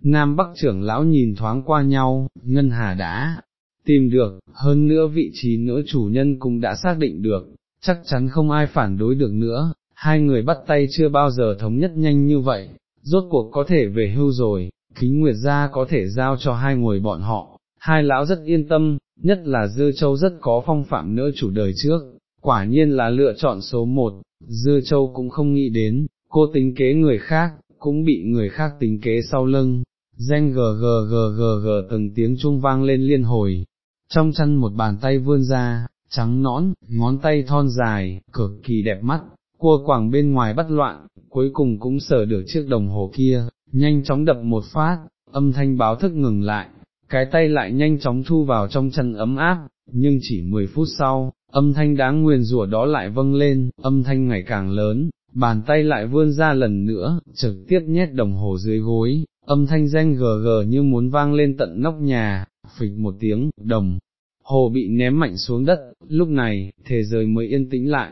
Nam Bắc trưởng lão nhìn thoáng qua nhau, Ngân Hà đã tìm được, hơn nữa vị trí nữa chủ nhân cũng đã xác định được, chắc chắn không ai phản đối được nữa, hai người bắt tay chưa bao giờ thống nhất nhanh như vậy, rốt cuộc có thể về hưu rồi, kính nguyệt gia có thể giao cho hai người bọn họ, hai lão rất yên tâm, nhất là Dư Châu rất có phong phạm nữa chủ đời trước, quả nhiên là lựa chọn số một, Dư Châu cũng không nghĩ đến, cô tính kế người khác, cũng bị người khác tính kế sau lưng, danh gờ gờ gờ gờ gờ từng tiếng chuông vang lên liên hồi, trong chân một bàn tay vươn ra, trắng nõn, ngón tay thon dài, cực kỳ đẹp mắt, cua quảng bên ngoài bắt loạn, cuối cùng cũng sở được chiếc đồng hồ kia, nhanh chóng đập một phát, âm thanh báo thức ngừng lại, cái tay lại nhanh chóng thu vào trong chân ấm áp, nhưng chỉ 10 phút sau, âm thanh đáng nguyền rủa đó lại vâng lên, âm thanh ngày càng lớn, bàn tay lại vươn ra lần nữa, trực tiếp nhét đồng hồ dưới gối, âm thanh danh gờ gờ như muốn vang lên tận nóc nhà, phịch một tiếng, đồng, hồ bị ném mạnh xuống đất, lúc này, thế giới mới yên tĩnh lại,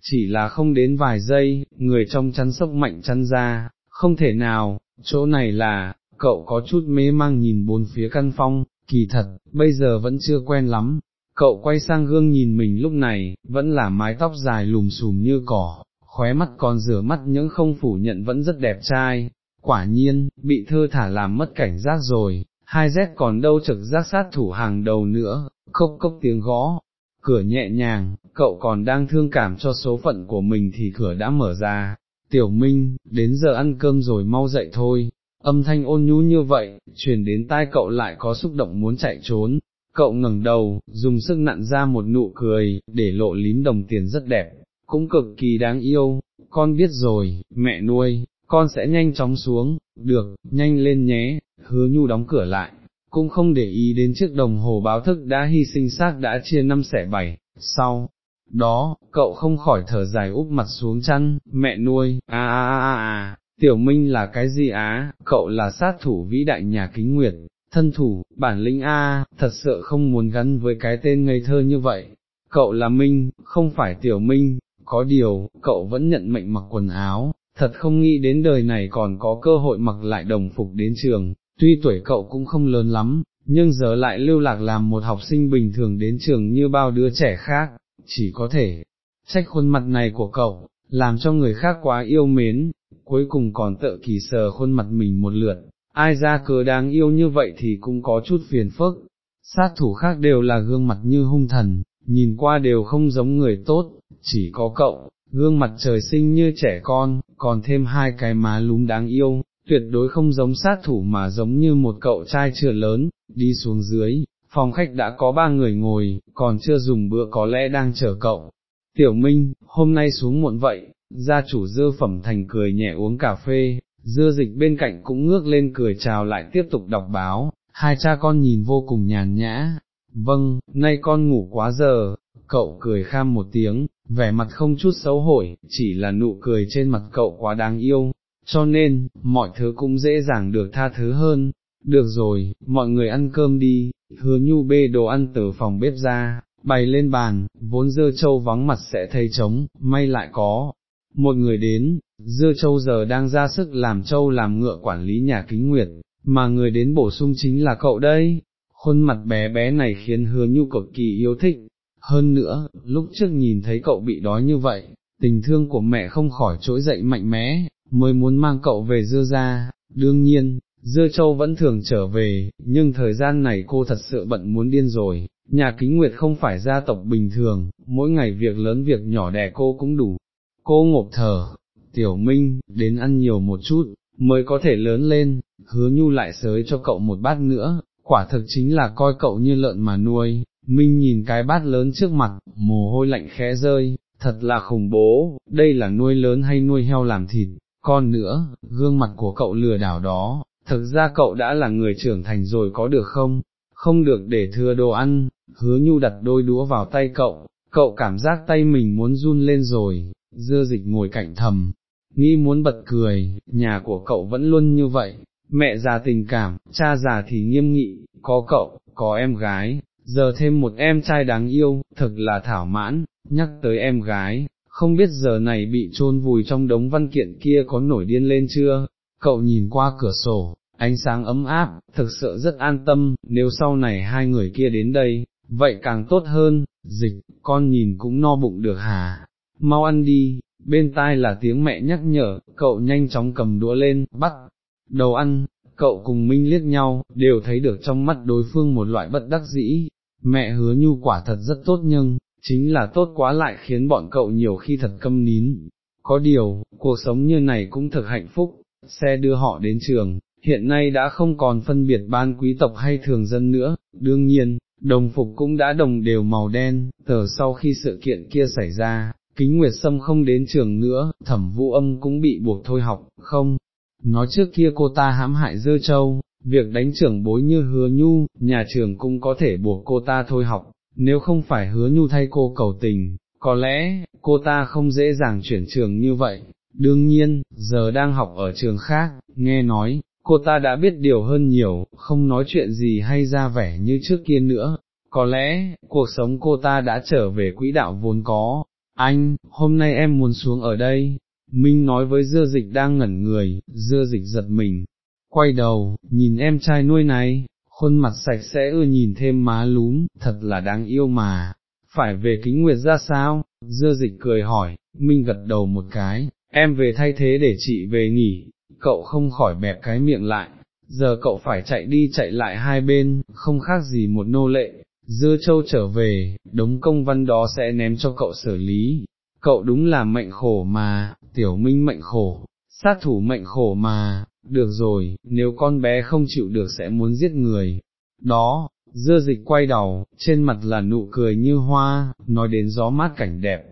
chỉ là không đến vài giây, người trong chăn sốc mạnh chăn ra, không thể nào, chỗ này là, cậu có chút mê mang nhìn bốn phía căn phong, kỳ thật, bây giờ vẫn chưa quen lắm, cậu quay sang gương nhìn mình lúc này, vẫn là mái tóc dài lùm xùm như cỏ, khóe mắt còn rửa mắt những không phủ nhận vẫn rất đẹp trai, quả nhiên, bị thơ thả làm mất cảnh giác rồi, hai rét còn đâu trực giác sát thủ hàng đầu nữa, cốc cốc tiếng gõ, cửa nhẹ nhàng, cậu còn đang thương cảm cho số phận của mình thì cửa đã mở ra, tiểu minh, đến giờ ăn cơm rồi mau dậy thôi, âm thanh ôn nhu như vậy, truyền đến tai cậu lại có xúc động muốn chạy trốn, cậu ngẩng đầu, dùng sức nặn ra một nụ cười, để lộ lím đồng tiền rất đẹp, cũng cực kỳ đáng yêu, con biết rồi, mẹ nuôi, con sẽ nhanh chóng xuống, được, nhanh lên nhé, hứa nhu đóng cửa lại, cũng không để ý đến chiếc đồng hồ báo thức đã hy sinh xác đã chia năm xẻ bảy, sau. Đó, cậu không khỏi thở dài úp mặt xuống chăn, mẹ nuôi, a a a a, tiểu minh là cái gì á, cậu là sát thủ vĩ đại nhà kính nguyệt, thân thủ, bản lĩnh a, thật sự không muốn gắn với cái tên ngây thơ như vậy, cậu là minh, không phải tiểu minh, có điều, cậu vẫn nhận mệnh mặc quần áo, thật không nghĩ đến đời này còn có cơ hội mặc lại đồng phục đến trường, tuy tuổi cậu cũng không lớn lắm, nhưng giờ lại lưu lạc làm một học sinh bình thường đến trường như bao đứa trẻ khác, chỉ có thể trách khuôn mặt này của cậu, làm cho người khác quá yêu mến, cuối cùng còn tự kỳ sờ khuôn mặt mình một lượt, ai ra cớ đáng yêu như vậy thì cũng có chút phiền phức, sát thủ khác đều là gương mặt như hung thần, nhìn qua đều không giống người tốt, chỉ có cậu, gương mặt trời sinh như trẻ con, còn thêm hai cái má lúm đáng yêu, tuyệt đối không giống sát thủ mà giống như một cậu trai chưa lớn, đi xuống dưới, phòng khách đã có ba người ngồi, còn chưa dùng bữa có lẽ đang chờ cậu. Tiểu Minh, hôm nay xuống muộn vậy, gia chủ dơ phẩm thành cười nhẹ uống cà phê, dưa dịch bên cạnh cũng ngước lên cười chào lại tiếp tục đọc báo, hai cha con nhìn vô cùng nhàn nhã. Vâng, nay con ngủ quá giờ, cậu cười kham một tiếng, vẻ mặt không chút xấu hổi, chỉ là nụ cười trên mặt cậu quá đáng yêu, cho nên, mọi thứ cũng dễ dàng được tha thứ hơn. Được rồi, mọi người ăn cơm đi, hứa nhu bê đồ ăn từ phòng bếp ra, bày lên bàn, vốn dơ châu vắng mặt sẽ thấy trống, may lại có. Một người đến, dưa châu giờ đang ra sức làm châu làm ngựa quản lý nhà kính nguyệt, mà người đến bổ sung chính là cậu đây. Khuôn mặt bé bé này khiến hứa nhu cực kỳ yêu thích, hơn nữa, lúc trước nhìn thấy cậu bị đói như vậy, tình thương của mẹ không khỏi trỗi dậy mạnh mẽ, mới muốn mang cậu về dưa ra, đương nhiên, dưa châu vẫn thường trở về, nhưng thời gian này cô thật sự bận muốn điên rồi, nhà kính nguyệt không phải gia tộc bình thường, mỗi ngày việc lớn việc nhỏ đẻ cô cũng đủ, cô ngộp thở, tiểu minh, đến ăn nhiều một chút, mới có thể lớn lên, hứa nhu lại sới cho cậu một bát nữa, quả thực chính là coi cậu như lợn mà nuôi, minh nhìn cái bát lớn trước mặt, mồ hôi lạnh khẽ rơi, thật là khủng bố, đây là nuôi lớn hay nuôi heo làm thịt, con nữa, gương mặt của cậu lừa đảo đó, thực ra cậu đã là người trưởng thành rồi có được không, không được để thừa đồ ăn, hứa nhu đặt đôi đũa vào tay cậu, cậu cảm giác tay mình muốn run lên rồi, dưa dịch ngồi cạnh thầm, nghĩ muốn bật cười, nhà của cậu vẫn luôn như vậy, mẹ già tình cảm, cha già thì nghiêm nghị, có cậu, có em gái, giờ thêm một em trai đáng yêu, thật là thảo mãn, nhắc tới em gái, không biết giờ này bị chôn vùi trong đống văn kiện kia có nổi điên lên chưa, cậu nhìn qua cửa sổ, ánh sáng ấm áp, thực sự rất an tâm, nếu sau này hai người kia đến đây, vậy càng tốt hơn, dịch, con nhìn cũng no bụng được hà, mau ăn đi, bên tai là tiếng mẹ nhắc nhở, cậu nhanh chóng cầm đũa lên, bắt, đầu ăn, cậu cùng Minh liếc nhau, đều thấy được trong mắt đối phương một loại bất đắc dĩ, mẹ hứa nhu quả thật rất tốt nhưng, chính là tốt quá lại khiến bọn cậu nhiều khi thật câm nín. Có điều, cuộc sống như này cũng thật hạnh phúc, xe đưa họ đến trường, hiện nay đã không còn phân biệt ban quý tộc hay thường dân nữa, đương nhiên, đồng phục cũng đã đồng đều màu đen, tờ sau khi sự kiện kia xảy ra, kính nguyệt sâm không đến trường nữa, thẩm vũ âm cũng bị buộc thôi học, không, nói trước kia cô ta hãm hại dơ châu, việc đánh trưởng bối như hứa nhu, nhà trường cũng có thể buộc cô ta thôi học, nếu không phải hứa nhu thay cô cầu tình, có lẽ, cô ta không dễ dàng chuyển trường như vậy. Đương nhiên, giờ đang học ở trường khác, nghe nói, cô ta đã biết điều hơn nhiều, không nói chuyện gì hay ra vẻ như trước kia nữa, có lẽ, cuộc sống cô ta đã trở về quỹ đạo vốn có. Anh, hôm nay em muốn xuống ở đây, Minh nói với dưa dịch đang ngẩn người, dưa dịch giật mình, quay đầu, nhìn em trai nuôi này, khuôn mặt sạch sẽ ưa nhìn thêm má lúm, thật là đáng yêu mà, phải về kính nguyệt ra sao, dưa dịch cười hỏi, Minh gật đầu một cái, em về thay thế để chị về nghỉ, cậu không khỏi bẹp cái miệng lại, giờ cậu phải chạy đi chạy lại hai bên, không khác gì một nô lệ, dưa châu trở về, đống công văn đó sẽ ném cho cậu xử lý, cậu đúng là mệnh khổ mà, tiểu minh mệnh khổ, sát thủ mệnh khổ mà, được rồi, nếu con bé không chịu được sẽ muốn giết người. Đó, dưa dịch quay đầu, trên mặt là nụ cười như hoa, nói đến gió mát cảnh đẹp.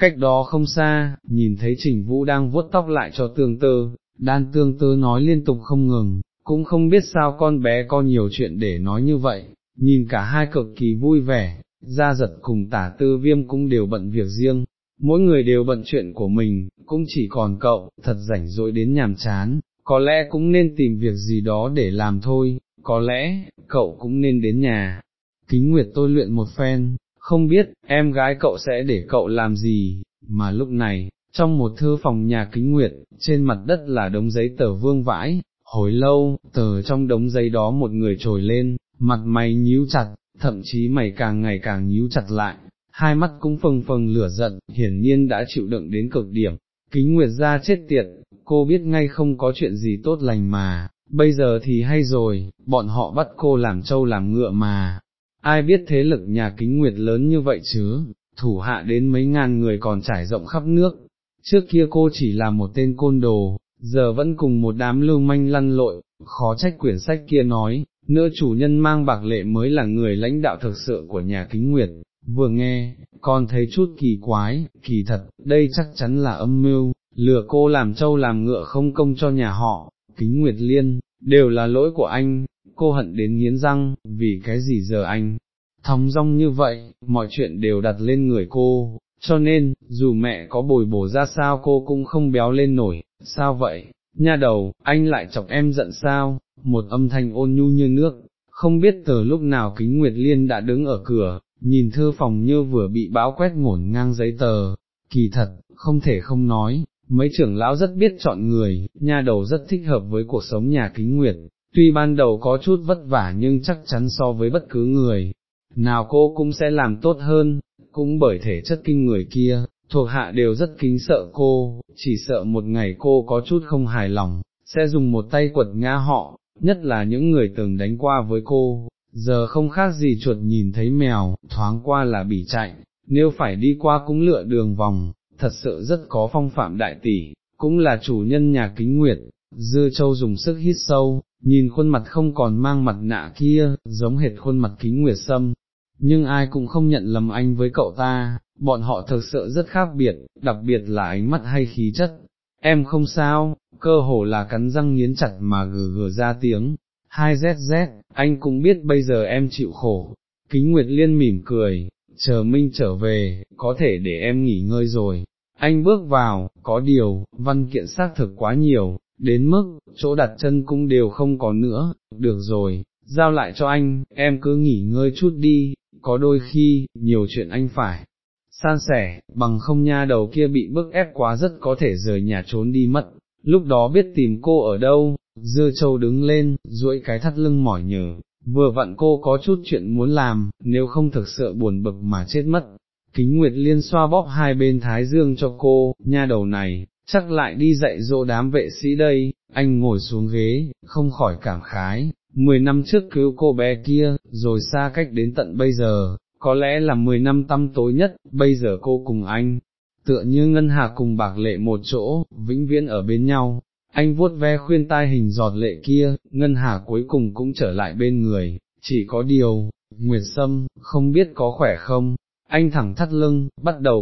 Cách đó không xa, nhìn thấy Trình Vũ đang vuốt tóc lại cho tương tư, đan tương tư nói liên tục không ngừng, cũng không biết sao con bé có nhiều chuyện để nói như vậy, nhìn cả hai cực kỳ vui vẻ, gia giật cùng tả tư viêm cũng đều bận việc riêng, mỗi người đều bận chuyện của mình, cũng chỉ còn cậu, thật rảnh rỗi đến nhàm chán, có lẽ cũng nên tìm việc gì đó để làm thôi, có lẽ, cậu cũng nên đến nhà. Kính Nguyệt tôi luyện một phen, không biết, em gái cậu sẽ để cậu làm gì, mà lúc này, trong một thư phòng nhà Kính Nguyệt, trên mặt đất là đống giấy tờ vương vãi, hồi lâu, tờ trong đống giấy đó một người trồi lên, mặt mày nhíu chặt, thậm chí mày càng ngày càng nhíu chặt lại, hai mắt cũng phừng phừng lửa giận, hiển nhiên đã chịu đựng đến cực điểm, kính nguyệt ra chết tiệt, cô biết ngay không có chuyện gì tốt lành mà, bây giờ thì hay rồi, bọn họ bắt cô làm trâu làm ngựa mà, ai biết thế lực nhà kính nguyệt lớn như vậy chứ, thủ hạ đến mấy ngàn người còn trải rộng khắp nước, trước kia cô chỉ là một tên côn đồ, giờ vẫn cùng một đám lưu manh lăn lội, khó trách quyển sách kia nói, nữ chủ nhân mang bạc lệ mới là người lãnh đạo thực sự của nhà kính nguyệt, vừa nghe, con thấy chút kỳ quái, kỳ thật, đây chắc chắn là âm mưu, lừa cô làm trâu làm ngựa không công cho nhà họ, kính nguyệt liên, đều là lỗi của anh, cô hận đến nghiến răng, vì cái gì giờ anh, thong dong như vậy, mọi chuyện đều đặt lên người cô, cho nên, dù mẹ có bồi bổ ra sao cô cũng không béo lên nổi, sao vậy, nha đầu, anh lại chọc em giận sao, một âm thanh ôn nhu như nước, không biết từ lúc nào kính Nguyệt Liên đã đứng ở cửa, nhìn thư phòng như vừa bị bão quét ngổn ngang giấy tờ, kỳ thật, không thể không nói, mấy trưởng lão rất biết chọn người, nha đầu rất thích hợp với cuộc sống nhà kính nguyệt, tuy ban đầu có chút vất vả nhưng chắc chắn so với bất cứ người, nào cô cũng sẽ làm tốt hơn, cũng bởi thể chất kinh người kia, thuộc hạ đều rất kính sợ cô, chỉ sợ một ngày cô có chút không hài lòng, sẽ dùng một tay quật ngã họ, nhất là những người từng đánh qua với cô, giờ không khác gì chuột nhìn thấy mèo, thoáng qua là bị chạy, nếu phải đi qua cũng lựa đường vòng, thật sự rất có phong phạm đại tỷ, cũng là chủ nhân nhà kính nguyệt, dư châu dùng sức hít sâu, nhìn khuôn mặt không còn mang mặt nạ kia, giống hệt khuôn mặt kính nguyệt sâm, nhưng ai cũng không nhận lầm anh với cậu ta, bọn họ thực sự rất khác biệt, đặc biệt là ánh mắt hay khí chất. Em không sao, cơ hồ là cắn răng nghiến chặt mà gừ gừ ra tiếng, hai ZZ, anh cũng biết bây giờ em chịu khổ. Kính Nguyệt Liên mỉm cười, chờ Minh trở về, có thể để em nghỉ ngơi rồi. anh bước vào, có điều, văn kiện xác thực quá nhiều, đến mức, chỗ đặt chân cũng đều không có nữa, được rồi, giao lại cho anh, em cứ nghỉ ngơi chút đi, có đôi khi, nhiều chuyện anh phải san sẻ, bằng không nha đầu kia bị bức ép quá rất có thể rời nhà trốn đi mất, lúc đó biết tìm cô ở đâu, dưa châu đứng lên, duỗi cái thắt lưng mỏi nhờ, vừa vặn cô có chút chuyện muốn làm, nếu không thực sự buồn bực mà chết mất. Kính Nguyệt Liên xoa bóp hai bên thái dương cho cô, nha đầu này, chắc lại đi dạy dỗ đám vệ sĩ đây, anh ngồi xuống ghế, không khỏi cảm khái, mười năm trước cứu cô bé kia, rồi xa cách đến tận bây giờ, có lẽ là mười năm tăm tối nhất, bây giờ cô cùng anh, tựa như ngân hà cùng bạc lệ một chỗ, vĩnh viễn ở bên nhau. Anh vuốt ve khuyên tai hình giọt lệ kia, ngân hà cuối cùng cũng trở lại bên người, chỉ có điều, Nguyệt Sâm, không biết có khỏe không, anh thẳng thắt lưng, bắt đầu